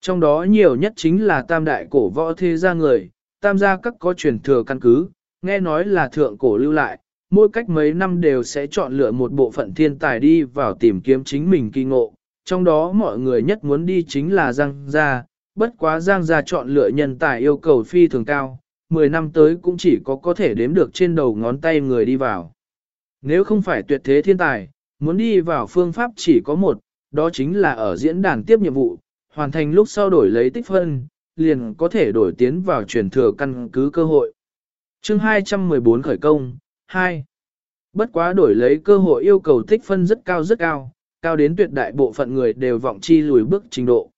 Trong đó nhiều nhất chính là tam đại cổ võ thế gia người, tam gia các có truyền thừa căn cứ, nghe nói là thượng cổ lưu lại, mỗi cách mấy năm đều sẽ chọn lựa một bộ phận thiên tài đi vào tìm kiếm chính mình kỳ ngộ, trong đó mọi người nhất muốn đi chính là Giang Gia, bất quá Giang Gia chọn lựa nhân tài yêu cầu phi thường cao, 10 năm tới cũng chỉ có có thể đếm được trên đầu ngón tay người đi vào. Nếu không phải tuyệt thế thiên tài, muốn đi vào phương pháp chỉ có một, đó chính là ở diễn đàn tiếp nhiệm vụ, hoàn thành lúc sau đổi lấy tích phân, liền có thể đổi tiến vào truyền thừa căn cứ cơ hội. chương 214 khởi công, 2. Bất quá đổi lấy cơ hội yêu cầu tích phân rất cao rất cao, cao đến tuyệt đại bộ phận người đều vọng chi lùi bước trình độ.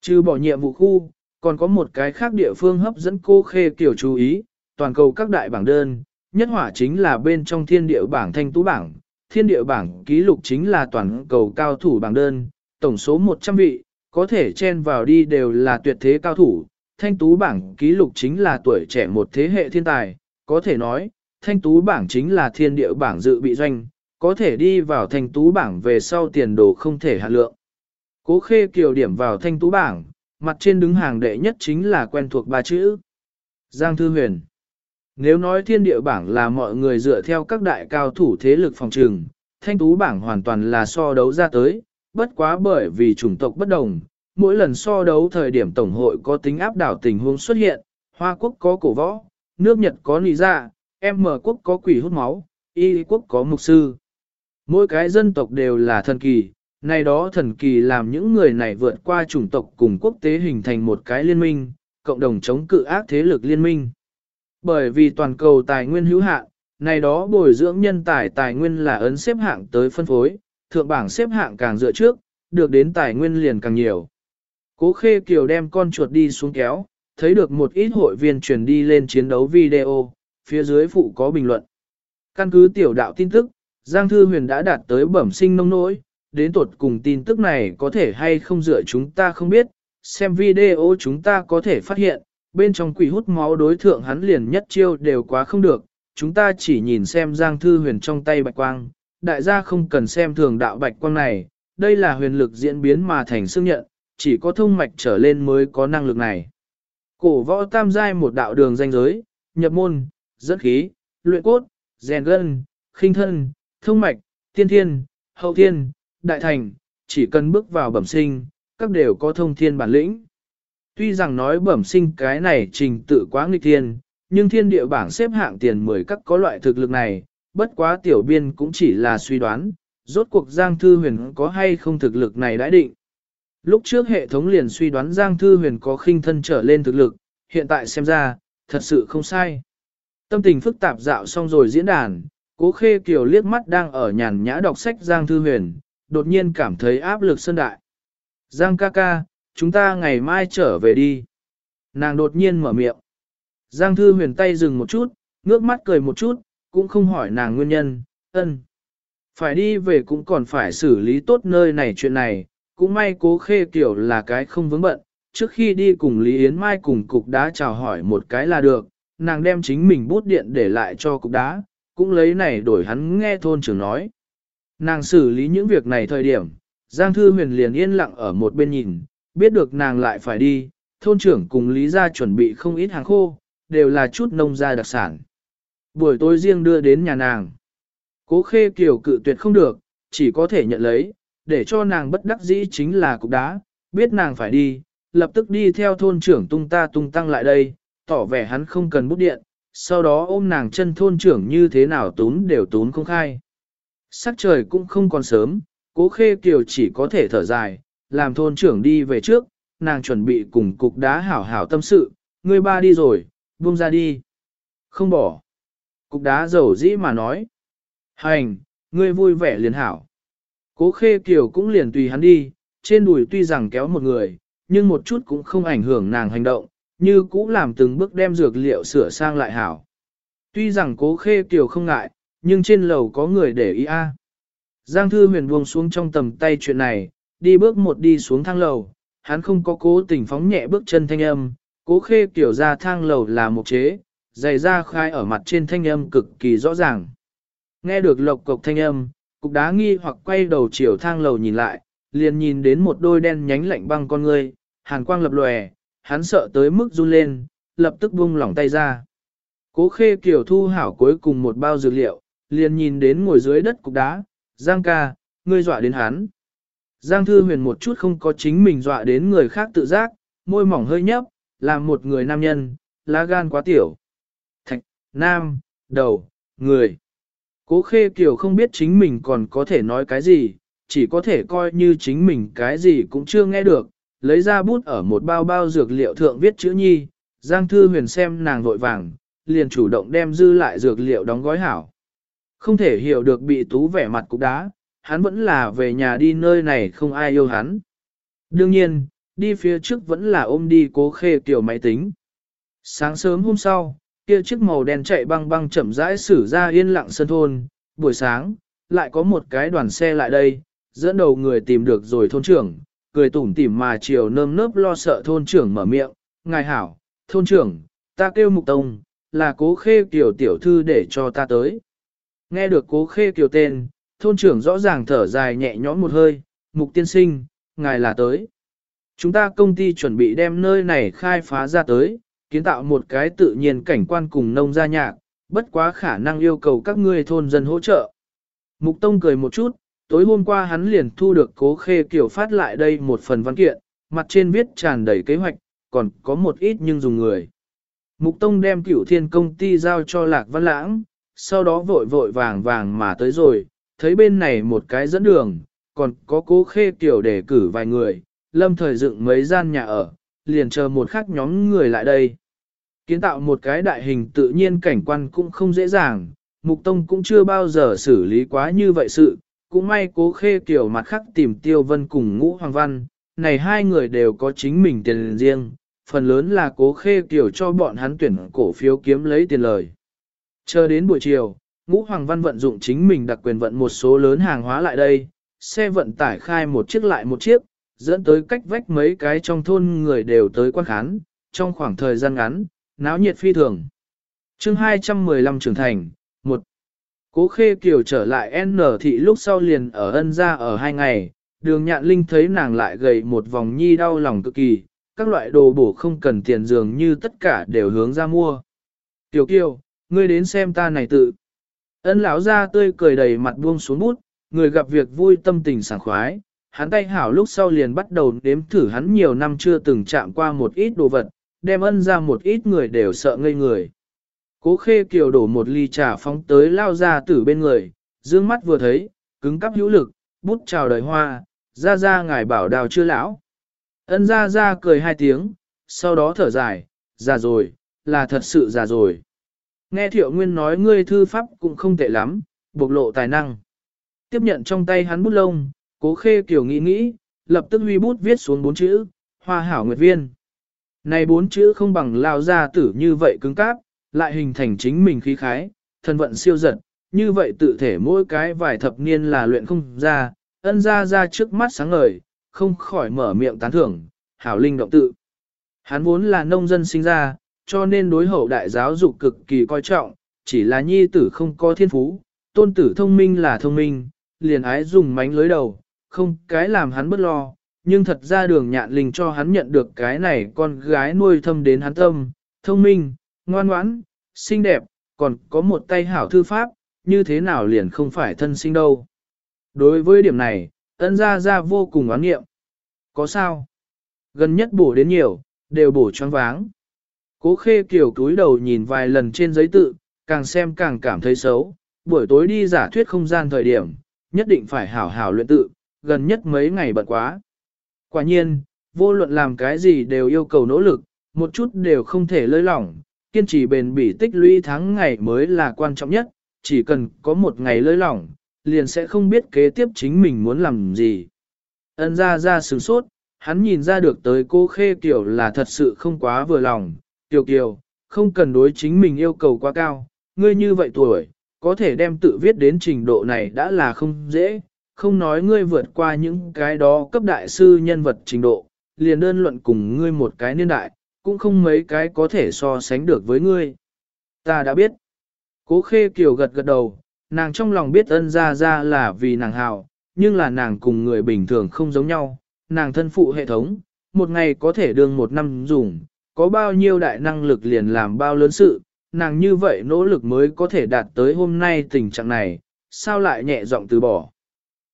Trừ bỏ nhiệm vụ khu, còn có một cái khác địa phương hấp dẫn cô khê kiểu chú ý, toàn cầu các đại bảng đơn, nhất hỏa chính là bên trong thiên địa bảng thanh tú bảng, thiên địa bảng ký lục chính là toàn cầu cao thủ bảng đơn, tổng số 100 vị, có thể chen vào đi đều là tuyệt thế cao thủ, thanh tú bảng ký lục chính là tuổi trẻ một thế hệ thiên tài, có thể nói, thanh tú bảng chính là thiên địa bảng dự bị doanh, có thể đi vào thanh tú bảng về sau tiền đồ không thể hạ lượng. Cố khê kiều điểm vào thanh tú bảng, mặt trên đứng hàng đệ nhất chính là quen thuộc ba chữ. Giang Thư Huyền Nếu nói thiên địa bảng là mọi người dựa theo các đại cao thủ thế lực phòng trừng, thanh tú bảng hoàn toàn là so đấu ra tới, bất quá bởi vì chủng tộc bất đồng, mỗi lần so đấu thời điểm tổng hội có tính áp đảo tình huống xuất hiện, Hoa quốc có cổ võ, nước Nhật có nì ra, dạ, M quốc có quỷ hút máu, Y quốc có mục sư. Mỗi cái dân tộc đều là thần kỳ, này đó thần kỳ làm những người này vượt qua chủng tộc cùng quốc tế hình thành một cái liên minh, cộng đồng chống cự ác thế lực liên minh. Bởi vì toàn cầu tài nguyên hữu hạn, này đó bồi dưỡng nhân tài tài nguyên là ấn xếp hạng tới phân phối, thượng bảng xếp hạng càng dựa trước, được đến tài nguyên liền càng nhiều. Cố Khê Kiều đem con chuột đi xuống kéo, thấy được một ít hội viên truyền đi lên chiến đấu video, phía dưới phụ có bình luận. Căn cứ tiểu đạo tin tức, Giang Thư Huyền đã đạt tới bẩm sinh nông nỗi, đến tột cùng tin tức này có thể hay không dựa chúng ta không biết, xem video chúng ta có thể phát hiện, bên trong quỷ hút máu đối thượng hắn liền nhất chiêu đều quá không được, chúng ta chỉ nhìn xem Giang Thư Huyền trong tay bạch quang, đại gia không cần xem thường đạo bạch quang này, đây là huyền lực diễn biến mà thành xương nhận, chỉ có thông mạch trở lên mới có năng lực này. Cổ võ tam giai một đạo đường danh giới, nhập môn, dẫn khí, luyện cốt, rèn gân, khinh thân, thông mạch, tiên thiên, hậu thiên, đại thành, chỉ cần bước vào bẩm sinh, các đều có thông thiên bản lĩnh. Tuy rằng nói bẩm sinh cái này trình tự quá nghịch thiên, nhưng thiên địa bảng xếp hạng tiền 10 các có loại thực lực này, bất quá tiểu biên cũng chỉ là suy đoán, rốt cuộc Giang Thư Huyền có hay không thực lực này đã định. Lúc trước hệ thống liền suy đoán Giang Thư Huyền có khinh thân trở lên thực lực, hiện tại xem ra, thật sự không sai. Tâm tình phức tạp dạo xong rồi diễn đàn, cố khê kiều liếc mắt đang ở nhàn nhã đọc sách Giang Thư Huyền, đột nhiên cảm thấy áp lực sơn đại. Giang ca ca, chúng ta ngày mai trở về đi. Nàng đột nhiên mở miệng. Giang Thư Huyền tay dừng một chút, ngước mắt cười một chút, cũng không hỏi nàng nguyên nhân, ân. Phải đi về cũng còn phải xử lý tốt nơi này chuyện này, cũng may cố khê kiểu là cái không vướng bận, trước khi đi cùng Lý Yến Mai cùng cục đá chào hỏi một cái là được, nàng đem chính mình bút điện để lại cho cục đá, cũng lấy này đổi hắn nghe thôn trưởng nói. Nàng xử lý những việc này thời điểm, Giang Thư Huyền liền yên lặng ở một bên nhìn, biết được nàng lại phải đi, thôn trưởng cùng Lý gia chuẩn bị không ít hàng khô, đều là chút nông gia đặc sản. Buổi tối riêng đưa đến nhà nàng. Cố khê kiều cự tuyệt không được, chỉ có thể nhận lấy, để cho nàng bất đắc dĩ chính là cục đá, biết nàng phải đi, lập tức đi theo thôn trưởng tung ta tung tăng lại đây, tỏ vẻ hắn không cần bút điện, sau đó ôm nàng chân thôn trưởng như thế nào tún đều tún không khai. Sắc trời cũng không còn sớm, cố khê kiều chỉ có thể thở dài, làm thôn trưởng đi về trước, nàng chuẩn bị cùng cục đá hảo hảo tâm sự, người ba đi rồi, buông ra đi. Không bỏ. Cục đá dầu dĩ mà nói. Hành, ngươi vui vẻ liền hảo. Cố khê kiều cũng liền tùy hắn đi, trên đùi tuy rằng kéo một người, nhưng một chút cũng không ảnh hưởng nàng hành động, như cũ làm từng bước đem dược liệu sửa sang lại hảo. Tuy rằng cố khê kiều không ngại, nhưng trên lầu có người để ý a. Giang thư huyền buông xuống trong tầm tay chuyện này, đi bước một đi xuống thang lầu, hắn không có cố tình phóng nhẹ bước chân thanh âm, cố khê kiểu ra thang lầu là một chế, giày ra khai ở mặt trên thanh âm cực kỳ rõ ràng. Nghe được lộc cộc thanh âm, cục đá nghi hoặc quay đầu chiều thang lầu nhìn lại, liền nhìn đến một đôi đen nhánh lạnh băng con ngươi, hàn quang lập lòe, hắn sợ tới mức run lên, lập tức buông lỏng tay ra. Cố khê kiểu thu hảo cuối cùng một bao dược liệu, liền nhìn đến ngồi dưới đất cục đá, Giang ca, ngươi dọa đến hắn. Giang thư huyền một chút không có chính mình dọa đến người khác tự giác, môi mỏng hơi nhấp, làm một người nam nhân, lá gan quá tiểu. Thạch, nam, đầu, người. Cố khê kiểu không biết chính mình còn có thể nói cái gì, chỉ có thể coi như chính mình cái gì cũng chưa nghe được, lấy ra bút ở một bao bao dược liệu thượng viết chữ nhi, Giang Thư Huyền xem nàng vội vàng, liền chủ động đem dư lại dược liệu đóng gói hảo. Không thể hiểu được bị tú vẻ mặt cục đá, hắn vẫn là về nhà đi nơi này không ai yêu hắn. Đương nhiên, đi phía trước vẫn là ôm đi cố khê tiểu máy tính. Sáng sớm hôm sau, kia chiếc màu đen chạy băng băng chậm rãi xử ra yên lặng sân thôn, buổi sáng, lại có một cái đoàn xe lại đây, dẫn đầu người tìm được rồi thôn trưởng, cười tủm tỉm mà chiều nơm nớp lo sợ thôn trưởng mở miệng, ngài hảo, thôn trưởng, ta kêu mục tông, là cố khê tiểu tiểu thư để cho ta tới. Nghe được cố khê kiều tên, thôn trưởng rõ ràng thở dài nhẹ nhõm một hơi, mục tiên sinh, ngài là tới. Chúng ta công ty chuẩn bị đem nơi này khai phá ra tới, kiến tạo một cái tự nhiên cảnh quan cùng nông gia nhạc, bất quá khả năng yêu cầu các ngươi thôn dân hỗ trợ. Mục Tông cười một chút, tối hôm qua hắn liền thu được cố khê kiểu phát lại đây một phần văn kiện, mặt trên viết tràn đầy kế hoạch, còn có một ít nhưng dùng người. Mục Tông đem cửu thiên công ty giao cho Lạc Văn Lãng, sau đó vội vội vàng vàng mà tới rồi, thấy bên này một cái dẫn đường, còn có cố khê kiểu để cử vài người, lâm thời dựng mấy gian nhà ở, liền chờ một khắc nhóm người lại đây. Kiến tạo một cái đại hình tự nhiên cảnh quan cũng không dễ dàng, Mục Tông cũng chưa bao giờ xử lý quá như vậy sự, cũng may cố khê kiểu mặt khắc tìm Tiêu Vân cùng Ngũ Hoàng Văn, này hai người đều có chính mình tiền riêng, phần lớn là cố khê kiểu cho bọn hắn tuyển cổ phiếu kiếm lấy tiền lời. Chờ đến buổi chiều, Ngũ Hoàng Văn vận dụng chính mình đặc quyền vận một số lớn hàng hóa lại đây, xe vận tải khai một chiếc lại một chiếc, dẫn tới cách vách mấy cái trong thôn người đều tới quan khán, trong khoảng thời gian ngắn, náo nhiệt phi thường. chương 215 trưởng thành, 1. Cố khê kiều trở lại N thị lúc sau liền ở ân gia ở hai ngày, đường nhạn linh thấy nàng lại gầy một vòng nhi đau lòng cực kỳ, các loại đồ bổ không cần tiền dường như tất cả đều hướng ra mua. Tiểu kiều, ngươi đến xem ta này tự. Ân lão ra tươi cười đầy mặt buông xuống bút, người gặp việc vui tâm tình sảng khoái, hắn tay hảo lúc sau liền bắt đầu đếm thử hắn nhiều năm chưa từng chạm qua một ít đồ vật, đem ân ra một ít người đều sợ ngây người. Cố khê kiều đổ một ly trà phóng tới lao ra tử bên người, dương mắt vừa thấy, cứng cắp hữu lực, bút chào đời hoa, ra ra ngài bảo đào chưa lão. Ân ra ra cười hai tiếng, sau đó thở dài, già rồi, là thật sự già rồi. Nghe thiệu nguyên nói ngươi thư pháp cũng không tệ lắm, bộc lộ tài năng. Tiếp nhận trong tay hắn bút lông, cố khê kiểu nghĩ nghĩ, lập tức huy bút viết xuống bốn chữ, hoa hảo nguyệt viên. Này bốn chữ không bằng lao ra tử như vậy cứng cáp, lại hình thành chính mình khí khái, thân vận siêu giật, như vậy tự thể mỗi cái vài thập niên là luyện không ra, ân ra ra trước mắt sáng ngời, không khỏi mở miệng tán thưởng, hảo linh động tự. Hắn vốn là nông dân sinh ra, cho nên đối hậu đại giáo dục cực kỳ coi trọng, chỉ là nhi tử không có thiên phú, tôn tử thông minh là thông minh, liền ái dùng mánh lưới đầu, không cái làm hắn bất lo, nhưng thật ra đường nhạn linh cho hắn nhận được cái này con gái nuôi thâm đến hắn tâm, thông minh, ngoan ngoãn, xinh đẹp, còn có một tay hảo thư pháp, như thế nào liền không phải thân sinh đâu. Đối với điểm này, ân gia gia vô cùng oán nghiệm. Có sao? Gần nhất bổ đến nhiều, đều bổ choáng váng. Cố khê kiểu túi đầu nhìn vài lần trên giấy tự, càng xem càng cảm thấy xấu, buổi tối đi giả thuyết không gian thời điểm, nhất định phải hảo hảo luyện tự, gần nhất mấy ngày bận quá. Quả nhiên, vô luận làm cái gì đều yêu cầu nỗ lực, một chút đều không thể lơi lỏng, kiên trì bền bỉ tích lũy tháng ngày mới là quan trọng nhất, chỉ cần có một ngày lơi lỏng, liền sẽ không biết kế tiếp chính mình muốn làm gì. Ân ra ra sửng sốt, hắn nhìn ra được tới cô khê kiểu là thật sự không quá vừa lòng, Tiểu Kiều, không cần đối chính mình yêu cầu quá cao, ngươi như vậy tuổi, có thể đem tự viết đến trình độ này đã là không dễ, không nói ngươi vượt qua những cái đó cấp đại sư nhân vật trình độ, liền đơn luận cùng ngươi một cái niên đại, cũng không mấy cái có thể so sánh được với ngươi. Ta đã biết. Cố khê kiều gật gật đầu, nàng trong lòng biết ân ra ra là vì nàng hào, nhưng là nàng cùng người bình thường không giống nhau, nàng thân phụ hệ thống, một ngày có thể đương một năm dùng, có bao nhiêu đại năng lực liền làm bao lớn sự, nàng như vậy nỗ lực mới có thể đạt tới hôm nay tình trạng này, sao lại nhẹ giọng từ bỏ.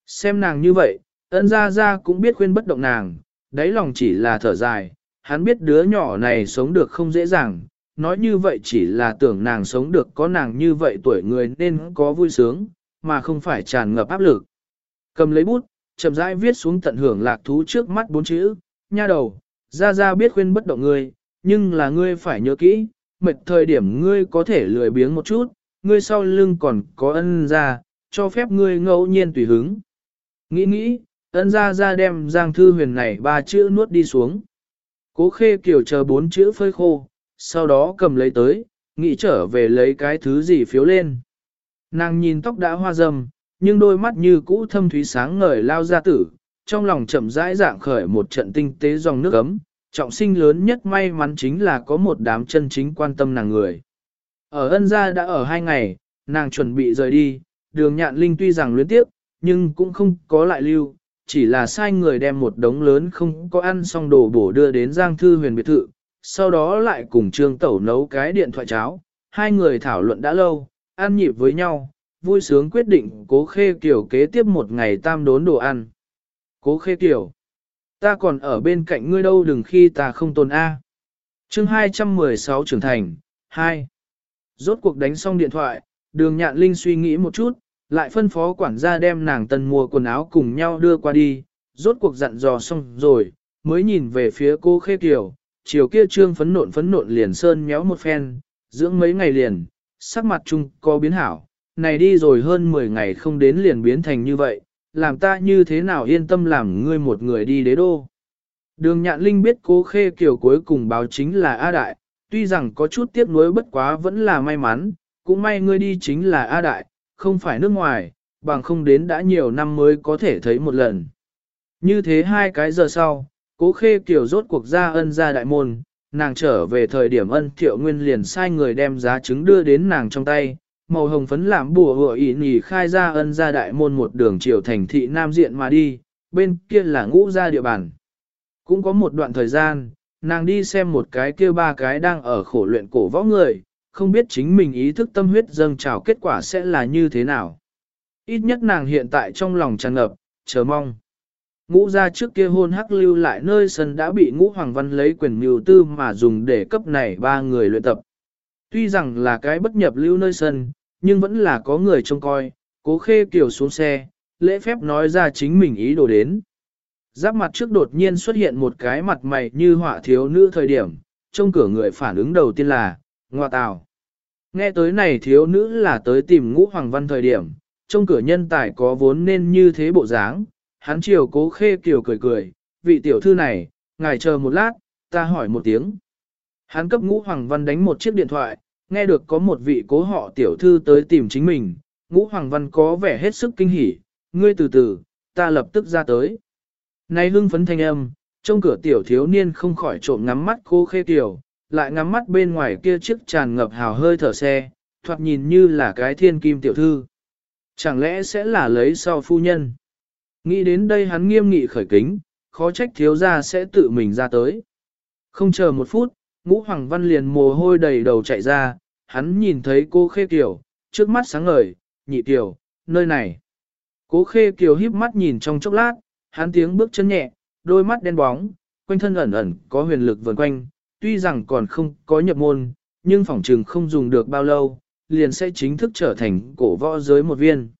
Xem nàng như vậy, ân ra ra cũng biết khuyên bất động nàng, đáy lòng chỉ là thở dài, hắn biết đứa nhỏ này sống được không dễ dàng, nói như vậy chỉ là tưởng nàng sống được có nàng như vậy tuổi người nên có vui sướng, mà không phải tràn ngập áp lực. Cầm lấy bút, chậm rãi viết xuống tận hưởng lạc thú trước mắt bốn chữ, nha đầu, ra ra biết khuyên bất động người, nhưng là ngươi phải nhớ kỹ, mệt thời điểm ngươi có thể lười biếng một chút, ngươi sau lưng còn có ân ra, cho phép ngươi ngẫu nhiên tùy hứng. Nghĩ nghĩ, ân ra ra đem giang thư huyền này ba chữ nuốt đi xuống. Cố khê kiểu chờ bốn chữ phơi khô, sau đó cầm lấy tới, nghĩ trở về lấy cái thứ gì phiếu lên. Nàng nhìn tóc đã hoa râm, nhưng đôi mắt như cũ thâm thúy sáng ngời lao ra tử, trong lòng chậm rãi dạng khởi một trận tinh tế dòng nước ấm, trọng sinh lớn nhất may mắn chính là có một đám chân chính quan tâm nàng người. Ở ân gia đã ở hai ngày, nàng chuẩn bị rời đi, đường nhạn linh tuy rằng luyến tiếp, nhưng cũng không có lại lưu, chỉ là sai người đem một đống lớn không có ăn xong đồ bổ đưa đến Giang Thư huyền biệt thự, sau đó lại cùng Trương Tẩu nấu cái điện thoại cháo, hai người thảo luận đã lâu, ăn nhịp với nhau, vui sướng quyết định cố khê kiểu kế tiếp một ngày tam đốn đồ ăn. Cố khê kiểu ta còn ở bên cạnh ngươi đâu đừng khi ta không tồn A. chương 216 trưởng thành, 2. Rốt cuộc đánh xong điện thoại, đường nhạn linh suy nghĩ một chút, lại phân phó quản gia đem nàng tân mua quần áo cùng nhau đưa qua đi, rốt cuộc dặn dò xong rồi, mới nhìn về phía cô khê kiều, chiều kia trương phấn nộn phấn nộn liền sơn méo một phen, dưỡng mấy ngày liền, sắc mặt chung có biến hảo, này đi rồi hơn 10 ngày không đến liền biến thành như vậy, làm ta như thế nào yên tâm làm ngươi một người đi đế đô. Đường nhạn linh biết cố khê kiều cuối cùng báo chính là A Đại, tuy rằng có chút tiếc nuối bất quá vẫn là may mắn, cũng may ngươi đi chính là A Đại, không phải nước ngoài, bằng không đến đã nhiều năm mới có thể thấy một lần. Như thế hai cái giờ sau, cố khê kiều rốt cuộc ra ân ra đại môn, nàng trở về thời điểm ân thiệu nguyên liền sai người đem giá trứng đưa đến nàng trong tay, màu hồng phấn làm bùa hựa ỉ nhì khai ra ân ra đại môn một đường chiều thành thị Nam Diện mà đi, bên kia là ngũ ra địa bàn. Cũng có một đoạn thời gian, nàng đi xem một cái kia ba cái đang ở khổ luyện cổ võ người, không biết chính mình ý thức tâm huyết dâng trào kết quả sẽ là như thế nào. Ít nhất nàng hiện tại trong lòng tràn ngập, chờ mong. Ngũ ra trước kia hôn hắc lưu lại nơi sân đã bị ngũ hoàng văn lấy quyền mưu tư mà dùng để cấp này ba người luyện tập. Tuy rằng là cái bất nhập lưu nơi sân, nhưng vẫn là có người trông coi, cố khê kiều xuống xe, lễ phép nói ra chính mình ý đồ đến. Giáp mặt trước đột nhiên xuất hiện một cái mặt mày như họa thiếu nữ thời điểm, trong cửa người phản ứng đầu tiên là, ngoa tào. Nghe tới này thiếu nữ là tới tìm ngũ hoàng văn thời điểm, trong cửa nhân tài có vốn nên như thế bộ dáng, hắn chiều cố khê kiều cười cười, vị tiểu thư này, ngài chờ một lát, ta hỏi một tiếng. Hắn cấp ngũ hoàng văn đánh một chiếc điện thoại, nghe được có một vị cố họ tiểu thư tới tìm chính mình, ngũ hoàng văn có vẻ hết sức kinh hỉ, ngươi từ từ, ta lập tức ra tới. nay hưng phấn thanh âm, trong cửa tiểu thiếu niên không khỏi trộm ngắm mắt cô khê tiểu, lại ngắm mắt bên ngoài kia chiếc tràn ngập hào hơi thở xe, thoạt nhìn như là cái thiên kim tiểu thư. Chẳng lẽ sẽ là lấy sau phu nhân? Nghĩ đến đây hắn nghiêm nghị khởi kính, khó trách thiếu gia sẽ tự mình ra tới. Không chờ một phút, ngũ hoàng văn liền mồ hôi đầy đầu chạy ra, hắn nhìn thấy cô khê kiều, trước mắt sáng ngời, nhị kiều, nơi này. Cố khê kiều híp mắt nhìn trong chốc lát, hắn tiếng bước chân nhẹ, đôi mắt đen bóng, quanh thân ẩn ẩn có huyền lực vần quanh, tuy rằng còn không có nhập môn, nhưng phỏng trừng không dùng được bao lâu, liền sẽ chính thức trở thành cổ võ giới một viên.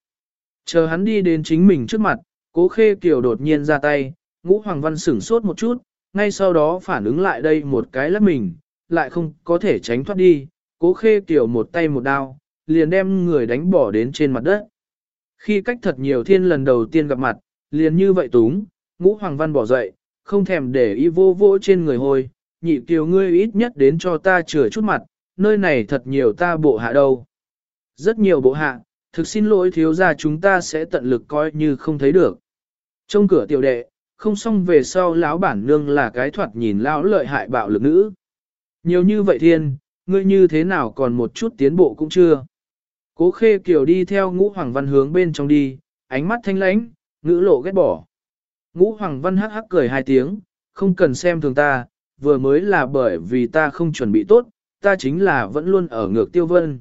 Chờ hắn đi đến chính mình trước mặt, cố khê kiều đột nhiên ra tay, ngũ hoàng văn sửng sốt một chút, ngay sau đó phản ứng lại đây một cái lắp mình, lại không có thể tránh thoát đi, cố khê kiểu một tay một đao, liền đem người đánh bỏ đến trên mặt đất. Khi cách thật nhiều thiên lần đầu tiên gặp mặt, liền như vậy túng, ngũ hoàng văn bỏ dậy, không thèm để y vô vô trên người hồi, nhị kiều ngươi ít nhất đến cho ta chừa chút mặt, nơi này thật nhiều ta bộ hạ đâu. Rất nhiều bộ hạ, thực xin lỗi thiếu gia chúng ta sẽ tận lực coi như không thấy được. Trong cửa tiểu đệ, không xong về sau lão bản nương là cái thoạt nhìn lão lợi hại bạo lực nữ. Nhiều như vậy thiên, ngươi như thế nào còn một chút tiến bộ cũng chưa. Cố khê kiều đi theo ngũ hoàng văn hướng bên trong đi, ánh mắt thanh lãnh, ngữ lộ ghét bỏ. Ngũ hoàng văn hắc hắc cười hai tiếng, không cần xem thường ta, vừa mới là bởi vì ta không chuẩn bị tốt, ta chính là vẫn luôn ở ngược tiêu vân.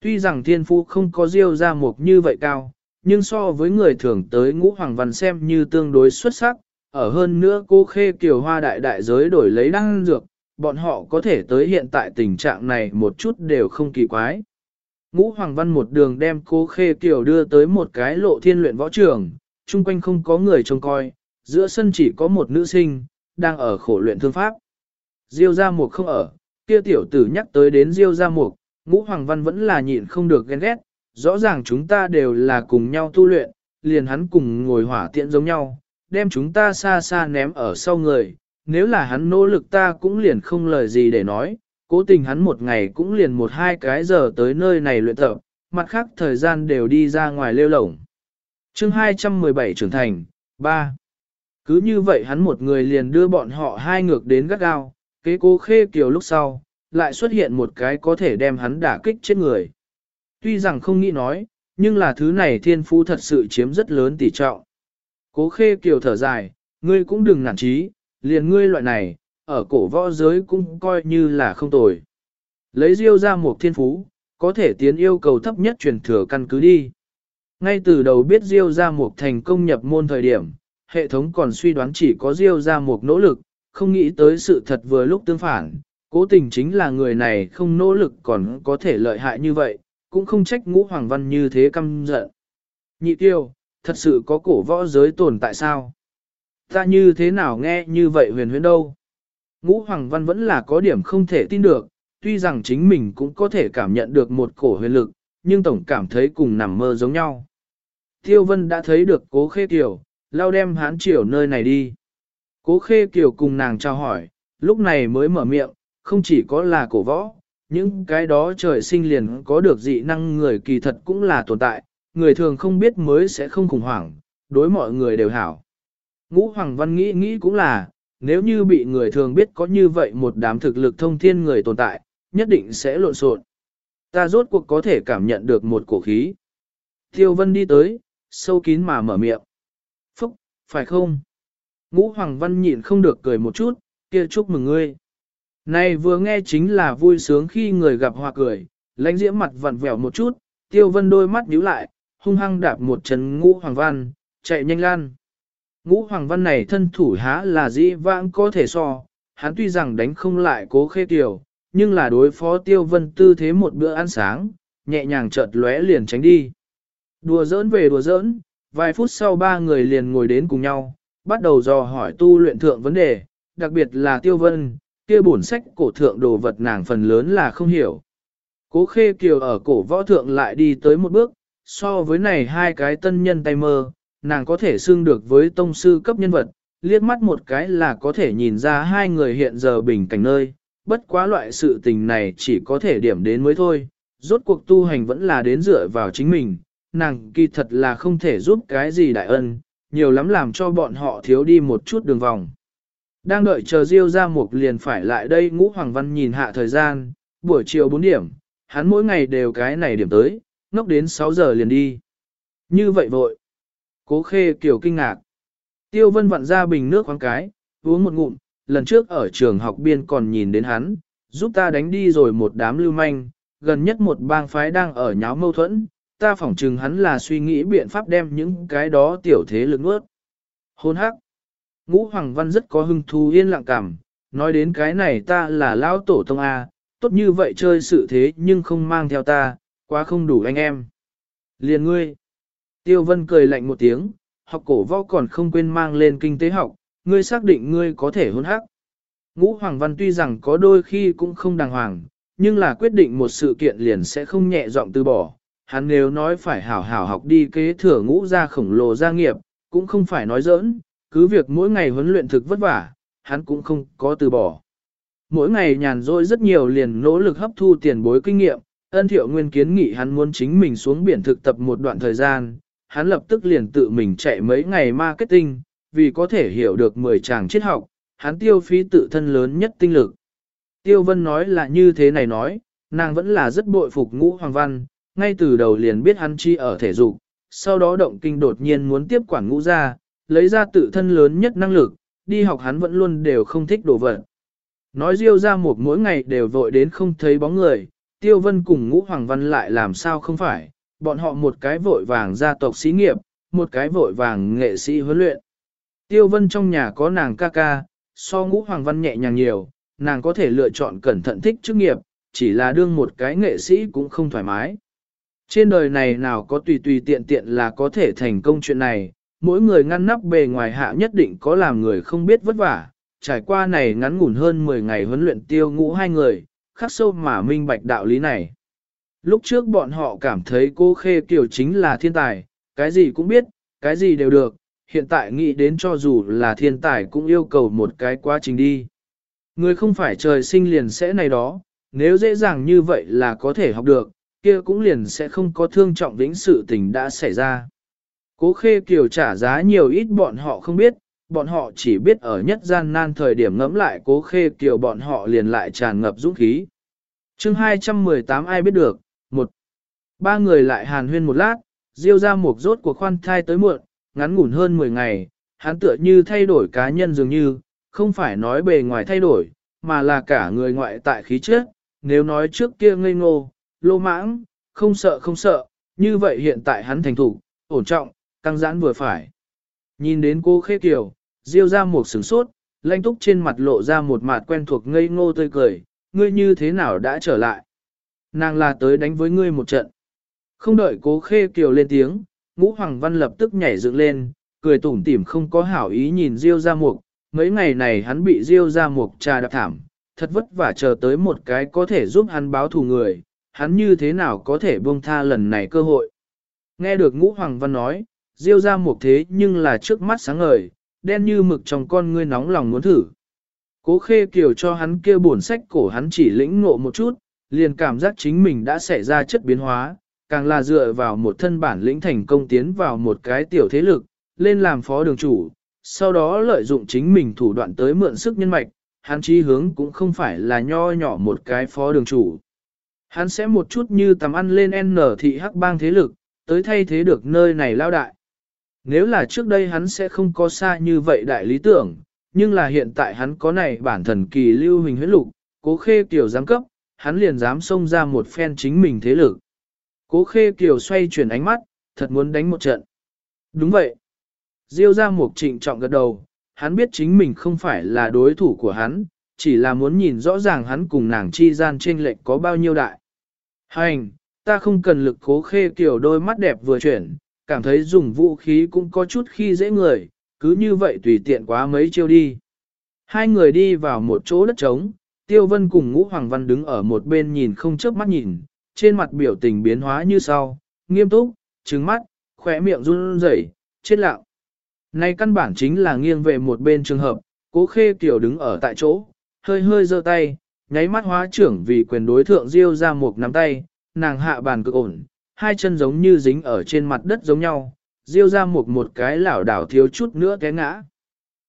Tuy rằng thiên phu không có diêu ra mục như vậy cao, nhưng so với người thường tới ngũ hoàng văn xem như tương đối xuất sắc, ở hơn nữa cô khê kiều hoa đại đại giới đổi lấy đăng dược, bọn họ có thể tới hiện tại tình trạng này một chút đều không kỳ quái. Ngũ Hoàng Văn một đường đem cô Khê Kiều đưa tới một cái lộ thiên luyện võ trường, chung quanh không có người trông coi, giữa sân chỉ có một nữ sinh, đang ở khổ luyện thương pháp. Diêu Gia Mục không ở, kia tiểu tử nhắc tới đến Diêu Gia Mục, Ngũ Hoàng Văn vẫn là nhịn không được ghen ghét, rõ ràng chúng ta đều là cùng nhau tu luyện, liền hắn cùng ngồi hỏa tiện giống nhau, đem chúng ta xa xa ném ở sau người, nếu là hắn nỗ lực ta cũng liền không lời gì để nói, cố tình hắn một ngày cũng liền một hai cái giờ tới nơi này luyện tập, mặt khác thời gian đều đi ra ngoài lêu lổng. chương 217 trưởng thành, 3. Cứ như vậy hắn một người liền đưa bọn họ hai ngược đến gắt gao, kế cố khê kiều lúc sau, lại xuất hiện một cái có thể đem hắn đả kích chết người. Tuy rằng không nghĩ nói, nhưng là thứ này thiên phú thật sự chiếm rất lớn tỷ trọng. Cố khê kiều thở dài, ngươi cũng đừng nản trí, liền ngươi loại này, ở cổ võ giới cũng coi như là không tồi. Lấy diêu ra một thiên phú, có thể tiến yêu cầu thấp nhất truyền thừa căn cứ đi. Ngay từ đầu biết diêu ra một thành công nhập môn thời điểm, hệ thống còn suy đoán chỉ có diêu ra một nỗ lực, không nghĩ tới sự thật vừa lúc tương phản. Cố tình chính là người này không nỗ lực còn có thể lợi hại như vậy, cũng không trách ngũ hoàng văn như thế căm giận. Nhị tiêu, thật sự có cổ võ giới tồn tại sao? Ta như thế nào nghe như vậy huyền huyền đâu? Ngũ Hoàng Văn vẫn là có điểm không thể tin được, tuy rằng chính mình cũng có thể cảm nhận được một cổ huyền lực, nhưng tổng cảm thấy cùng nằm mơ giống nhau. Tiêu Vân đã thấy được cố khê kiểu, lao đem hán triều nơi này đi. Cố khê kiểu cùng nàng trao hỏi, lúc này mới mở miệng, không chỉ có là cổ võ, những cái đó trời sinh liền có được dị năng người kỳ thật cũng là tồn tại, người thường không biết mới sẽ không khủng hoảng, đối mọi người đều hảo. Ngũ Hoàng Văn nghĩ nghĩ cũng là, nếu như bị người thường biết có như vậy một đám thực lực thông thiên người tồn tại, nhất định sẽ lộn xộn. Ta rốt cuộc có thể cảm nhận được một cổ khí. Tiêu Vân đi tới, sâu kín mà mở miệng. Phúc, phải không? Ngũ Hoàng Văn nhịn không được cười một chút, kia chúc mừng ngươi. Này vừa nghe chính là vui sướng khi người gặp hòa cười, lãnh diễm mặt vặn vẹo một chút, tiêu vân đôi mắt nhíu lại, hung hăng đạp một chân ngũ hoàng văn, chạy nhanh lan. Ngũ hoàng văn này thân thủ há là dĩ vãng có thể so, hắn tuy rằng đánh không lại cố khê tiểu, nhưng là đối phó tiêu vân tư thế một bữa ăn sáng, nhẹ nhàng chợt lóe liền tránh đi. Đùa giỡn về đùa giỡn, vài phút sau ba người liền ngồi đến cùng nhau, bắt đầu dò hỏi tu luyện thượng vấn đề, đặc biệt là tiêu vân, kia bổn sách cổ thượng đồ vật nàng phần lớn là không hiểu. Cố khê kiều ở cổ võ thượng lại đi tới một bước, so với này hai cái tân nhân tay mơ, nàng có thể xưng được với tông sư cấp nhân vật, liếc mắt một cái là có thể nhìn ra hai người hiện giờ bình cảnh nơi, bất quá loại sự tình này chỉ có thể điểm đến mới thôi, rốt cuộc tu hành vẫn là đến dựa vào chính mình, nàng kỳ thật là không thể giúp cái gì đại ân, nhiều lắm làm cho bọn họ thiếu đi một chút đường vòng. Đang đợi chờ Diêu ra một liền phải lại đây ngũ Hoàng Văn nhìn hạ thời gian, buổi chiều 4 điểm, hắn mỗi ngày đều cái này điểm tới, ngốc đến 6 giờ liền đi. Như vậy vội. Cố khê kiểu kinh ngạc. Tiêu vân vặn ra bình nước khoáng cái, uống một ngụm, lần trước ở trường học biên còn nhìn đến hắn, giúp ta đánh đi rồi một đám lưu manh, gần nhất một bang phái đang ở nháo mâu thuẫn, ta phỏng chừng hắn là suy nghĩ biện pháp đem những cái đó tiểu thế lực nuốt. Hôn hắc. Ngũ Hoàng Văn rất có hưng thú yên lặng cảm, nói đến cái này ta là lão tổ tông A, tốt như vậy chơi sự thế nhưng không mang theo ta, quá không đủ anh em. Liền ngươi. Tiêu Vân cười lạnh một tiếng, học cổ võ còn không quên mang lên kinh tế học, ngươi xác định ngươi có thể hôn hắc. Ngũ Hoàng Văn tuy rằng có đôi khi cũng không đàng hoàng, nhưng là quyết định một sự kiện liền sẽ không nhẹ giọng từ bỏ. Hắn nếu nói phải hảo hảo học đi kế thừa ngũ gia khổng lồ gia nghiệp, cũng không phải nói giỡn, cứ việc mỗi ngày huấn luyện thực vất vả, hắn cũng không có từ bỏ. Mỗi ngày nhàn rỗi rất nhiều liền nỗ lực hấp thu tiền bối kinh nghiệm, ân thiệu nguyên kiến nghị hắn muốn chính mình xuống biển thực tập một đoạn thời gian, hắn lập tức liền tự mình chạy mấy ngày marketing, vì có thể hiểu được 10 chàng triết học, hắn tiêu phí tự thân lớn nhất tinh lực. Tiêu Vân nói là như thế này nói, nàng vẫn là rất bội phục ngũ hoàng văn, ngay từ đầu liền biết hắn chi ở thể dục, sau đó động kinh đột nhiên muốn tiếp quản ngũ ra, lấy ra tự thân lớn nhất năng lực, đi học hắn vẫn luôn đều không thích đồ vật. Nói riêu ra một mỗi ngày đều vội đến không thấy bóng người, tiêu vân cùng ngũ hoàng văn lại làm sao không phải, bọn họ một cái vội vàng gia tộc xí nghiệp, một cái vội vàng nghệ sĩ huấn luyện. Tiêu vân trong nhà có nàng ca ca, so ngũ hoàng văn nhẹ nhàng nhiều, nàng có thể lựa chọn cẩn thận thích chức nghiệp, chỉ là đương một cái nghệ sĩ cũng không thoải mái. Trên đời này nào có tùy tùy tiện tiện là có thể thành công chuyện này, mỗi người ngăn nắp bề ngoài hạ nhất định có làm người không biết vất vả, trải qua này ngắn ngủn hơn 10 ngày huấn luyện tiêu ngũ hai người, khắc sâu mà minh bạch đạo lý này. Lúc trước bọn họ cảm thấy cô Khê Kiều chính là thiên tài, cái gì cũng biết, cái gì đều được, hiện tại nghĩ đến cho dù là thiên tài cũng yêu cầu một cái quá trình đi. Người không phải trời sinh liền sẽ này đó, nếu dễ dàng như vậy là có thể học được, kia cũng liền sẽ không có thương trọng vĩnh sự tình đã xảy ra. Cố khê kiều trả giá nhiều ít bọn họ không biết, bọn họ chỉ biết ở nhất gian nan thời điểm ngẫm lại cố khê kiều bọn họ liền lại tràn ngập dũng khí. chương 218 ai biết được, Ba người lại hàn huyên một lát, diêu ra một rốt của khoan thai tới muộn, ngắn ngủn hơn 10 ngày, hắn tựa như thay đổi cá nhân dường như, không phải nói bề ngoài thay đổi, mà là cả người ngoại tại khí chất, nếu nói trước kia ngây ngô, lô mãng, không sợ không sợ, như vậy hiện tại hắn thành thủ, ổn trọng, căng giãn vừa phải. Nhìn đến cô khê kiều, diêu ra một sửng sốt, lanh túc trên mặt lộ ra một mặt quen thuộc ngây ngô tươi cười, ngươi như thế nào đã trở lại. Nàng là tới đánh với ngươi một trận. Không đợi cố khê kiều lên tiếng, ngũ hoàng văn lập tức nhảy dựng lên, cười tủm tỉm không có hảo ý nhìn diêu ra mục. Mấy ngày này hắn bị diêu ra mục trà đạp thảm, thật vất vả chờ tới một cái có thể giúp hắn báo thù người, hắn như thế nào có thể buông tha lần này cơ hội. Nghe được ngũ hoàng văn nói, diêu ra mục thế nhưng là trước mắt sáng ngời, đen như mực trong con ngươi nóng lòng muốn thử. Cố khê kiều cho hắn kia bổn sách cổ hắn chỉ lĩnh ngộ một chút, liền cảm giác chính mình đã xảy ra chất biến hóa, càng là dựa vào một thân bản lĩnh thành công tiến vào một cái tiểu thế lực, lên làm phó đường chủ, sau đó lợi dụng chính mình thủ đoạn tới mượn sức nhân mạch, hắn chí hướng cũng không phải là nho nhỏ một cái phó đường chủ. Hắn sẽ một chút như tầm ăn lên N thị hắc bang thế lực, tới thay thế được nơi này lao đại. Nếu là trước đây hắn sẽ không có xa như vậy đại lý tưởng, nhưng là hiện tại hắn có này bản thần kỳ lưu hình huyết lục, cố khê tiểu giám cấp, hắn liền dám xông ra một phen chính mình thế lực. Cố khê kiều xoay chuyển ánh mắt, thật muốn đánh một trận. Đúng vậy. Diêu ra một trịnh trọng gật đầu, hắn biết chính mình không phải là đối thủ của hắn, chỉ là muốn nhìn rõ ràng hắn cùng nàng chi gian trên lệnh có bao nhiêu đại. Hành, ta không cần lực cố khê kiểu đôi mắt đẹp vừa chuyển, cảm thấy dùng vũ khí cũng có chút khi dễ người, cứ như vậy tùy tiện quá mấy chiêu đi. Hai người đi vào một chỗ đất trống, Tiêu Vân cùng Ngũ Hoàng Văn đứng ở một bên nhìn không chớp mắt nhìn, trên mặt biểu tình biến hóa như sau, nghiêm túc, trừng mắt, khỏe miệng run rẩy, chết lặng. Này căn bản chính là nghiêng về một bên trường hợp, cố khê kiểu đứng ở tại chỗ, hơi hơi giơ tay, nháy mắt hóa trưởng vì quyền đối thượng diêu ra một nắm tay, nàng hạ bàn cực ổn, hai chân giống như dính ở trên mặt đất giống nhau, diêu ra một một cái lảo đảo thiếu chút nữa té ngã.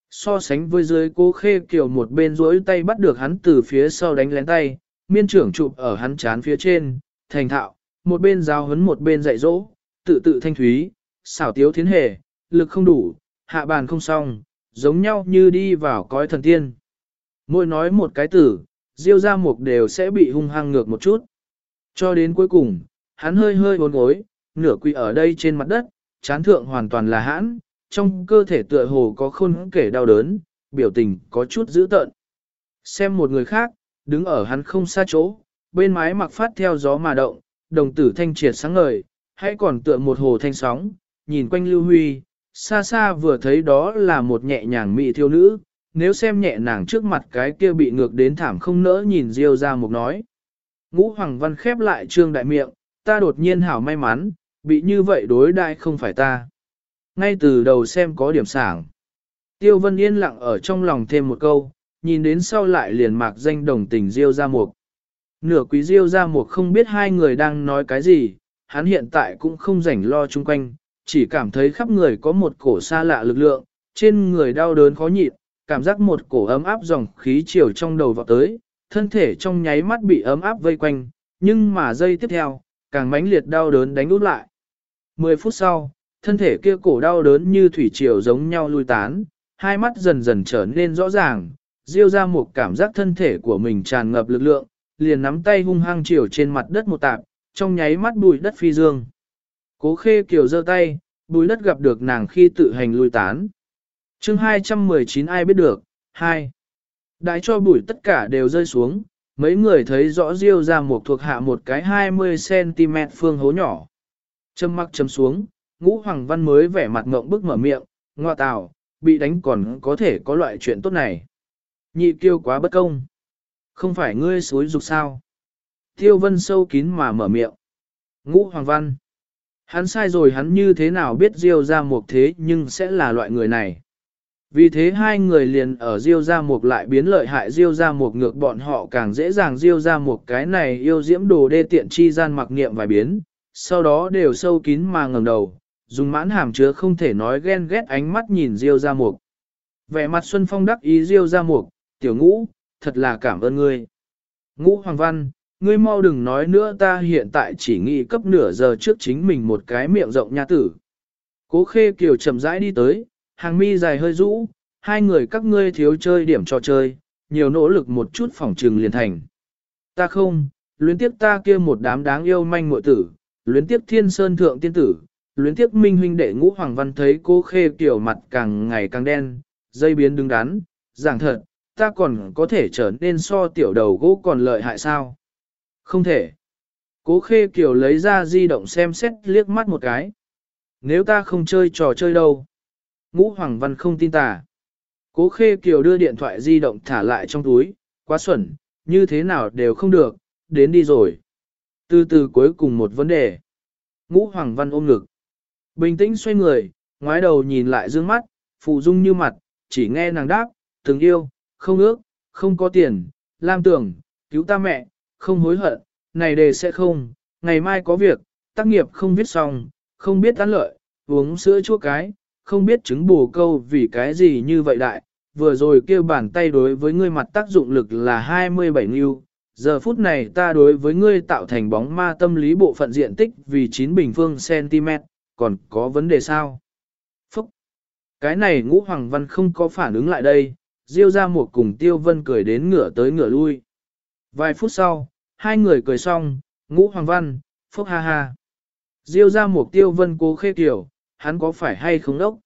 So sánh với dưới cố khê kiểu một bên duỗi tay bắt được hắn từ phía sau đánh lén tay, miên trưởng chụp ở hắn chán phía trên, thành thạo, một bên giáo huấn một bên dạy dỗ, tự tự thanh thúy, xảo tiếu thiến hề, lực không đủ, hạ bàn không xong, giống nhau như đi vào cõi thần tiên. Mỗi nói một cái tử, diêu ra mục đều sẽ bị hung hăng ngược một chút. Cho đến cuối cùng, hắn hơi hơi bốn gối, nửa quỳ ở đây trên mặt đất, chán thượng hoàn toàn là hãn, trong cơ thể tựa hồ có khôn kể đau đớn, biểu tình có chút dữ tợn. Xem một người khác, đứng ở hắn không xa chỗ, bên mái mặc phát theo gió mà động, đồng tử thanh triệt sáng ngời, hãy còn tựa một hồ thanh sóng, nhìn quanh lưu huy, xa xa vừa thấy đó là một nhẹ nhàng mỹ thiêu nữ, nếu xem nhẹ nàng trước mặt cái kia bị ngược đến thảm không nỡ nhìn Diêu ra một nói. Ngũ Hoàng Văn khép lại trương đại miệng, ta đột nhiên hảo may mắn, bị như vậy đối đại không phải ta. Ngay từ đầu xem có điểm sảng. Tiêu Vân yên lặng ở trong lòng thêm một câu, nhìn đến sau lại liền mạc danh đồng tình Diêu ra một. Nửa quý Diêu ra một không biết hai người đang nói cái gì, hắn hiện tại cũng không rảnh lo chung quanh, chỉ cảm thấy khắp người có một cổ xa lạ lực lượng, trên người đau đớn khó nhịn, cảm giác một cổ ấm áp dòng khí chiều trong đầu vào tới, thân thể trong nháy mắt bị ấm áp vây quanh, nhưng mà giây tiếp theo, càng mãnh liệt đau đớn đánh út lại. Mười phút sau, thân thể kia cổ đau đớn như thủy triều giống nhau lui tán, hai mắt dần dần trở nên rõ ràng, diêu ra một cảm giác thân thể của mình tràn ngập lực lượng, liền nắm tay hung hăng chiều trên mặt đất một tạp, trong nháy mắt bụi đất phi dương. Cố khê kiều giơ tay, bùi đất gặp được nàng khi tự hành lui tán. chương 219 ai biết được, 2. Đại cho bụi tất cả đều rơi xuống, mấy người thấy rõ riêu ra một thuộc hạ một cái 20cm phương hố nhỏ. Châm mắc chấm xuống, ngũ hoàng văn mới vẻ mặt ngộng bức mở miệng, ngoa tào, bị đánh còn có thể có loại chuyện tốt này. Nhị kiêu quá bất công. Không phải ngươi xối dục sao. Tiêu vân sâu kín mà mở miệng. Ngũ hoàng văn. Hắn sai rồi hắn như thế nào biết Diêu ra một thế nhưng sẽ là loại người này. Vì thế hai người liền ở Diêu ra một lại biến lợi hại Diêu ra một ngược bọn họ càng dễ dàng Diêu ra một cái này yêu diễm đồ đê tiện chi gian mặc niệm vài biến, sau đó đều sâu kín mà ngẩng đầu, dùng mãn hàm chứa không thể nói ghen ghét ánh mắt nhìn Diêu ra một. Vẻ mặt Xuân Phong đắc ý Diêu ra một, tiểu ngũ, thật là cảm ơn ngươi. Ngũ Hoàng Văn, ngươi mau đừng nói nữa ta hiện tại chỉ nghĩ cấp nửa giờ trước chính mình một cái miệng rộng nha tử. Cố khê kiều chậm rãi đi tới, hàng mi dài hơi rũ, hai người các ngươi thiếu chơi điểm trò chơi, nhiều nỗ lực một chút phòng trừng liền thành. Ta không, luyến tiếc ta kia một đám đáng yêu manh muội tử, luyến tiếc thiên sơn thượng tiên tử, luyến tiếc minh huynh đệ ngũ hoàng văn thấy cố khê kiều mặt càng ngày càng đen, dây biến đứng đắn, giảng thật, ta còn có thể trở nên so tiểu đầu gỗ còn lợi hại sao. Không thể. Cố khê kiều lấy ra di động xem xét liếc mắt một cái. Nếu ta không chơi trò chơi đâu. Ngũ Hoàng Văn không tin ta. Cố khê kiều đưa điện thoại di động thả lại trong túi, quá xuẩn, như thế nào đều không được, đến đi rồi. Từ từ cuối cùng một vấn đề. Ngũ Hoàng Văn ôm ngực. Bình tĩnh xoay người, ngoái đầu nhìn lại dương mắt, phụ dung như mặt, chỉ nghe nàng đáp, từng yêu, không ước, không có tiền, lam tưởng, cứu ta mẹ, không hối hận, này đề sẽ không, ngày mai có việc, tác nghiệp không viết xong, không biết tán lợi, uống sữa chua cái, không biết chứng bù câu vì cái gì như vậy đại, vừa rồi kêu bàn tay đối với ngươi mặt tác dụng lực là 27 nghiêu, giờ phút này ta đối với ngươi tạo thành bóng ma tâm lý bộ phận diện tích vì 9 bình phương cm, còn có vấn đề sao? Phúc! Cái này ngũ hoàng văn không có phản ứng lại đây, diêu ra một cùng tiêu vân cười đến ngửa tới ngửa lui. Vài phút sau, hai người cười xong, ngũ hoàng văn, phúc ha ha. Diêu ra một tiêu vân cố khê kiểu, hắn có phải hay không đốc?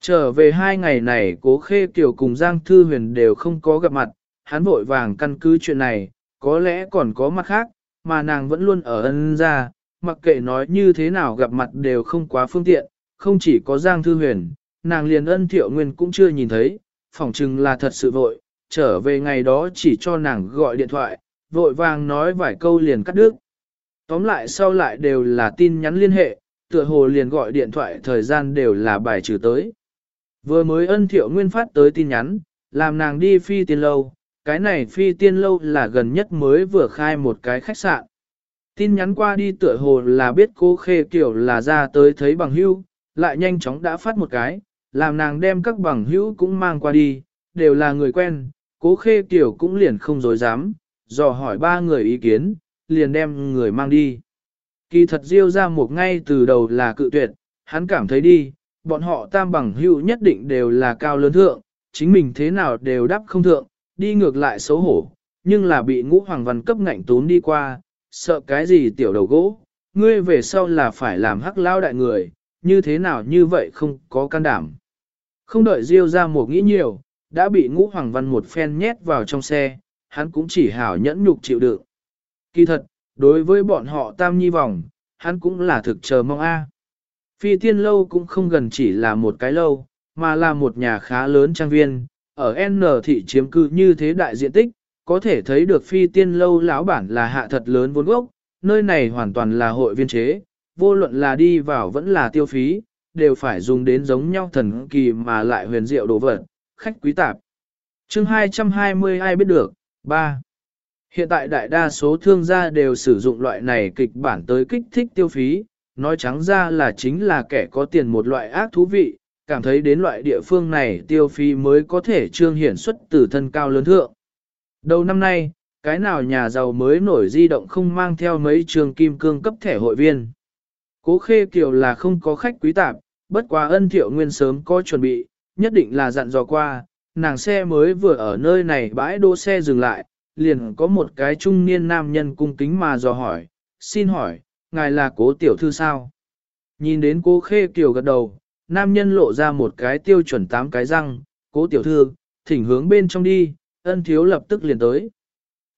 Trở về hai ngày này cố khê kiểu cùng Giang Thư Huyền đều không có gặp mặt, hắn vội vàng căn cứ chuyện này, có lẽ còn có mặt khác, mà nàng vẫn luôn ở ân ra, mặc kệ nói như thế nào gặp mặt đều không quá phương tiện, không chỉ có Giang Thư Huyền, nàng liền ân thiệu nguyên cũng chưa nhìn thấy, phỏng chừng là thật sự vội, trở về ngày đó chỉ cho nàng gọi điện thoại, vội vàng nói vài câu liền cắt đứt. Tóm lại sau lại đều là tin nhắn liên hệ, tựa hồ liền gọi điện thoại thời gian đều là bài trừ tới. Vừa mới ân thiệu nguyên phát tới tin nhắn, làm nàng đi phi tiên lâu, cái này phi tiên lâu là gần nhất mới vừa khai một cái khách sạn. Tin nhắn qua đi tựa hồ là biết cô khê kiểu là ra tới thấy bằng hữu, lại nhanh chóng đã phát một cái, làm nàng đem các bằng hữu cũng mang qua đi, đều là người quen, cố khê tiểu cũng liền không dối dám, dò hỏi ba người ý kiến, liền đem người mang đi. Kỳ thật diêu ra một ngay từ đầu là cự tuyệt, hắn cảm thấy đi, bọn họ tam bằng hữu nhất định đều là cao lớn thượng, chính mình thế nào đều đáp không thượng, đi ngược lại xấu hổ, nhưng là bị ngũ hoàng văn cấp ngạnh tốn đi qua, sợ cái gì tiểu đầu gỗ, ngươi về sau là phải làm hắc lao đại người, như thế nào như vậy không có can đảm. Không đợi Diêu ra một nghĩ nhiều, đã bị ngũ hoàng văn một phen nhét vào trong xe, hắn cũng chỉ hảo nhẫn nhục chịu đựng. Kỳ thật, đối với bọn họ tam nhi vòng, hắn cũng là thực chờ mong a. Phi tiên lâu cũng không gần chỉ là một cái lâu, mà là một nhà khá lớn trang viên, ở N thị chiếm cư như thế đại diện tích, có thể thấy được phi tiên lâu lão bản là hạ thật lớn vốn gốc, nơi này hoàn toàn là hội viên chế, vô luận là đi vào vẫn là tiêu phí, đều phải dùng đến giống nhau thần kỳ mà lại huyền diệu đồ vật, khách quý tạp. chương 220 ai biết được, 3. Hiện tại đại đa số thương gia đều sử dụng loại này kịch bản tới kích thích tiêu phí, nói trắng ra là chính là kẻ có tiền một loại ác thú vị, cảm thấy đến loại địa phương này tiêu phí mới có thể trương hiển xuất từ thân cao lớn thượng. Đầu năm nay, cái nào nhà giàu mới nổi di động không mang theo mấy trường kim cương cấp thẻ hội viên. Cố khê kiểu là không có khách quý tạp, bất quá ân thiệu nguyên sớm có chuẩn bị, nhất định là dặn dò qua, nàng xe mới vừa ở nơi này bãi đỗ xe dừng lại, liền có một cái trung niên nam nhân cung kính mà dò hỏi, xin hỏi, ngài là cố tiểu thư sao? Nhìn đến cố khê kiểu gật đầu, nam nhân lộ ra một cái tiêu chuẩn tám cái răng, cố tiểu thư, thỉnh hướng bên trong đi, ân thiếu lập tức liền tới.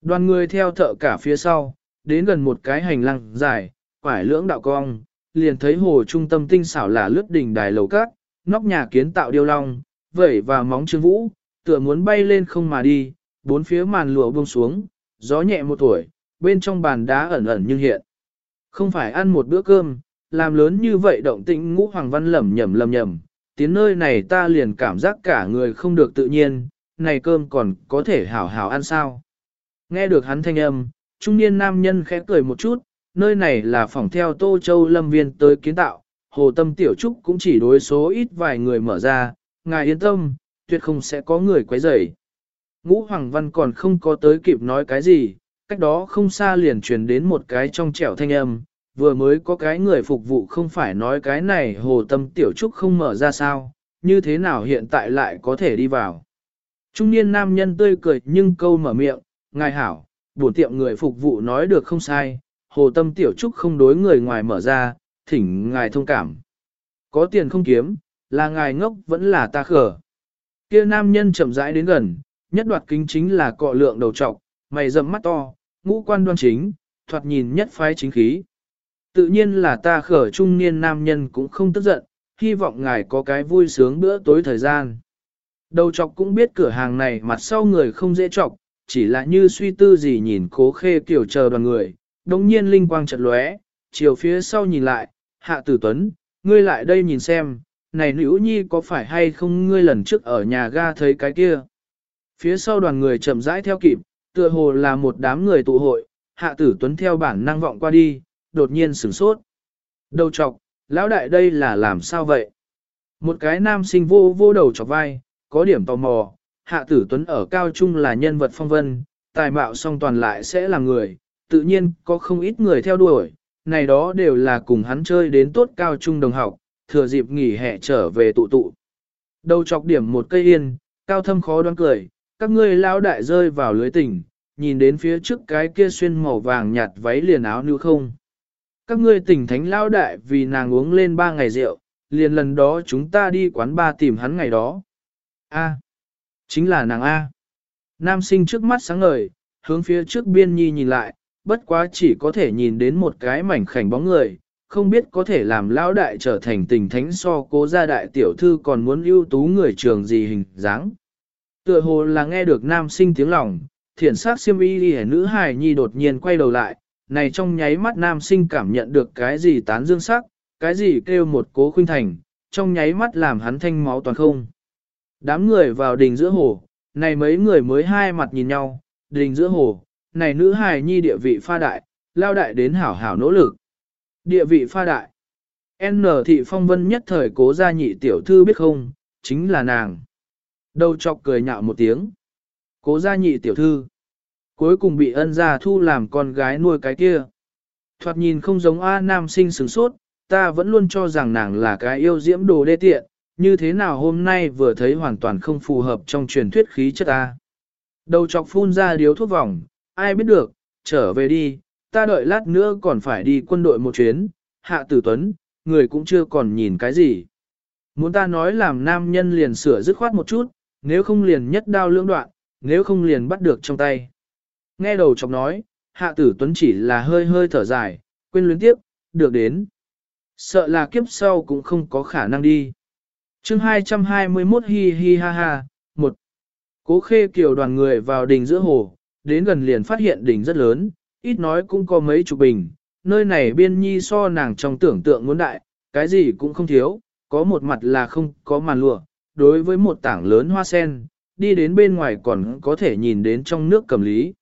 Đoàn người theo thợ cả phía sau, đến gần một cái hành lang dài, quải lưỡng đạo cong, liền thấy hồ trung tâm tinh xảo là lướt đỉnh đài lầu cát, nóc nhà kiến tạo điêu long, vẩy và móng trương vũ, tựa muốn bay lên không mà đi, bốn phía màn lụa buông xuống, gió nhẹ một tuổi, bên trong bàn đá ẩn ẩn nhưng hiện. Không phải ăn một bữa cơm, làm lớn như vậy động tĩnh ngũ hoàng văn lẩm nhẩm lẩm nhẩm, tiến nơi này ta liền cảm giác cả người không được tự nhiên, này cơm còn có thể hảo hảo ăn sao. Nghe được hắn thanh âm, trung niên nam nhân khẽ cười một chút, nơi này là phòng theo Tô Châu Lâm Viên tới kiến tạo, hồ tâm tiểu trúc cũng chỉ đối số ít vài người mở ra, ngài yên tâm, tuyệt không sẽ có người quấy rầy. Ngũ Hoàng Văn còn không có tới kịp nói cái gì, cách đó không xa liền truyền đến một cái trong trẻo thanh âm, vừa mới có cái người phục vụ không phải nói cái này hồ tâm tiểu trúc không mở ra sao, như thế nào hiện tại lại có thể đi vào. Trung niên nam nhân tươi cười nhưng câu mở miệng, ngài hảo, bổn tiệm người phục vụ nói được không sai, hồ tâm tiểu trúc không đối người ngoài mở ra, thỉnh ngài thông cảm. Có tiền không kiếm, là ngài ngốc vẫn là ta khở. Kia nam nhân chậm rãi đến gần, nhất đoạt kính chính là cọ lượng đầu trọc, mày rậm mắt to, ngũ quan đoan chính, thoạt nhìn nhất phái chính khí. Tự nhiên là ta khở trung niên nam nhân cũng không tức giận, hy vọng ngài có cái vui sướng bữa tối thời gian. Đầu chọc cũng biết cửa hàng này mặt sau người không dễ chọc, chỉ là như suy tư gì nhìn cố khê kiểu chờ đoàn người, đồng nhiên linh quang chợt lóe, chiều phía sau nhìn lại, hạ tử tuấn, ngươi lại đây nhìn xem, này nữ nhi có phải hay không ngươi lần trước ở nhà ga thấy cái kia. Phía sau đoàn người chậm rãi theo kịp, tựa hồ là một đám người tụ hội, hạ tử tuấn theo bản năng vọng qua đi, đột nhiên sửng sốt. Đầu chọc, lão đại đây là làm sao vậy? Một cái nam sinh vô vô đầu chọc vai, có điểm tò mò, hạ tử tuấn ở cao trung là nhân vật phong vân, tài mạo song toàn lại sẽ là người, tự nhiên có không ít người theo đuổi, này đó đều là cùng hắn chơi đến tốt cao trung đồng học, thừa dịp nghỉ hè trở về tụ tụ. Đầu chọc điểm một cây yên, cao thâm khó đoán cười, các ngươi lão đại rơi vào lưới tình, nhìn đến phía trước cái kia xuyên màu vàng nhạt váy liền áo nữ không. Các ngươi tỉnh thánh lao đại vì nàng uống lên ba ngày rượu, liền lần đó chúng ta đi quán ba tìm hắn ngày đó. A. chính là nàng A. Nam sinh trước mắt sáng ngời, hướng phía trước biên nhi nhìn lại, bất quá chỉ có thể nhìn đến một cái mảnh khảnh bóng người, không biết có thể làm lão đại trở thành tình thánh so cố gia đại tiểu thư còn muốn ưu tú người trường gì hình dáng. Tựa hồ là nghe được nam sinh tiếng lòng, thiển sát siêm y đi nữ hài nhi đột nhiên quay đầu lại, này trong nháy mắt nam sinh cảm nhận được cái gì tán dương sắc, cái gì kêu một cố khuynh thành, trong nháy mắt làm hắn thanh máu toàn không. Đám người vào đình giữa hồ, này mấy người mới hai mặt nhìn nhau, đình giữa hồ, này nữ hài nhi địa vị pha đại, lao đại đến hảo hảo nỗ lực. Địa vị pha đại. N thị phong vân nhất thời cố gia nhị tiểu thư biết không, chính là nàng. Đầu chọc cười nhạo một tiếng. Cố gia nhị tiểu thư. Cuối cùng bị ân gia thu làm con gái nuôi cái kia. Thoạt nhìn không giống A nam sinh sừng sốt, ta vẫn luôn cho rằng nàng là cái yêu diễm đồ đê tiện, như thế nào hôm nay vừa thấy hoàn toàn không phù hợp trong truyền thuyết khí chất ta. Đầu chọc phun ra điếu thuốc vòng, ai biết được, trở về đi, ta đợi lát nữa còn phải đi quân đội một chuyến, hạ tử tuấn, người cũng chưa còn nhìn cái gì. Muốn ta nói làm nam nhân liền sửa dứt khoát một chút, nếu không liền nhất đao lưỡng đoạn, nếu không liền bắt được trong tay. Nghe đầu chọc nói, hạ tử tuấn chỉ là hơi hơi thở dài, quên luyến tiếp, được đến. Sợ là kiếp sau cũng không có khả năng đi. chương 221 hi hi ha ha, một Cố khê kiều đoàn người vào đỉnh giữa hồ, đến gần liền phát hiện đỉnh rất lớn, ít nói cũng có mấy chục bình, nơi này biên nhi so nàng trong tưởng tượng muốn đại, cái gì cũng không thiếu, có một mặt là không có màn lụa, đối với một tảng lớn hoa sen, đi đến bên ngoài còn có thể nhìn đến trong nước cầm lý.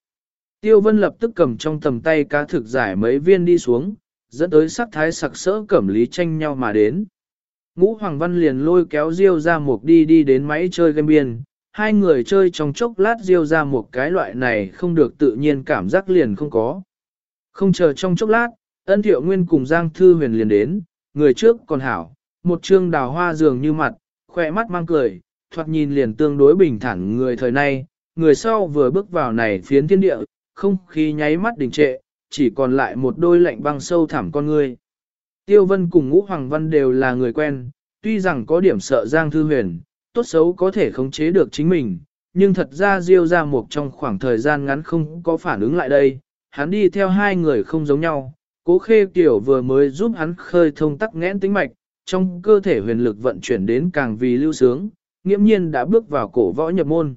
Tiêu vân lập tức cầm trong tầm tay cá thực giải mấy viên đi xuống, dẫn tới sắc thái sặc sỡ cẩm lý tranh nhau mà đến. Ngũ Hoàng Văn liền lôi kéo Diêu ra một đi đi đến máy chơi game biên, hai người chơi trong chốc lát riêu ra một cái loại này không được tự nhiên cảm giác liền không có. Không chờ trong chốc lát, ân thiệu nguyên cùng Giang Thư Huyền liền đến, người trước còn hảo, một trương đào hoa dường như mặt, khỏe mắt mang cười, thoạt nhìn liền tương đối bình thản người thời nay, người sau vừa bước vào này phiến thiên địa, không khí nháy mắt đình trệ, chỉ còn lại một đôi lạnh băng sâu thẳm con người. Tiêu Vân cùng Ngũ Hoàng Văn đều là người quen, tuy rằng có điểm sợ Giang Thư Huyền, tốt xấu có thể khống chế được chính mình, nhưng thật ra Diêu gia một trong khoảng thời gian ngắn không có phản ứng lại đây, hắn đi theo hai người không giống nhau, cố khê kiểu vừa mới giúp hắn khơi thông tắc nghẽn tính mạch, trong cơ thể huyền lực vận chuyển đến càng vì lưu sướng, nghiễm nhiên đã bước vào cổ võ nhập môn.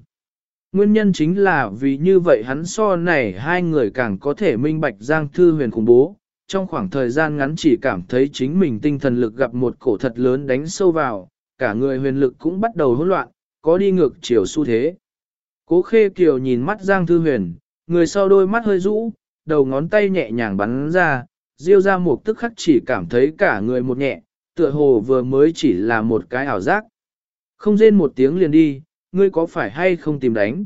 Nguyên nhân chính là vì như vậy hắn so này hai người càng có thể minh bạch Giang Thư huyền khủng bố, trong khoảng thời gian ngắn chỉ cảm thấy chính mình tinh thần lực gặp một cổ thật lớn đánh sâu vào, cả người huyền lực cũng bắt đầu hỗn loạn, có đi ngược chiều xu thế. Cố khê kiều nhìn mắt Giang Thư huyền, người sau đôi mắt hơi rũ, đầu ngón tay nhẹ nhàng bắn ra, diêu ra một tức khắc chỉ cảm thấy cả người một nhẹ, tựa hồ vừa mới chỉ là một cái ảo giác. Không rên một tiếng liền đi, ngươi có phải hay không tìm đánh?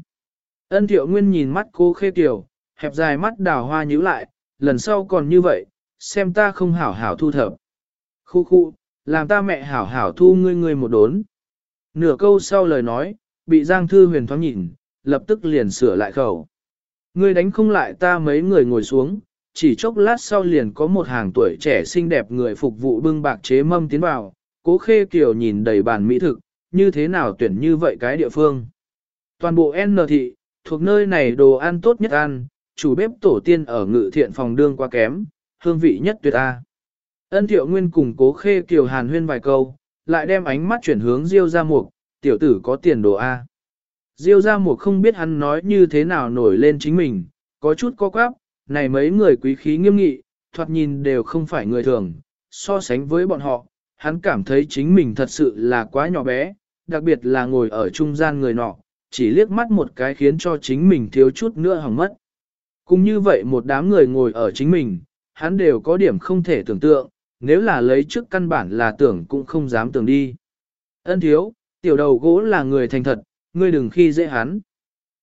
Ân thiệu nguyên nhìn mắt cô khê tiểu, hẹp dài mắt đào hoa nhíu lại, lần sau còn như vậy, xem ta không hảo hảo thu thập. Khu khu, làm ta mẹ hảo hảo thu ngươi ngươi một đốn. Nửa câu sau lời nói, bị Giang Thư huyền thoáng nhìn, lập tức liền sửa lại khẩu. Ngươi đánh không lại ta mấy người ngồi xuống, chỉ chốc lát sau liền có một hàng tuổi trẻ xinh đẹp người phục vụ bưng bạc chế mâm tiến vào, cố khê kiều nhìn đầy bàn mỹ thực, như thế nào tuyển như vậy cái địa phương. Toàn bộ N thị, thuộc nơi này đồ ăn tốt nhất ăn, chủ bếp tổ tiên ở ngự thiện phòng đương qua kém, hương vị nhất tuyệt A. Ân thiệu nguyên cùng cố khê kiều hàn huyên vài câu, lại đem ánh mắt chuyển hướng Diêu ra mục, tiểu tử có tiền đồ A. Diêu ra mục không biết hắn nói như thế nào nổi lên chính mình, có chút co quắp, này mấy người quý khí nghiêm nghị, thoạt nhìn đều không phải người thường, so sánh với bọn họ, hắn cảm thấy chính mình thật sự là quá nhỏ bé, đặc biệt là ngồi ở trung gian người nọ, chỉ liếc mắt một cái khiến cho chính mình thiếu chút nữa hỏng mất. Cũng như vậy một đám người ngồi ở chính mình, hắn đều có điểm không thể tưởng tượng, nếu là lấy trước căn bản là tưởng cũng không dám tưởng đi. Ân thiếu, tiểu đầu gỗ là người thành thật, ngươi đừng khi dễ hắn.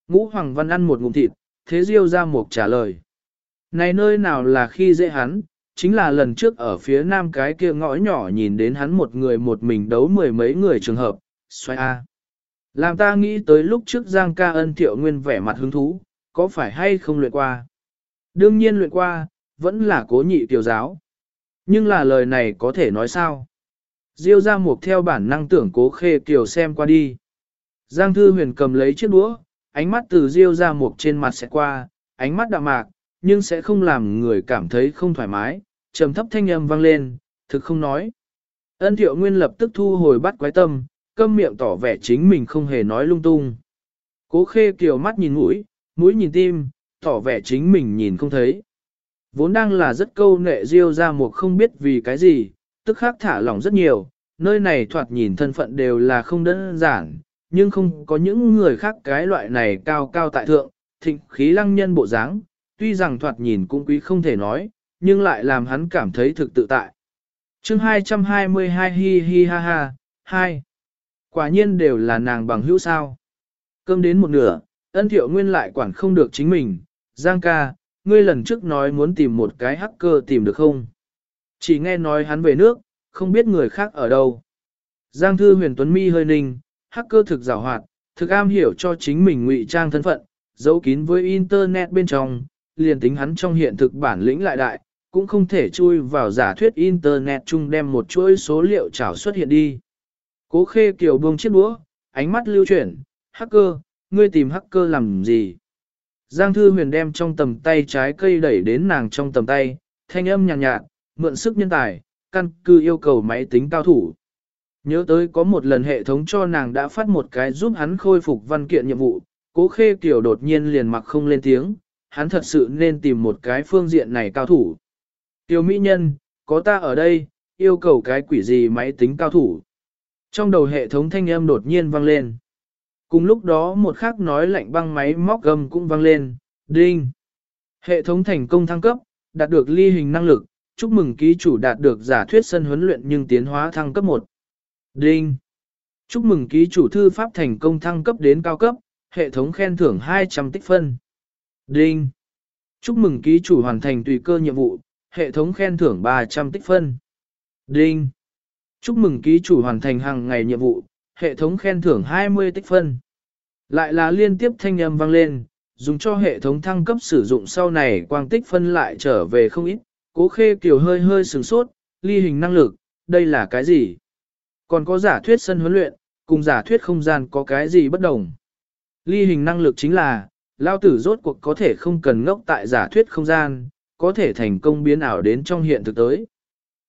Ngũ Hoàng Văn ăn một ngụm thịt, thế Diêu ra một trả lời. Này nơi nào là khi dễ hắn, chính là lần trước ở phía nam cái kia ngõ nhỏ nhìn đến hắn một người một mình đấu mười mấy người trường hợp, xoay A. Làm ta nghĩ tới lúc trước Giang ca ân thiệu nguyên vẻ mặt hứng thú, có phải hay không luyện qua? Đương nhiên luyện qua, vẫn là cố nhị tiểu giáo. Nhưng là lời này có thể nói sao? Diêu ra mục theo bản năng tưởng cố khê kiều xem qua đi. Giang thư huyền cầm lấy chiếc đũa, ánh mắt từ diêu ra mục trên mặt sẽ qua, ánh mắt đạm mạc, nhưng sẽ không làm người cảm thấy không thoải mái, trầm thấp thanh âm vang lên, thực không nói. Ân thiệu nguyên lập tức thu hồi bắt quái tâm, câm miệng tỏ vẻ chính mình không hề nói lung tung. Cố khê kiều mắt nhìn mũi, mũi nhìn tim, tỏ vẻ chính mình nhìn không thấy. Vốn đang là rất câu nệ diêu ra một không biết vì cái gì, tức khắc thả lỏng rất nhiều, nơi này thoạt nhìn thân phận đều là không đơn giản, nhưng không có những người khác cái loại này cao cao tại thượng, thịnh khí lăng nhân bộ dáng, tuy rằng thoạt nhìn cũng quý không thể nói, nhưng lại làm hắn cảm thấy thực tự tại. chương 222 hi hi ha ha, 2. Quả nhiên đều là nàng bằng hữu sao. Cơm đến một nửa, ân thiệu nguyên lại quản không được chính mình. Giang ca, ngươi lần trước nói muốn tìm một cái hacker tìm được không? Chỉ nghe nói hắn về nước, không biết người khác ở đâu. Giang thư huyền tuấn mi hơi ninh, hacker thực rào hoạt, thực am hiểu cho chính mình ngụy trang thân phận, giấu kín với internet bên trong, liền tính hắn trong hiện thực bản lĩnh lại đại, cũng không thể chui vào giả thuyết internet chung đem một chuỗi số liệu trảo xuất hiện đi. Cố khê kiều buông chiếc đũa, ánh mắt lưu chuyển, hacker, ngươi tìm hacker làm gì? Giang thư huyền đem trong tầm tay trái cây đẩy đến nàng trong tầm tay, thanh âm nhàn nhạt, nhạt, mượn sức nhân tài, căn cứ yêu cầu máy tính cao thủ. Nhớ tới có một lần hệ thống cho nàng đã phát một cái giúp hắn khôi phục văn kiện nhiệm vụ, cố khê kiểu đột nhiên liền mặc không lên tiếng, hắn thật sự nên tìm một cái phương diện này cao thủ. Tiêu mỹ nhân, có ta ở đây, yêu cầu cái quỷ gì máy tính cao thủ. Trong đầu hệ thống thanh âm đột nhiên vang lên. Cùng lúc đó một khắc nói lạnh băng máy móc gầm cũng vang lên, đinh. Hệ thống thành công thăng cấp, đạt được ly hình năng lực, chúc mừng ký chủ đạt được giả thuyết sân huấn luyện nhưng tiến hóa thăng cấp 1. Đinh. Chúc mừng ký chủ thư pháp thành công thăng cấp đến cao cấp, hệ thống khen thưởng 200 tích phân. Đinh. Chúc mừng ký chủ hoàn thành tùy cơ nhiệm vụ, hệ thống khen thưởng 300 tích phân. Đinh. Chúc mừng ký chủ hoàn thành hàng ngày nhiệm vụ, hệ thống khen thưởng 20 tích phân. Lại là liên tiếp thanh âm vang lên, dùng cho hệ thống thăng cấp sử dụng sau này quang tích phân lại trở về không ít, cố khê kiểu hơi hơi sừng sốt, ly hình năng lực, đây là cái gì? Còn có giả thuyết sân huấn luyện, cùng giả thuyết không gian có cái gì bất đồng? Ly hình năng lực chính là, lao tử rốt cuộc có thể không cần ngốc tại giả thuyết không gian, có thể thành công biến ảo đến trong hiện thực tới.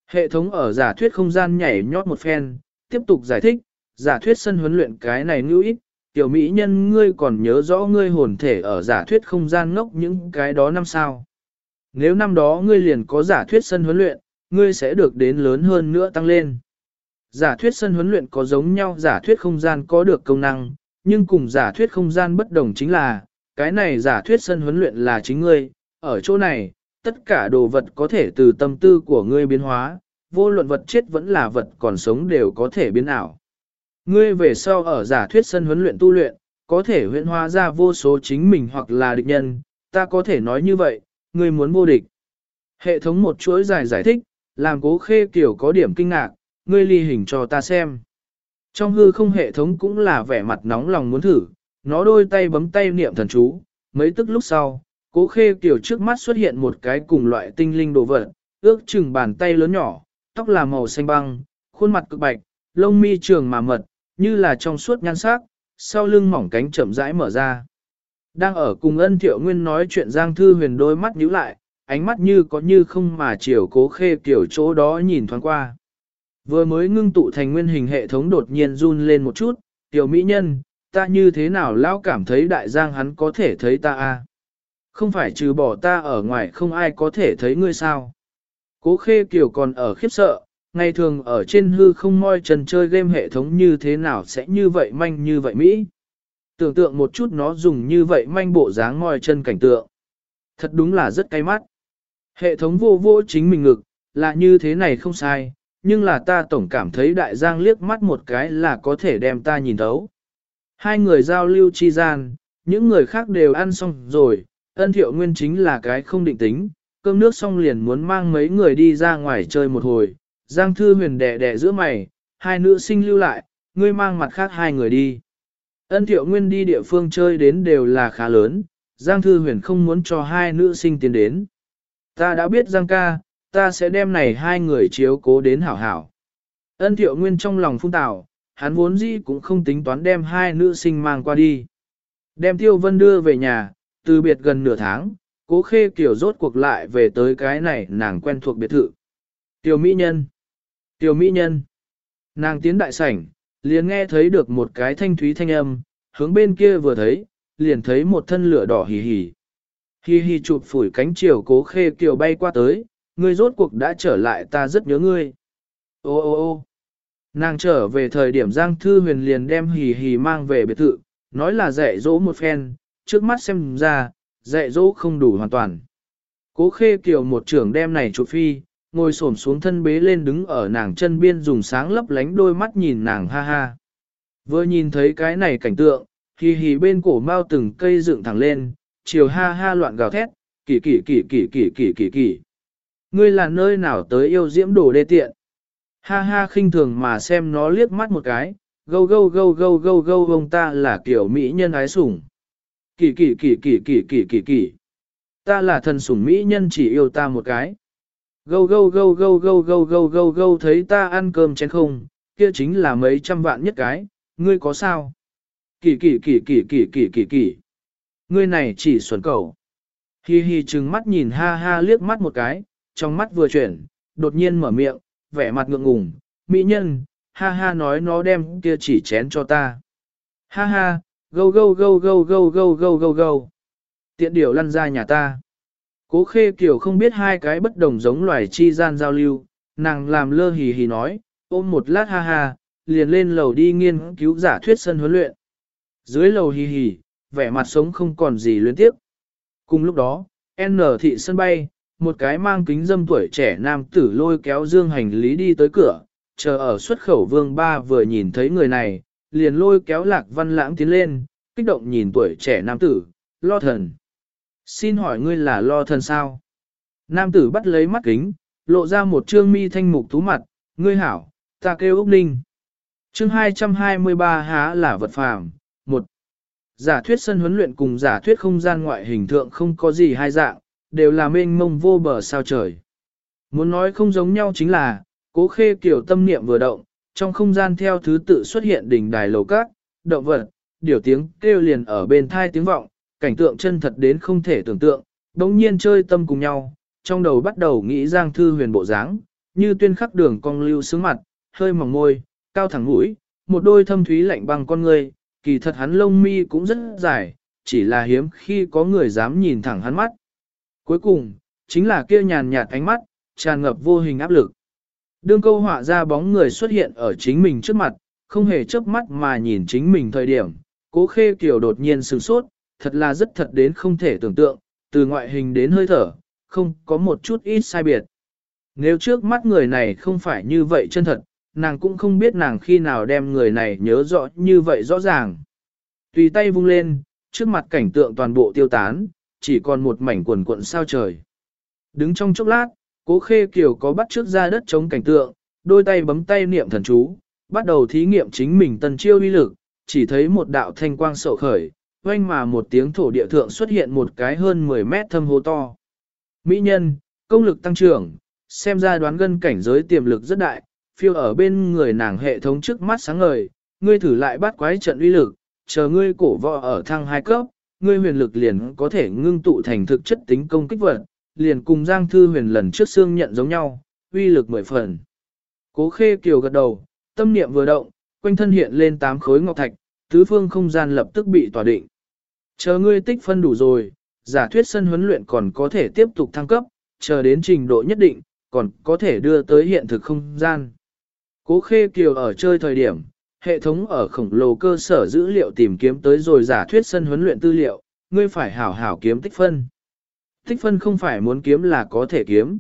Hệ thống ở giả thuyết không gian nhảy nhót một phen, tiếp tục giải thích, giả thuyết sân huấn luyện cái này ngữ ít, tiểu mỹ nhân ngươi còn nhớ rõ ngươi hồn thể ở giả thuyết không gian ngốc những cái đó năm sao. Nếu năm đó ngươi liền có giả thuyết sân huấn luyện, ngươi sẽ được đến lớn hơn nữa tăng lên. Giả thuyết sân huấn luyện có giống nhau giả thuyết không gian có được công năng, nhưng cùng giả thuyết không gian bất đồng chính là, cái này giả thuyết sân huấn luyện là chính ngươi, ở chỗ này, tất cả đồ vật có thể từ tâm tư của ngươi biến hóa, vô luận vật chết vẫn là vật còn sống đều có thể biến ảo. Ngươi về sau ở giả thuyết sân huấn luyện tu luyện, có thể huyễn hóa ra vô số chính mình hoặc là địch nhân, ta có thể nói như vậy, ngươi muốn vô địch. Hệ thống một chuỗi dài giải thích, làm cố khê kiểu có điểm kinh ngạc, ngươi ly hình cho ta xem. Trong hư không hệ thống cũng là vẻ mặt nóng lòng muốn thử, nó đôi tay bấm tay niệm thần chú, mấy tức lúc sau, cố khê kiểu trước mắt xuất hiện một cái cùng loại tinh linh đồ vật, ước chừng bàn tay lớn nhỏ, tóc là màu xanh băng, khuôn mặt cực bạch, lông mi trường mà mật, như là trong suốt nhan sắc, sau lưng mỏng cánh chậm rãi mở ra. Đang ở cùng ân thiệu nguyên nói chuyện Giang Thư Huyền đôi mắt nhíu lại, ánh mắt như có như không mà chiều cố khê kiểu chỗ đó nhìn thoáng qua. Vừa mới ngưng tụ thành nguyên hình hệ thống đột nhiên run lên một chút, tiểu mỹ nhân, ta như thế nào lão cảm thấy đại giang hắn có thể thấy ta a à? Không phải trừ bỏ ta ở ngoài không ai có thể thấy ngươi sao. Cố khê kiểu còn ở khiếp sợ, ngày thường ở trên hư không moi trần chơi game hệ thống như thế nào sẽ như vậy manh như vậy Mỹ. Tưởng tượng một chút nó dùng như vậy manh bộ dáng moi chân cảnh tượng. Thật đúng là rất cay mắt. Hệ thống vô vô chính mình ngực, là như thế này không sai, nhưng là ta tổng cảm thấy đại giang liếc mắt một cái là có thể đem ta nhìn thấu. Hai người giao lưu chi gian, những người khác đều ăn xong rồi, ân thiệu nguyên chính là cái không định tính, cơm nước xong liền muốn mang mấy người đi ra ngoài chơi một hồi, giang thư huyền đẻ đẻ giữa mày, hai nữ sinh lưu lại, ngươi mang mặt khác hai người đi. Ân thiệu nguyên đi địa phương chơi đến đều là khá lớn, Giang Thư Huyền không muốn cho hai nữ sinh tiến đến. Ta đã biết Giang ca, ta sẽ đem này hai người chiếu cố đến hảo hảo. Ân thiệu nguyên trong lòng phung tạo, hắn vốn dĩ cũng không tính toán đem hai nữ sinh mang qua đi. Đem Tiêu Vân đưa về nhà, từ biệt gần nửa tháng, cố khê kiểu rốt cuộc lại về tới cái này nàng quen thuộc biệt thự. Tiểu Mỹ Nhân Tiểu Mỹ Nhân Nàng tiến đại sảnh, liền nghe thấy được một cái thanh thúy thanh âm, hướng bên kia vừa thấy, liền thấy một thân lửa đỏ hì hì. Hì hì chụp phủi cánh chiều cố khê kiều bay qua tới, ngươi rốt cuộc đã trở lại ta rất nhớ ngươi. Ô ô ô nàng trở về thời điểm Giang Thư Huyền liền đem hì hì mang về biệt thự, nói là dạy dỗ một phen, trước mắt xem ra, dạy dỗ không đủ hoàn toàn. Cố khê kiều một trưởng đem này chụp phi, ngồi xổm xuống thân bế lên đứng ở nàng chân biên dùng sáng lấp lánh đôi mắt nhìn nàng ha ha. Vừa nhìn thấy cái này cảnh tượng, hì hì bên cổ mau từng cây dựng thẳng lên, chiều ha ha loạn gào thét, kỳ kỳ kỳ kỳ kỳ kỳ kỳ kỳ. Ngươi là nơi nào tới yêu diễm đồ đê tiện? Ha ha khinh thường mà xem nó liếc mắt một cái, gâu gâu gâu gâu gâu gâu ông ta là kiểu mỹ nhân ái sủng. Kỳ kỳ kỳ kỳ kỳ kỳ kỳ kỳ. Ta là thần sủng mỹ nhân chỉ yêu ta một cái. Gâu gâu gâu gâu gâu gâu gâu gâu gâu thấy ta ăn cơm chén không, kia chính là mấy trăm vạn nhất cái, ngươi có sao? Kỳ kỳ kỳ kỳ kỳ kỳ kỳ kỳ. Ngươi này chỉ xuẩn cầu. Hi hi trừng mắt nhìn ha ha liếc mắt một cái, trong mắt vừa chuyển, đột nhiên mở miệng, vẻ mặt ngượng ngùng, mỹ nhân, ha ha nói nó đem kia chỉ chén cho ta. Ha ha, gâu gâu gâu gâu gâu gâu gâu gâu gâu. Tiện điểu lăn ra nhà ta. Cố khê kiểu không biết hai cái bất đồng giống loài chi gian giao lưu, nàng làm lơ hì hì nói, ôm một lát ha ha, liền lên lầu đi nghiên cứu giả thuyết sân huấn luyện. Dưới lầu hì hì, vẻ mặt sống không còn gì luyến tiếp. Cùng lúc đó, N thị sân bay, một cái mang kính dâm tuổi trẻ nam tử lôi kéo dương hành lý đi tới cửa, chờ ở xuất khẩu vương ba vừa nhìn thấy người này, liền lôi kéo lạc văn lãng tiến lên, kích động nhìn tuổi trẻ nam tử, lo thần. Xin hỏi ngươi là lo thần sao? Nam tử bắt lấy mắt kính, lộ ra một trương mi thanh mục thú mặt, ngươi hảo, ta kêu Úc Ninh. Chương 223 há là vật phàm, một Giả thuyết sân huấn luyện cùng giả thuyết không gian ngoại hình thượng không có gì hai dạng, đều là mênh mông vô bờ sao trời. Muốn nói không giống nhau chính là, cố khê kiểu tâm niệm vừa động, trong không gian theo thứ tự xuất hiện đỉnh đài lầu cát, động vật, điều tiếng kêu liền ở bên thai tiếng vọng, cảnh tượng chân thật đến không thể tưởng tượng, đống nhiên chơi tâm cùng nhau, trong đầu bắt đầu nghĩ Giang Thư Huyền bộ dáng, như tuyên khắc đường cong lưu sướng mặt, hơi mỏng môi, cao thẳng mũi, một đôi thâm thúy lạnh băng con người, kỳ thật hắn lông mi cũng rất dài, chỉ là hiếm khi có người dám nhìn thẳng hắn mắt. Cuối cùng, chính là kia nhàn nhạt ánh mắt, tràn ngập vô hình áp lực. Đương câu họa ra bóng người xuất hiện ở chính mình trước mặt, không hề chớp mắt mà nhìn chính mình thời điểm, cố khê kiểu đột nhiên sửng sốt, thật là rất thật đến không thể tưởng tượng, từ ngoại hình đến hơi thở, không có một chút ít sai biệt. Nếu trước mắt người này không phải như vậy chân thật, nàng cũng không biết nàng khi nào đem người này nhớ rõ như vậy rõ ràng. Tùy tay vung lên, trước mặt cảnh tượng toàn bộ tiêu tán, chỉ còn một mảnh quần cuộn sao trời. Đứng trong chốc lát, cố khê kiều có bắt trước ra đất chống cảnh tượng, đôi tay bấm tay niệm thần chú, bắt đầu thí nghiệm chính mình tần chiêu uy lực, chỉ thấy một đạo thanh quang sậu khởi, oanh mà một tiếng thổ địa thượng xuất hiện một cái hơn 10 mét thâm hố to. Mỹ nhân, công lực tăng trưởng, xem ra đoán gân cảnh giới tiềm lực rất đại, phiêu ở bên người nàng hệ thống trước mắt sáng ngời, ngươi thử lại bắt quái trận uy lực, chờ ngươi cổ võ ở thăng hai cấp, ngươi huyền lực liền có thể ngưng tụ thành thực chất tính công kích vật, liền cùng Giang Thư huyền lần trước xương nhận giống nhau, uy lực mười phần. Cố khê kiều gật đầu, tâm niệm vừa động, quanh thân hiện lên tám khối ngọc thạch, tứ phương không gian lập tức bị tỏa định. Chờ ngươi tích phân đủ rồi, giả thuyết sân huấn luyện còn có thể tiếp tục thăng cấp, chờ đến trình độ nhất định, còn có thể đưa tới hiện thực không gian. Cố Khê Kiều ở chơi thời điểm, hệ thống ở khổng lồ cơ sở dữ liệu tìm kiếm tới rồi giả thuyết sân huấn luyện tư liệu, ngươi phải hảo hảo kiếm tích phân. Tích phân không phải muốn kiếm là có thể kiếm.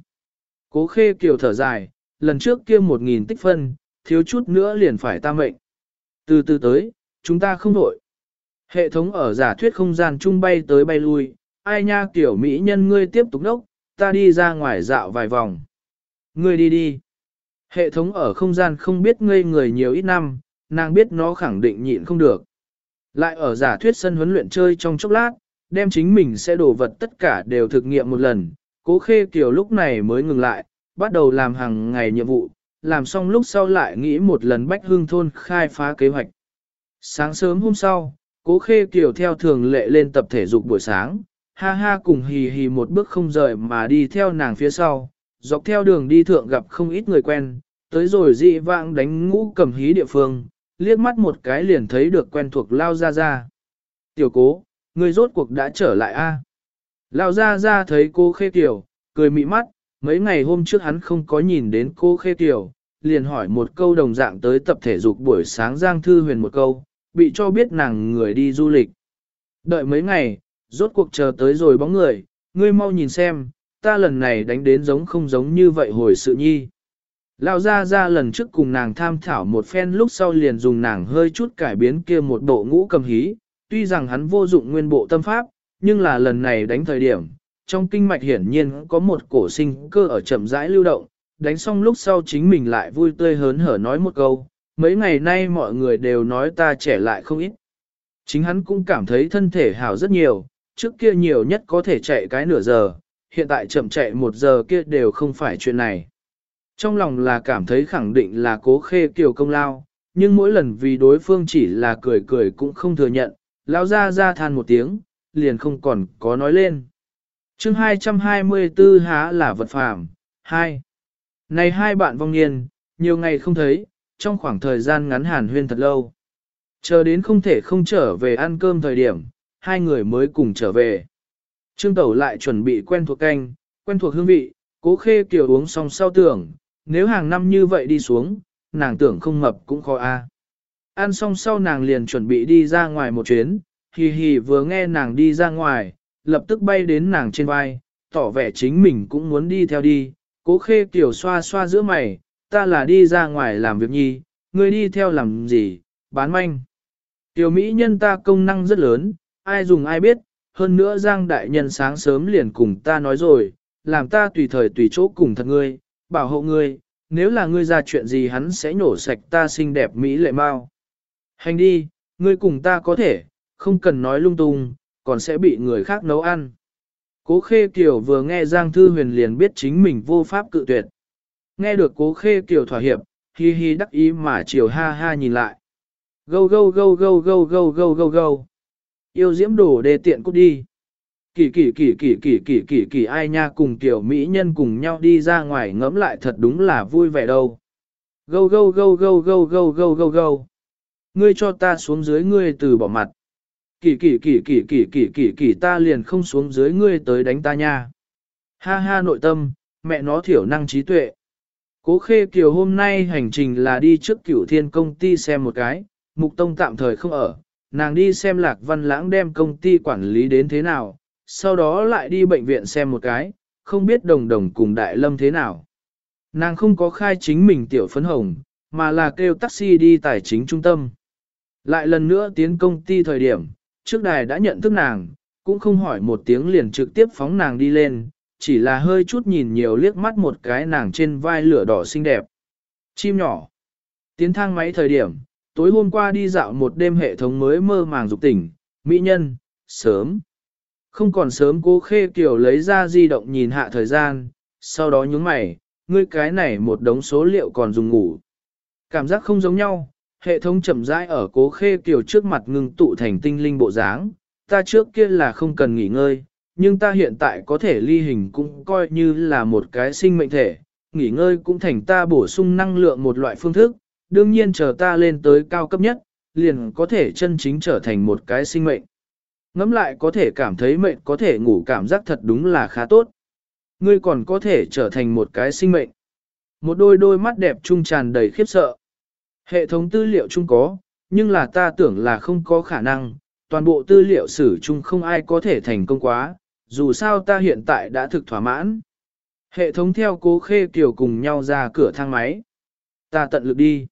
Cố Khê Kiều thở dài, lần trước kia một nghìn tích phân, thiếu chút nữa liền phải ta mệnh. Từ từ tới, chúng ta không đổi. Hệ thống ở giả thuyết không gian trung bay tới bay lui, ai nha kiểu mỹ nhân ngươi tiếp tục đốc, ta đi ra ngoài dạo vài vòng. Ngươi đi đi. Hệ thống ở không gian không biết ngây người nhiều ít năm, nàng biết nó khẳng định nhịn không được. Lại ở giả thuyết sân huấn luyện chơi trong chốc lát, đem chính mình sẽ đổ vật tất cả đều thực nghiệm một lần. Cố khê kiểu lúc này mới ngừng lại, bắt đầu làm hàng ngày nhiệm vụ, làm xong lúc sau lại nghĩ một lần bách hương thôn khai phá kế hoạch. Sáng sớm hôm sau, cố khê kiều theo thường lệ lên tập thể dục buổi sáng, ha ha cùng hì hì một bước không rời mà đi theo nàng phía sau, dọc theo đường đi thượng gặp không ít người quen, tới rồi dị vãng đánh ngũ cầm hí địa phương, liếc mắt một cái liền thấy được quen thuộc lao Gia Gia. Tiểu cố, người rốt cuộc đã trở lại a Lao Gia Gia thấy cô khê Kiều, cười mị mắt, mấy ngày hôm trước hắn không có nhìn đến cô khê Kiều, liền hỏi một câu đồng dạng tới tập thể dục buổi sáng Giang Thư Huyền một câu, bị cho biết nàng người đi du lịch. Đợi mấy ngày, rốt cuộc chờ tới rồi bóng người, ngươi mau nhìn xem, ta lần này đánh đến giống không giống như vậy hồi sự nhi. Lão ra ra lần trước cùng nàng tham thảo một phen lúc sau liền dùng nàng hơi chút cải biến kia một bộ ngũ cầm hí, tuy rằng hắn vô dụng nguyên bộ tâm pháp, nhưng là lần này đánh thời điểm, trong kinh mạch hiển nhiên có một cổ sinh cơ ở chậm rãi lưu động, đánh xong lúc sau chính mình lại vui tươi hớn hở nói một câu, mấy ngày nay mọi người đều nói ta trẻ lại không ít. Chính hắn cũng cảm thấy thân thể hảo rất nhiều, trước kia nhiều nhất có thể chạy cái nửa giờ, hiện tại chậm chạy một giờ kia đều không phải chuyện này. Trong lòng là cảm thấy khẳng định là cố khê kiều công lao, nhưng mỗi lần vì đối phương chỉ là cười cười cũng không thừa nhận, lão ra ra than một tiếng, liền không còn có nói lên. chương 224 há là vật phàm, 2. Này hai bạn vong niên, nhiều ngày không thấy, trong khoảng thời gian ngắn hàn huyên thật lâu. Chờ đến không thể không trở về ăn cơm thời điểm, hai người mới cùng trở về. Trương Tẩu lại chuẩn bị quen thuộc canh, quen thuộc hương vị, cố khê kiều uống xong sau tưởng, nếu hàng năm như vậy đi xuống, nàng tưởng không mập cũng khó a. Ăn xong sau nàng liền chuẩn bị đi ra ngoài một chuyến, hì hì vừa nghe nàng đi ra ngoài, lập tức bay đến nàng trên vai, tỏ vẻ chính mình cũng muốn đi theo đi, cố khê kiều xoa xoa giữa mày, ta là đi ra ngoài làm việc nhi, ngươi đi theo làm gì, bán manh. Tiểu Mỹ nhân ta công năng rất lớn, ai dùng ai biết, hơn nữa Giang Đại Nhân sáng sớm liền cùng ta nói rồi, làm ta tùy thời tùy chỗ cùng thật ngươi, bảo hộ ngươi, nếu là ngươi ra chuyện gì hắn sẽ nhổ sạch ta xinh đẹp Mỹ lệ mau. Hành đi, ngươi cùng ta có thể, không cần nói lung tung, còn sẽ bị người khác nấu ăn. Cố Khê Kiều vừa nghe Giang Thư Huyền liền biết chính mình vô pháp cự tuyệt. Nghe được Cố Khê Kiều thỏa hiệp, hi hi đắc ý mà chiều ha ha nhìn lại. Gâu gâu gâu gâu gâu gâu gâu gâu gâu. Yêu diễm đổ đề tiện cút đi. Kỳ kỳ kỳ kỳ kỳ kỳ kỳ kỳ ai nha cùng tiểu mỹ nhân cùng nhau đi ra ngoài ngẫm lại thật đúng là vui vẻ đâu. Gâu gâu gâu gâu gâu gâu gâu gâu gâu. Ngươi cho ta xuống dưới ngươi từ bỏ mặt. Kỳ kỳ kỳ kỳ kỳ kỳ kỳ kỳ ta liền không xuống dưới ngươi tới đánh ta nha. Ha ha nội tâm, mẹ nó thiểu năng trí tuệ. Cố khê kiều hôm nay hành trình là đi trước cửu thiên công ty xem một cái, mục tông tạm thời không ở, nàng đi xem lạc văn lãng đem công ty quản lý đến thế nào, sau đó lại đi bệnh viện xem một cái, không biết đồng đồng cùng đại lâm thế nào. Nàng không có khai chính mình tiểu phấn hồng, mà là kêu taxi đi tài chính trung tâm. Lại lần nữa tiến công ty thời điểm, trước đài đã nhận thức nàng, cũng không hỏi một tiếng liền trực tiếp phóng nàng đi lên, chỉ là hơi chút nhìn nhiều liếc mắt một cái nàng trên vai lửa đỏ xinh đẹp. Chim nhỏ. Tiến thang máy thời điểm, tối hôm qua đi dạo một đêm hệ thống mới mơ màng dục tỉnh, mỹ nhân, sớm. Không còn sớm cô khê kiểu lấy ra di động nhìn hạ thời gian, sau đó nhướng mày, ngươi cái này một đống số liệu còn dùng ngủ. Cảm giác không giống nhau, hệ thống chậm rãi ở cố khê kiểu trước mặt ngừng tụ thành tinh linh bộ dáng, ta trước kia là không cần nghỉ ngơi, nhưng ta hiện tại có thể ly hình cũng coi như là một cái sinh mệnh thể, nghỉ ngơi cũng thành ta bổ sung năng lượng một loại phương thức, đương nhiên chờ ta lên tới cao cấp nhất, liền có thể chân chính trở thành một cái sinh mệnh. Ngắm lại có thể cảm thấy mệnh có thể ngủ cảm giác thật đúng là khá tốt. Ngươi còn có thể trở thành một cái sinh mệnh. Một đôi đôi mắt đẹp trung tràn đầy khiếp sợ. Hệ thống tư liệu chung có, nhưng là ta tưởng là không có khả năng, toàn bộ tư liệu sử chung không ai có thể thành công quá, dù sao ta hiện tại đã thực thỏa mãn. Hệ thống theo cố khê kiều cùng nhau ra cửa thang máy. Ta tận lực đi.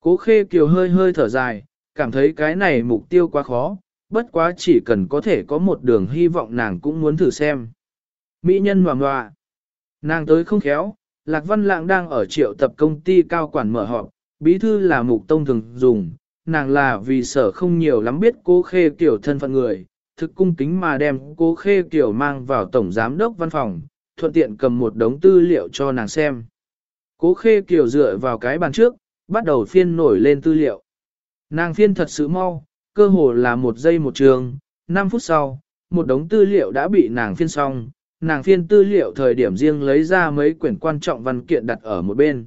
Cố khê kiều hơi hơi thở dài, cảm thấy cái này mục tiêu quá khó, bất quá chỉ cần có thể có một đường hy vọng nàng cũng muốn thử xem. Mỹ nhân hoàng hoa. Nàng tới không khéo, Lạc Văn Lạng đang ở triệu tập công ty cao quản mở họp, bí thư là mục tông thường dùng, nàng là vì sở không nhiều lắm biết cố khê kiểu thân phận người, thực cung kính mà đem cố khê kiểu mang vào tổng giám đốc văn phòng, thuận tiện cầm một đống tư liệu cho nàng xem. Cố khê kiểu dựa vào cái bàn trước, bắt đầu phiên nổi lên tư liệu. Nàng phiên thật sự mau, cơ hồ là một giây một trường, 5 phút sau, một đống tư liệu đã bị nàng phiên xong, nàng phiên tư liệu thời điểm riêng lấy ra mấy quyển quan trọng văn kiện đặt ở một bên.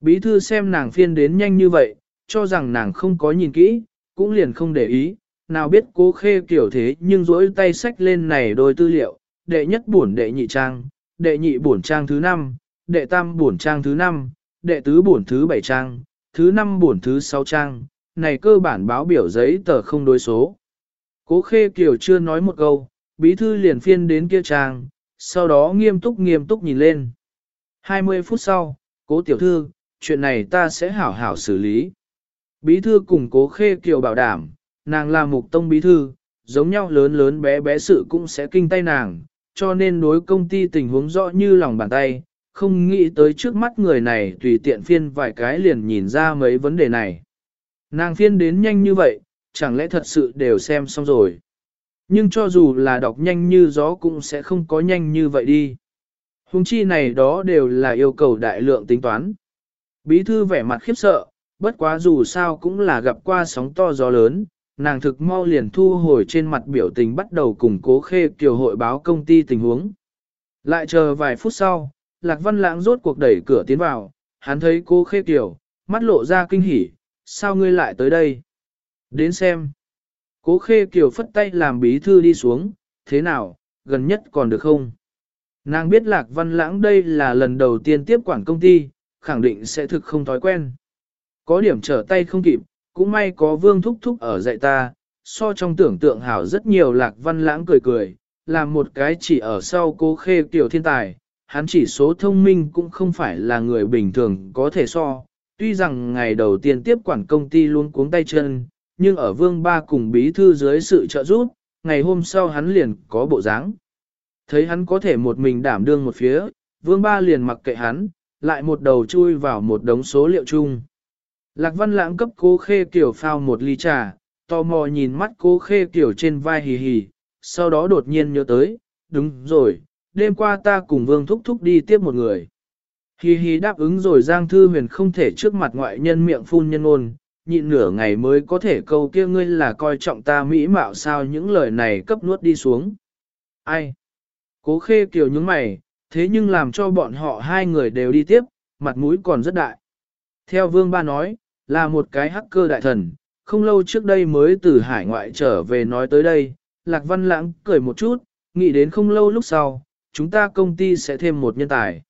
Bí thư xem nàng phiên đến nhanh như vậy, cho rằng nàng không có nhìn kỹ, cũng liền không để ý, nào biết cố khê kiểu thế nhưng rỗi tay sách lên này đôi tư liệu, đệ nhất bổn đệ nhị trang, đệ nhị bổn trang thứ năm, đệ tam bổn trang thứ năm, đệ tứ bổn thứ bảy trang, thứ năm bổn thứ sáu trang, này cơ bản báo biểu giấy tờ không đối số. Cố khê kiểu chưa nói một câu, bí thư liền phiên đến kia trang, sau đó nghiêm túc nghiêm túc nhìn lên. 20 phút sau, cố tiểu thư, chuyện này ta sẽ hảo hảo xử lý. Bí thư cùng cố khê kiều bảo đảm, nàng là mục tông bí thư, giống nhau lớn lớn bé bé sự cũng sẽ kinh tay nàng, cho nên đối công ty tình huống rõ như lòng bàn tay, không nghĩ tới trước mắt người này tùy tiện phiên vài cái liền nhìn ra mấy vấn đề này. Nàng phiên đến nhanh như vậy, chẳng lẽ thật sự đều xem xong rồi. Nhưng cho dù là đọc nhanh như gió cũng sẽ không có nhanh như vậy đi. Hùng chi này đó đều là yêu cầu đại lượng tính toán. Bí thư vẻ mặt khiếp sợ, bất quá dù sao cũng là gặp qua sóng to gió lớn, nàng thực mau liền thu hồi trên mặt biểu tình bắt đầu củng cố khê kiều hội báo công ty tình huống. Lại chờ vài phút sau, Lạc Văn Lãng rốt cuộc đẩy cửa tiến vào, hắn thấy cô khê kiều, mắt lộ ra kinh hỉ, sao ngươi lại tới đây? Đến xem. Cố khê kiều phất tay làm bí thư đi xuống, thế nào, gần nhất còn được không? Nàng biết Lạc Văn Lãng đây là lần đầu tiên tiếp quản công ty, khẳng định sẽ thực không thói quen. Có điểm trở tay không kịp, cũng may có vương thúc thúc ở dạy ta, so trong tưởng tượng hảo rất nhiều Lạc Văn Lãng cười cười, làm một cái chỉ ở sau cố khê tiểu thiên tài, hắn chỉ số thông minh cũng không phải là người bình thường có thể so. Tuy rằng ngày đầu tiên tiếp quản công ty luôn cuống tay chân, nhưng ở vương ba cùng bí thư dưới sự trợ giúp, ngày hôm sau hắn liền có bộ dáng. Thấy hắn có thể một mình đảm đương một phía, vương ba liền mặc kệ hắn, lại một đầu chui vào một đống số liệu chung. Lạc văn lãng cấp cố khê kiểu phao một ly trà, tò mò nhìn mắt cố khê kiểu trên vai hì hì, sau đó đột nhiên nhớ tới, đúng rồi, đêm qua ta cùng vương thúc thúc đi tiếp một người. Hì hì đáp ứng rồi Giang Thư Huyền không thể trước mặt ngoại nhân miệng phun nhân ôn, nhịn nửa ngày mới có thể câu kia ngươi là coi trọng ta mỹ mạo sao những lời này cấp nuốt đi xuống. Ai? Cố khê kiều những mày, thế nhưng làm cho bọn họ hai người đều đi tiếp, mặt mũi còn rất đại. Theo vương ba nói, là một cái hacker đại thần, không lâu trước đây mới từ hải ngoại trở về nói tới đây, Lạc Văn Lãng cười một chút, nghĩ đến không lâu lúc sau, chúng ta công ty sẽ thêm một nhân tài.